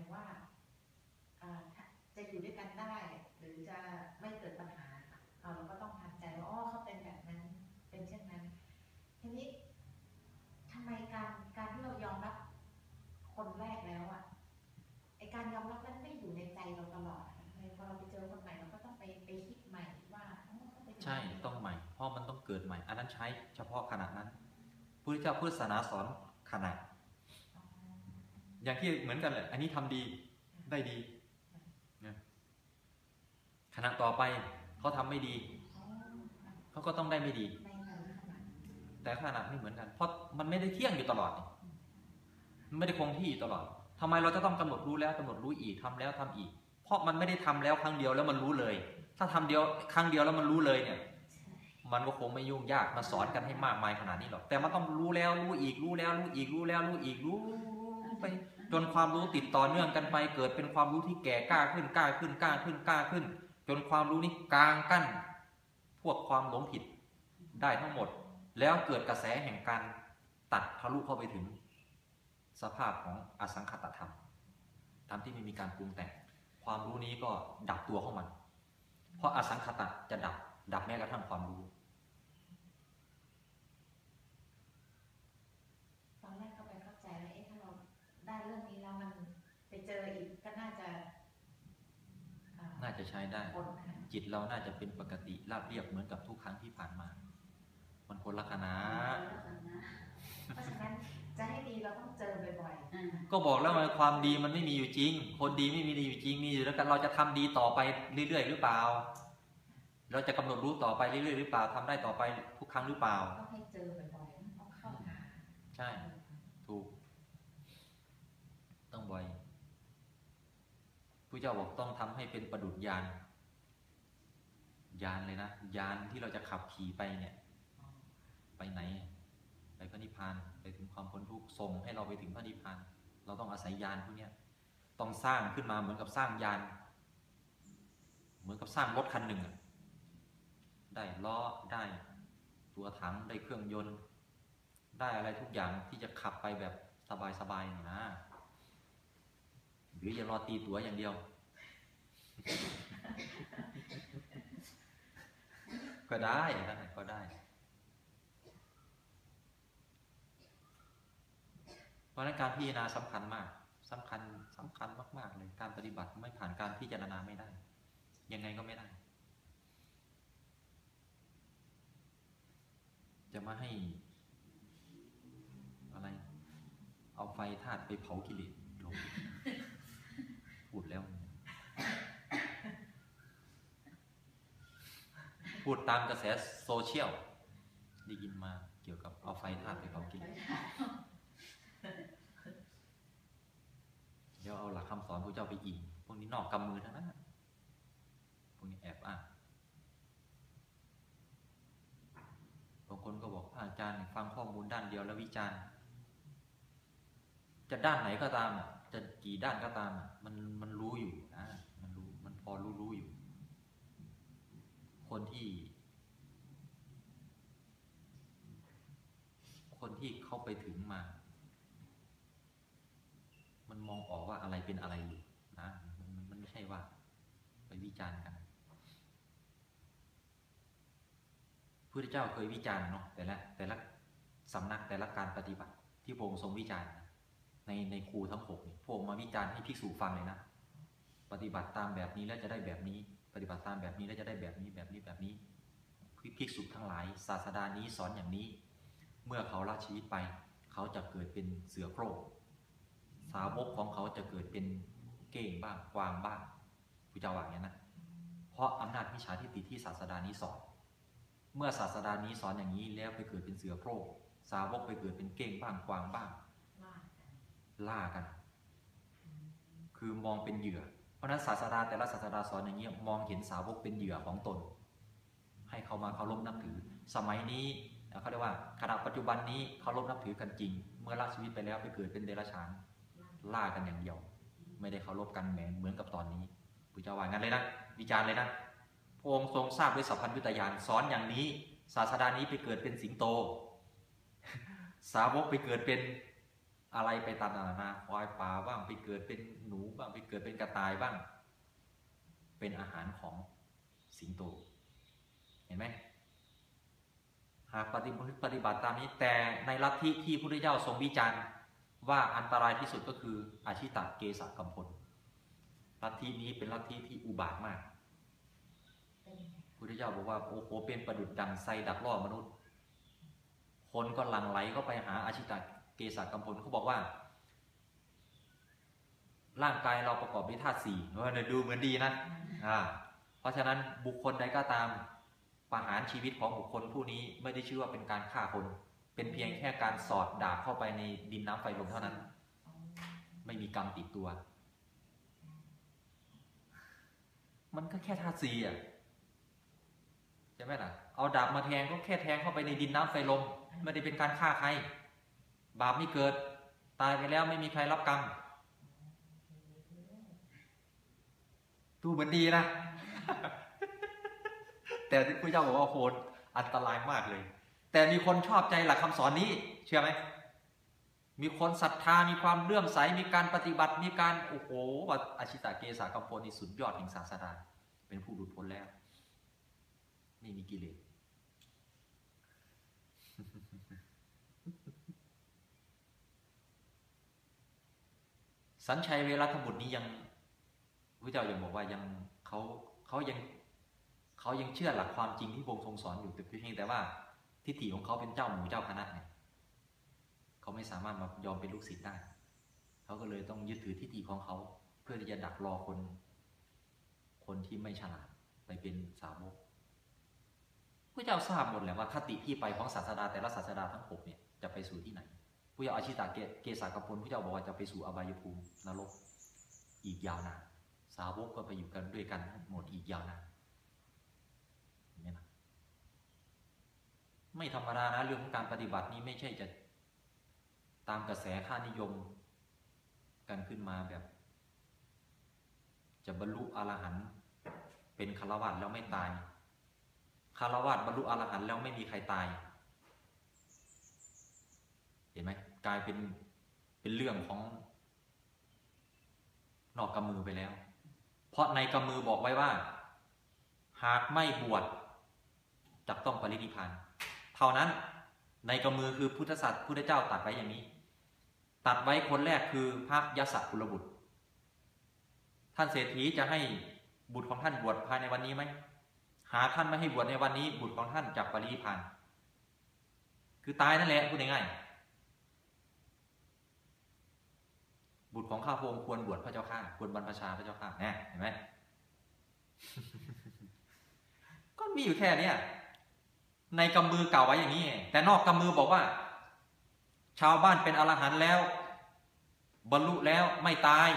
เกิดใหม่ อันนั้นใช้เฉพาะขณะนั้นพุทธเจ้าพุทธศาสนาสอนขณะ อย่างที่เหมือนกันแหละอันนี้ทำดีได้ดีนะขณะต่อไปเขาทำไม่ดีเขาก็ต้องได้ไม่ดี แต่ขณะไม่เหมือนกัน เพราะมันไม่ได้เที่ยงอยู่ตลอดมันไม่ได้คงที่อยู่ตลอดทำไมเราจะต้องกำหนดรู้แล้วกำหนดรู้อีกทำแล้วทำอีก เพราะมันไม่ได้ทำแล้วครั้งเดียวแล้วมันรู้เลย ถ้าทำเดียวครั้งเดียวแล้วมันรู้เลยเนี่ย มันก็คงไม่ยุ่งยากมาสอนกันให้มากมายขนาดนี้หรอกแต่มันต้องรู้แล้วรู้อีกรู้แล้วรู้อีกรู้แล้วรู้อีกรู้ไปจนความรู้ติดต่อเนื่องกันไป เกิดเป็นความรู้ที่แก่กล้าขึ้นกล้าขึ้นกล้าขึ้นกล้าขึ้น จนความรู้นี้กลางกั้น พวกความหลงผิดได้ทั้งหมด แล้วเกิดกระแสแห่งการตัดทะลุเข้าไปถึง สภาพของอสังขตธรรมธรรมที่ไม่มีการปรุงแต่ง ความรู้นี้ก็ดับตัวของมัน เพราะอสังขตะจะดับดับแม้กระทั่งความรู้ ตอนแรกก็ไปเข้าใจว่าเอ๊ะถ้าเรา ได้เรื่องนี้แล้วมันไปเจออีกก็น่าจะอ่าน่าจะใช้ได้ผลค่ะจิตเราน่าจะเป็นปกติราบเรียบเหมือนกับทุกครั้งที่ผ่านมา มันคนละคณะเพราะฉะนั้นจะให้ดีเราต้องเจอบ่อยอ่าก็บอกแล้วว่าความดีมันไม่มีอยู่จริง คนดีไม่มีอยู่จริงมีอยู่แล้วกันเราจะทำดีต่อไปเรื่อยๆ หรือเปล่า เราจะกำหนดรู้ต่อไปเรื่อยๆหรือเปล่าทำได้ต่อไปทุกครั้งหรือเปล่าๆต้องให้เจอบ่อยๆต้องเข้าหาใช่ถูกต้อง บ่อยผู้เจ้าบอกต้องทำให้เป็นประดุจยานยานเลยนะยานที่เราจะขับขี่ไปเนี่ย ไปไหน ไปพระนิพพานไปถึงความพ้นทุกข์ส่งให้เราไปถึงพระนิพพานเราต้องอาศัยยานพวกนี้ต้องสร้างขึ้นมาเหมือนกับสร้างยาน เหมือนกับสร้างรถคันหนึ่งได้ล้อได้ตัวถังได้เครื่องยนต์ ได้อะไรทุกอย่างที่จะขับไปแบบสบายๆนะ หรืออย่ารอตีตั๋วอย่างเดียว ก็ได้ได้ก็ได้ เพราะนั้นการพิจารณาสำคัญมากสำคัญสำคัญมากๆเลยการปฏิบัติไม่ผ่านการพิจารณาไม่ได้ ยังไงก็ไม่ได้ จะมาให้อะไร เอาไฟธาตุไปเผากิเลสลง พูดแล้ว พูดตามกระแสโซเชียลได้ยินมาเกี่ยวกับเอาไฟธาตุไปเผากิเลสเดี๋ยวเอาหลักคำสอนพระเจ้าไปอิงวกนี้นอกกำมือทั้งนั้นพวกนี้แอบอ้างบางคนก็บอกอาจารย์ฟังข้อมูลด้านเดียวแล้ววิจารณ์ จะด้านไหนก็ตามอะ จะกี่ด้านก็ตามอะมันมันรู้อยู่นะมันรู้มันพอรู้รู้อยู่ คนที่ คนที่เข้าไปถึงมา มันมองออกว่าอะไรเป็นอะไรอยู่นะมันมันไม่ใช่ว่า ไปวิจารณ์กันพระพุทธเจ้าเคยวิจารณ์เนาะแต่ละแต่ละสำนักแต่ละการปฏิบัติที่พระองค์ทรงวิจารณ์ ในในครูทั้งหกนี่พระองค์มาวิจารณ์ให้ภิกษุฟังเลยนะ ปฏิบัติตามแบบนี้แล้วจะได้แบบนี้ ปฏิบัติตามแบบนี้แล้วจะได้แบบนี้แบบนี้แบบนี้ภิกษุทั้งหลาย ศาสดานี้สอนอย่างนี้ เมื่อเขาละชีวิตไป เขาจะเกิดเป็นเสือโคร่งสาวกของเขาจะเกิดเป็นเก้งบ้างกวางบ้างพุทธเจ้าว่าอย่างนี้นนะเพราะอำนาจวิชาทิฏฐิที่ศาสดานี้สอน เมื่อศาสดานี้สอนอย่างนี้แล้วไปเกิดเป็นเสือโคร่งสาวกไปเกิดเป็นเก้งบ้างกวางบ้าง ล่ากัน คือมองเป็นเหยื่อ เพราะฉะนั้นศาสดาแต่ละศาสดาสอนอย่างนี้ยมองเห็นสาวกเป็นเหยื่อของตน ให้เขามาเคารพนับถือ สมัยนี้เขาเรียกว่าขณะปัจจุบันนี้เคารพนับถือกันจริง เมื่อละชีวิตไปแล้วไปเกิดเป็นเดรัจฉานล่ากันอย่างเดียว ไม่ได้เคารพกันแหมเหมือนกับตอนนี้พุทธเจ้าว่างั้นเลยนะวิจารณ์เลยนะพระองค์ทรงทราบด้วยสัพพัญญุตญาณสอนอย่างนี้ ศาสดานี้ไปเกิดเป็นสิงโต สาวกไปเกิดเป็น อะไรไปตามนานาควายป่าบ้างไปเกิดเป็นหนูบ้างไปเกิดเป็นกระต่ายบ้าง เป็นอาหารของสิงโต เห็นไหมหากปฏิบัติปฏิบัติตามนี้ แต่ในลัทธิที่พระพุทธเจ้าทรงวิจารณ์ว่าอันตรายที่สุดก็คืออาชิตะเกสะกัมพลลัทธินี้เป็นลัทธิที่อุบาทมากพระพุทธเจ้าบอกว่าโอ้โหเป็นประดุจดังไซดักล่อมนุษย์ คนก็หลั่งไหลเข้าไปหาอาชิตะเก สะกัมพลเขาบอกว่า ร่างกายเราประกอบด้วยธาตุสี่เออเนี่ยดูเหมือนดีนะอ่าเพราะฉะนั้นบุคคลใดก็ตามประหารชีวิตของบุคคลผู้นี้ไม่ได้ชื่อว่าเป็นการฆ่าคน เป็นเพียงแค่การสอดดาบเข้าไปในดินน้ำไฟลมเท่านั้นอ๋อไม่มีกรรมติดตัว มันก็แค่ธาตุสี่อะใช่ไหมล่ะ เอาดาบมาแทงก็แค่แทงเข้าไปในดินน้ำไฟลมไม่ได้เป็นการฆ่าใคร บาปไม่เกิด ตายไปแล้วไม่มีใครรับกรรมดูเหมือนดีนะ แต่ที่พระเจ้าบอกว่าโหดอันตรายมากเลย แต่มีคนชอบใจหลักคำสอนนี้ เชื่อไหม มีคนศรัทธา มีความเลื่อมใส มีการปฏิบัติ มีการโอ้โหว่าอาชิตาเกสากัมพลนี่สุดยอดแห่งศาสดาเป็นผู้หลุดพ้นแล้วไม่มีกิเลส สัญชัยเวรัธบุตรนี้ยังพระเจ้ายังบอกว่ายังเขาเขายังเขายังเชื่อหลักความจริงที่พระองค์ทรงสอนอยู่แต่เพียงแต่ว่าทิฏฐิของเขาเป็นเจ้าหมู่เจ้าคณะไงเขาไม่สามารถมายอมเป็นลูกศิษย์ได้เขาก็เลยต้องยึดถือทิฏฐิของเขา เพื่อที่จะดักรอคน คนที่ไม่ฉลาดไปเป็นสาวกพระเจ้าทราบหมดแหละว่าคติที่ไปของศาสดาแต่ละศาสดาทั้งหกเนี่ยจะไปสู่ที่ไหน พระเจ้าอาชิตาเกเกสากพลพระเจ้าบอกว่าจะไปสู่อบายภูมินรกอีกยาวนานสาวกก็ไปอยู่กันด้วยกันหมดอีกยาวนานเห็นไหมนะไม่ธรรมดานะเรื่องของการปฏิบัตินี้ไม่ใช่จะตามกระแสค่านิยม กันขึ้นมาแบบ จะบรรลุอรหันต์เป็นคารวะแล้วไม่ตายคารวะบรรลุอรหันต์แล้วไม่มีใครตาย เห็นไหมกลายเป็นเป็นเรื่องของ นอกกำมือไปแล้ว เพราะในกำมือบอกไว้ว่า หากไม่บวชจับต้องปรินิพานเท่านั้นในกำมือคือพุทธศาสตร์พุทธเจ้าตัดไว้อย่างนี้ ตัดไว้คนแรกคือพระยศกุลบุตร ท่านเศรษฐีจะให้บุตรของท่านบวชภายในวันนี้ไหมหาท่านไม่ให้บวชในวันนี้ บุตรของท่านจับปรินิพพานคือตายนั่นแหละพูดง่ายๆ บุตรของข้าพงค์ควรบวชพระเจ้าข้าควรบรรพชาพระเจ้าข้าแน่เห็นไหมก็มีอยู่แค่เนี้ยในกำมือกล่าวไว้อย่างนี้ แต่นอกกำมือบอกว่า ชาวบ้านเป็นอรหันต์แล้ว บรรลุแล้วไม่ตาย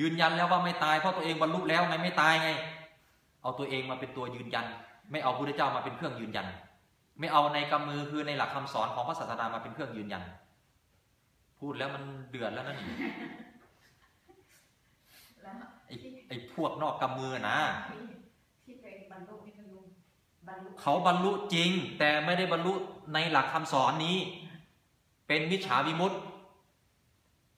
ยืนยันแล้วว่าไม่ตายเพราะตัวเองบรรลุแล้วไงไม่ตายไง เอาตัวเองมาเป็นตัวยืนยัน ไม่เอาพระพุทธเจ้ามาเป็นเครื่องยืนยัน ไม่เอาในกำมือคือในหลักคำสอนของพระศาสดามาเป็นเครื่องยืนยัน พูดแล้วมันเดือดแล้วนั่นแล้วไอ้ไอ้พวกนอกกำมือนะที่ที่ตัวเองบรรลุนี่ก็รู้บรรลุเขาบรรลุจริง แต่ไม่ได้บรรลุในหลักคำสอนนี้ เป็นมิจฉาวิมุตติ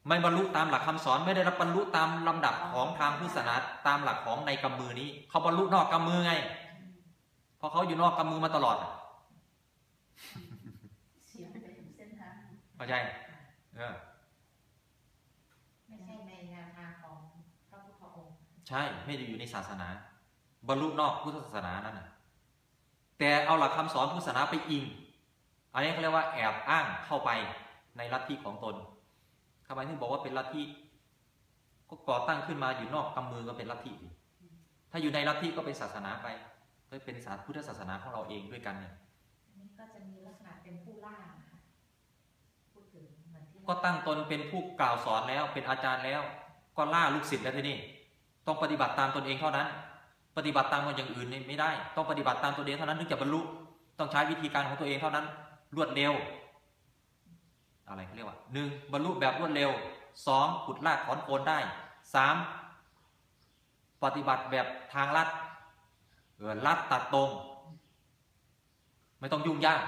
ไม่บรรลุตามหลักคำสอนไม่ได้รับบรรลุตามลำดับของทางพุทธศาสนาตามหลักของในกำมือนี้ เขาบรรลุนอกกำมือไงเพราะเขาอยู่นอกกำมือมาตลอดเสียงไปถึงเส้นทางเข้าใจเออไม่ใช่ในแนวทางของพระพุทธองค์ใช่ไม่ได้อยู่ในศาสนา บรรลุนอกพุทธศาสนานั่นน่ะแต่เอาหลักคำสอนพุทธศาสนาไปอิง อันนี้เขาเรียกว่าแอบอ้างเข้าไปในลัทธิของตนทำไมถึงบอกว่าเป็นลัทธิก็ก่อตั้งขึ้นมาอยู่นอกกำมือก็เป็นลัทธิดิถ้าอยู่ในลัทธิก็เป็นศาสนาไป ก็เป็นศาสพุทธศาสนาของเราเองด้วยกันเนี่ยอันนี้ก็จะมีลักษณะเป็นผู้ล่านะคะพูดถึงเหมือนที่ ก็ตั้งตนเป็นผู้กล่าวสอนแล้วเป็นอาจารย์แล้ว ก็ล่าลูกศิษย์แล้วทีนี้ต้องปฏิบัติตามตนเองเท่านั้น ปฏิบัติตามคนอย่างอื่นนี่ไม่ได้ ต้องปฏิบัติตามตัวเองเท่านั้นถึงจะบรรลุต้องใช้วิธีการของตัวเองเท่านั้น รวดเร็ว อะไรเขาเรียกว่าหนึ่งบรรลุแบบรวดเร็วสองขุดลากถอนโคนได้สามปฏิบัติแบบทางลัดเออลัดตัดตรง ไม่ต้องยุ่งยาก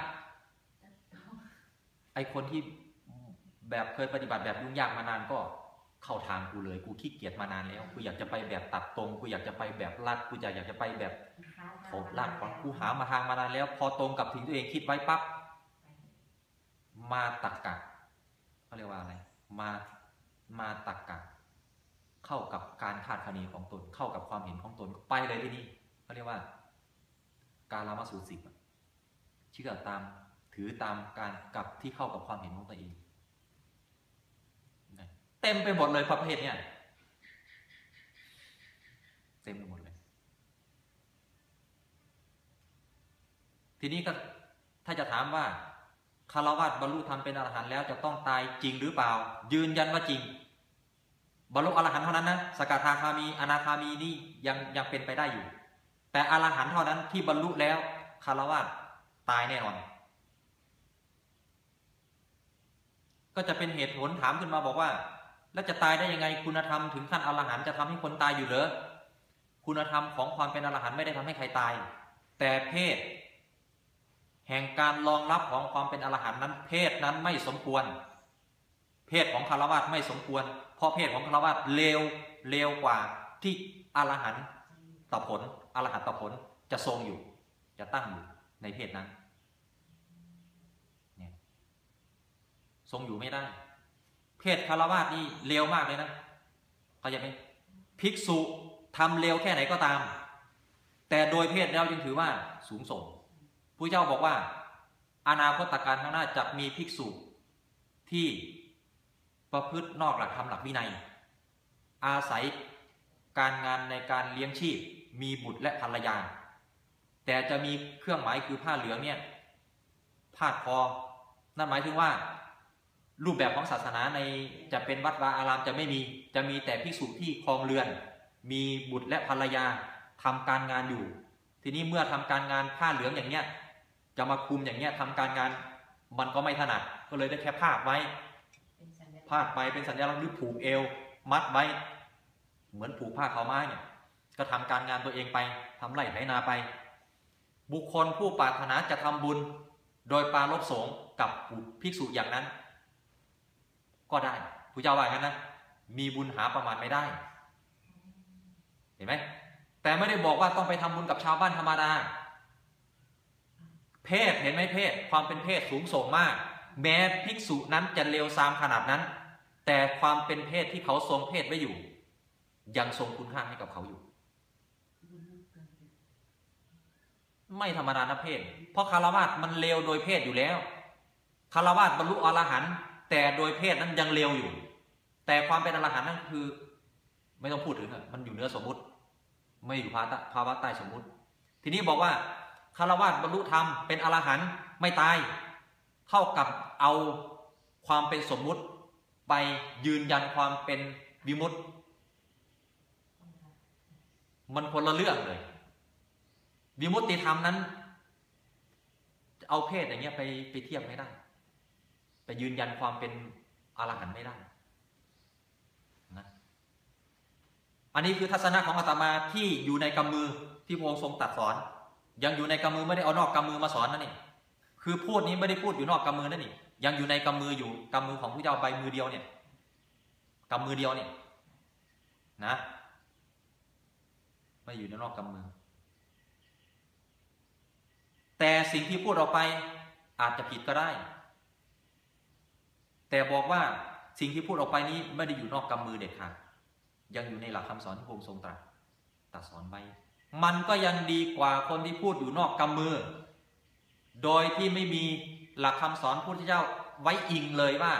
ไอคนที่ แบบเคยปฏิบัติแบบยุ่งยากมานานก็เข้าทางกูเลยกูขี้เกียจมานานแล้วกูอยากจะไปแบบตัดตรงกูอยากจะไปแบบลัดกูอยากอยากจะไปแบบหาทางโถลากก่อนกูหามาทางมานานแล้ว พอตรงกับถึงตัวเองคิดไว้ปั๊บมาตักกะเขาเรียกว่าอะไรมามาตักกะเข้ากับการคาดคะเนของตน เข้ากับความเห็นของตนไปเลยที่นี่เขาเรียกว่า การละมาสูสิบเชื่อตามถือตามการกับที่เข้ากับความเห็นของตัวเอง เต็มไปหมดเลยประเภทเนี่ยเต็มไปหมดเลย ทีนี้ก็ถ้าจะถามว่าคารวะบรรลุธรรมเป็นอรหันต์แล้วจะต้องตายจริงหรือเปล่า ยืนยันว่าจริง บรรลุอรหันต์เท่านั้นนะสกทาคามีอนาคามีนี่ยังยังเป็นไปได้อยู่ แต่อรหันต์เท่านั้นที่บรรลุแล้วคารวะตายแน่นอนก็จะเป็นเหตุผลถามขึ้นมาบอกว่า แล้วจะตายได้ยังไงคุณธรรมถึงขั้นอรหันต์จะทำให้คนตายอยู่เหรอคุณธรรมของความเป็นอรหันต์ไม่ได้ทำให้ใครตาย แต่เพศ แห่งการรองรับของความเป็นอรหันต์นั้น เพศนั้นไม่สมควร เพศของคารวะไม่สมควร เพราะเพศของคารวะเลวเลวกว่าที่อรหันต่อผลอรหันต่อผลจะทรงอยู่ จะตั้งอยู่ในเพศนั้นเนี่ยทรงอยู่ไม่ได้ เพศคารวะนี่เลวมากเลยนะเขาใจไหมภิกษุทำเลวแค่ไหนก็ตาม แต่โดยเพศแล้วจึงถือว่าสูงส่งพระเจ้าบอกว่า อนาคตการข้างหน้าจะมีภิกษุที่ประพฤตินอกหลักธรรมหลักวินัย อาศัยการงานในการเลี้ยงชีพ มีบุตรและภรรยา แต่จะมีเครื่องหมายคือผ้าเหลืองเนี่ยพาดคอนั่นหมายถึงว่า รูปแบบของศาสนาในจะเป็นวัดวาอารามจะไม่มี จะมีแต่ภิกษุที่ครองเรือน มีบุตรและภรรยาทำการงานอยู่ ทีนี้เมื่อทำการงานผ้าเหลืองอย่างเนี้ยจะมาคุมอย่างเนี้ยทำการงานมันก็ไม่ถนัด ก็เลยได้แค่พาดไว้พาดไปเป็นสัญลักษณ์หรือผูกเอว มัดไว้ เหมือนผูกผ้าขาวม้าเนี่ย ก็ทำการงานตัวเองไปทำไร่ไถนาไป บุคคลผู้ปรารถนาจะทำบุญ โดยปรารบสงกับภิกษุอย่างนั้น ก็ได้ผู้เจ้าว่าอย่างนั้นนะมีบุญหาประมาณไม่ได้ เห็นไหมแต่ไม่ได้บอกว่าต้องไปทำบุญกับชาวบ้านธรรมดา เพศเห็นไหมเพศ ความเป็นเพศสูงส่งมาก แม้ภิกษุนั้นจะเลวทรามขนาดนั้น แต่ความเป็นเพศที่เขาทรงเพศไว้อยู่ ยังทรงคุณค่าให้กับเขาอยู่ ไม่ธรรมดานะเพศ เพราะคารวะมันเลวโดยเพศอยู่แล้วคารวะบรรลุอรหันต์ แต่โดยเพศนั้นยังเลวอยู่ แต่ความเป็นอรหันต์นั่นคือ ไม่ต้องพูดถึงมันอยู่เหนือสมมุติ ไม่อยู่ภาวะภาวะใต้สมมุติ ทีนี้บอกว่าคารวะบรรลุธรรมเป็นอรหันต์ไม่ตาย เท่ากับเอาความเป็นสมมุติ ไปยืนยันความเป็นวิมุตติ มันคนละเรื่องเลย วิมุตติธรรมนั้น เอาเพศอย่างเงี้ยไปไปเทียบไม่ได้ ไปยืนยันความเป็นอรหันต์ไม่ได้นะอันนี้คือทัศนะของอาตมาที่อยู่ในกำมือที่พระองค์ทรงตัดสอน ยังอยู่ในกำมือไม่ได้เอานอกกำมือมาสอนนั่นนี่คือพูดนี้ไม่ได้พูดอยู่นอกกำมือนั่นนี่ยังอยู่ในกำมืออยู่กำมือของพระเจ้าใบมือเดียวเนี่ยกำมือเดียวเนี่ยนะไม่อยู่ในนอกกำมือ แต่สิ่งที่พูดออกไปอาจจะผิดก็ได้ แต่บอกว่าสิ่งที่พูดออกไปนี้ไม่ได้อยู่นอกกำมือเด็ดขาดยังอยู่ในหลักคำสอนที่พระองค์ทรงตรัสตรัสสอนไว้ มันก็ยังดีกว่าคนที่พูดอยู่นอกกำมือ โดยที่ไม่มีหลักคำสอนพุทธเจ้าไว้อิงเลยว่า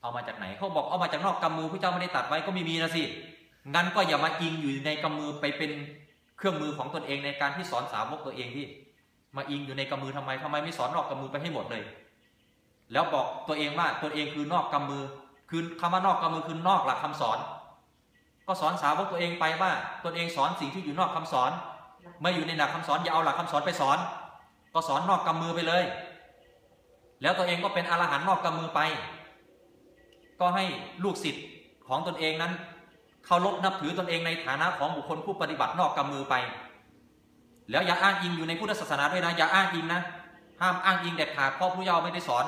เอามาจากไหนเขาบอกเอามาจากนอกกำมือพระเจ้าไม่ได้ตัดไว้ก็ไม่มีนะสิงั้นก็อย่ามาอิงอยู่ในกำมือไปเป็นเครื่องมือของตนเองในการที่สอนสาวกตัวเองที่ มาอิงอยู่ในกำมือทำไมทำไมไม่สอนนอกกำมือไปให้หมดเลย แล้วบอกตัวเองว่าตัวเองคือนอกกำมือ คือคำว่านอกกำมือคือนอกหลักคำสอน ก็สอนสาวกตัวเองไปว่าตนเองสอนสิ่งที่อยู่นอกคำสอน ไม่อยู่ในหลักคำสอนอย่าเอาหลักคำสอนไปสอน ก็สอนนอกกำมือไปเลย แล้วตัวเองก็เป็นอรหันต์นอกกำมือไป ก็ให้ลูกศิษย์ของตนเองนั้นเคารพนับถือตนเองในฐานะของบุคคลผู้ปฏิบัตินอกกำมือไป แล้วอย่าอ้างอิงอยู่ในพุทธศาสนาด้วยนะอย่าอ้างอิงนะห้ามอ้างอิงเด็ดขาดเพราะผู้เยาว์ไม่ได้สอน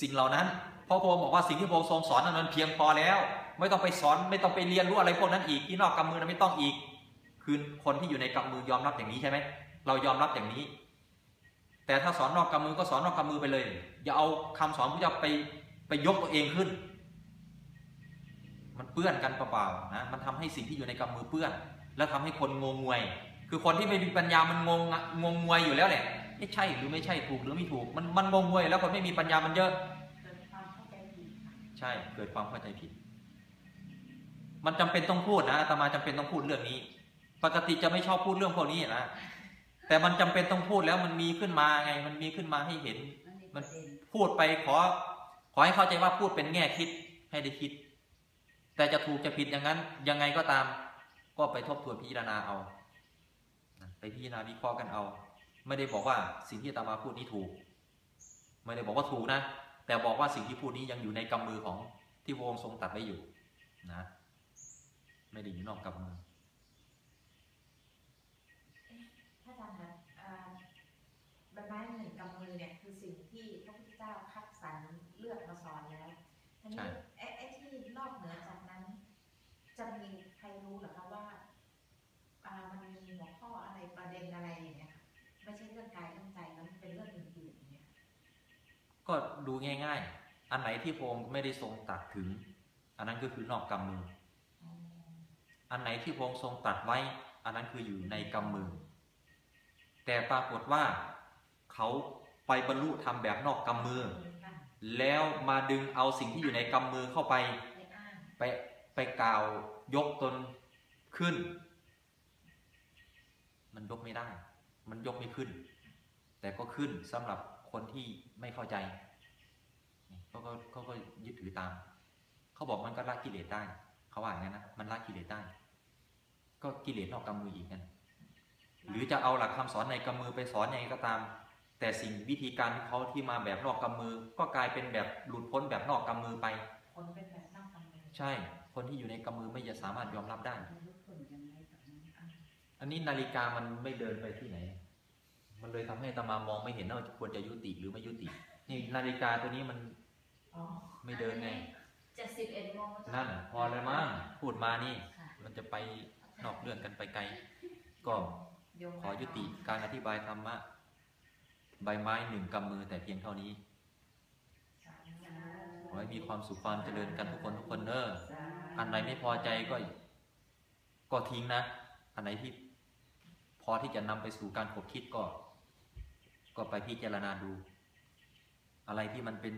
สิ่งเหล่านั้นเพราะพระองค์บอกว่าสิ่งที่พระองค์ทรงสอนนั้นมันเพียงพอแล้ว ไม่ต้องไปสอนไม่ต้องไปเรียนรู้อะไรพวกนั้นอีกที่นอกกำมือนั้นไม่ต้องอีก คือคนที่อยู่ในกำมือยอมรับอย่างนี้ใช่ไหมเรายอมรับอย่างนี้ แต่ถ้าสอนนอกกำมือก็สอนนอกกำมือไปเลย อย่าเอาคำสอนพระเจ้าไปไปยกตัวเองขึ้น มันเปื้อนกันเปล่าๆนะมันทำให้สิ่งที่อยู่ในกำมือเปื้อน แล้วทำให้คนงงงวย คือคนที่ไม่มีปัญญามันงงงงงวยอยู่แล้วแหละ ไม่ใช่หรือไม่ใช่ถูกหรือไม่ถูก มันมันงงงวยแล้วคนไม่มีปัญญามันเยอะเกิดความเข้าใจผิดใช่เกิดความเข้าใจผิด มันจำเป็นต้องพูดนะอาตมาจำเป็นต้องพูดเรื่องนี้ ปกติจะไม่ชอบพูดเรื่องพวกนี้นะแต่มันจำเป็นต้องพูดแล้วมันมีขึ้นมาไง มันมีขึ้นมาให้เห็น มันพูดไปขอ ขอให้เข้าใจว่าพูดเป็นแง่คิดให้ได้คิด แต่จะถูกจะผิดอย่างนั้น ยังไงก็ตาม ก็ไปทบทวนพิจารณาเอาไปพิจารณาวิเคราะห์กันเอา ไม่ได้บอกว่าสิ่งที่อาตมาพูดนี้ถูก ไม่ได้บอกว่าถูกนะ แต่บอกว่าสิ่งที่พูดนี้ยังอยู่ในกำมือของที่พระองค์ทรงตรัดไว้อยู่นะ ไม่ได้อยู่นอกกำมือถ้าอาจารย์คะอ่าใบไม้หนึ่งกำมือเนี่ยคือสิ่งที่พระพุทธเจ้าคัดสรรเลือกมาสอนแล้วทีใช่นี้ ก็ดูง่าย ๆ อันไหนที่พระองค์ไม่ได้ทรงตรัสถึง อันนั้นก็คือนอกกำมือ อันไหนที่พระองค์ทรงตรัสไว้ อันนั้นคืออยู่ในกำมือ แต่ปรากฏว่าเขาไปบรรลุธรรมแบบนอกกำมือ แล้วมาดึงเอาสิ่งที่อยู่ในกำมือเข้าไปไม่อ้างไปไปกล่าวยกตนขึ้น มันยกไม่ได้ มันยกไม่ขึ้น แต่ก็ขึ้นสำหรับคนที่ ไม่เข้าใจเขาก็เขาก็ยึดถือตาม เขาบอกมันก็ละกิเลสได้ เขาว่าอย่างนั้นนะมันละกิเลสได้ ก็กิเลสนอกกำมืออีกนั่นหรือจะเอาหลักคำสอนในกำมือไปสอนยังไงก็ตาม แต่สิ่งวิธีการของเขาที่มาแบบนอกกำมือ ก็กลายเป็นแบบหลุดพ้นแบบนอกกำมือไปผลเป็นแบบนอกกำมือใช่ คนที่อยู่ในกำมือไม่จะสามารถยอมรับได้มันรู้ผลยังไงกับมันอ่าอันนี้นาฬิกามันไม่เดินไปที่ไหน มันเลยทำให้อาตมามองไม่เห็นว่าควรจะยุติหรือไม่ยุติ นี่นาฬิกาตัวนี้มันอ๋อไม่เดินไงจะสิบเอ็ดโมงนั่นพอแล้วมั้งพูดมานี่ค่ะมันจะไปนอกเรื่องกันไปไกล ก็โยงขอยุติการอธิบายธรรมะใบไม้หนึ่งกำมือแต่เพียงเท่านี้ขอให้มีความสุขความเจริญกันทุกคนทุกคนเนอะอันไหนไม่พอใจก็ ก็ทิ้งนะ อันไหนที่พอที่จะนำไปสู่การขบคิดก็ ก็ไปพิจารณาดู อะไรที่มันเป็น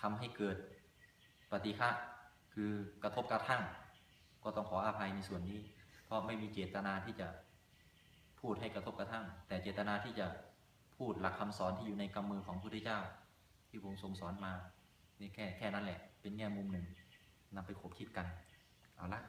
ทำให้เกิดปฏิฆะคือกระทบกระทั่ง ก็ต้องขออภัยในส่วนนี้ เพราะไม่มีเจตนาที่จะพูดให้กระทบกระทั่ง แต่เจตนาที่จะพูดหลักคำสอนที่อยู่ในกำมือของพระพุทธเจ้า ที่พระองค์ทรงสอนมานี่แค่แค่นั้นแหละ เป็นแง่มุมหนึ่งนำไปขบคิดกัน เอาละ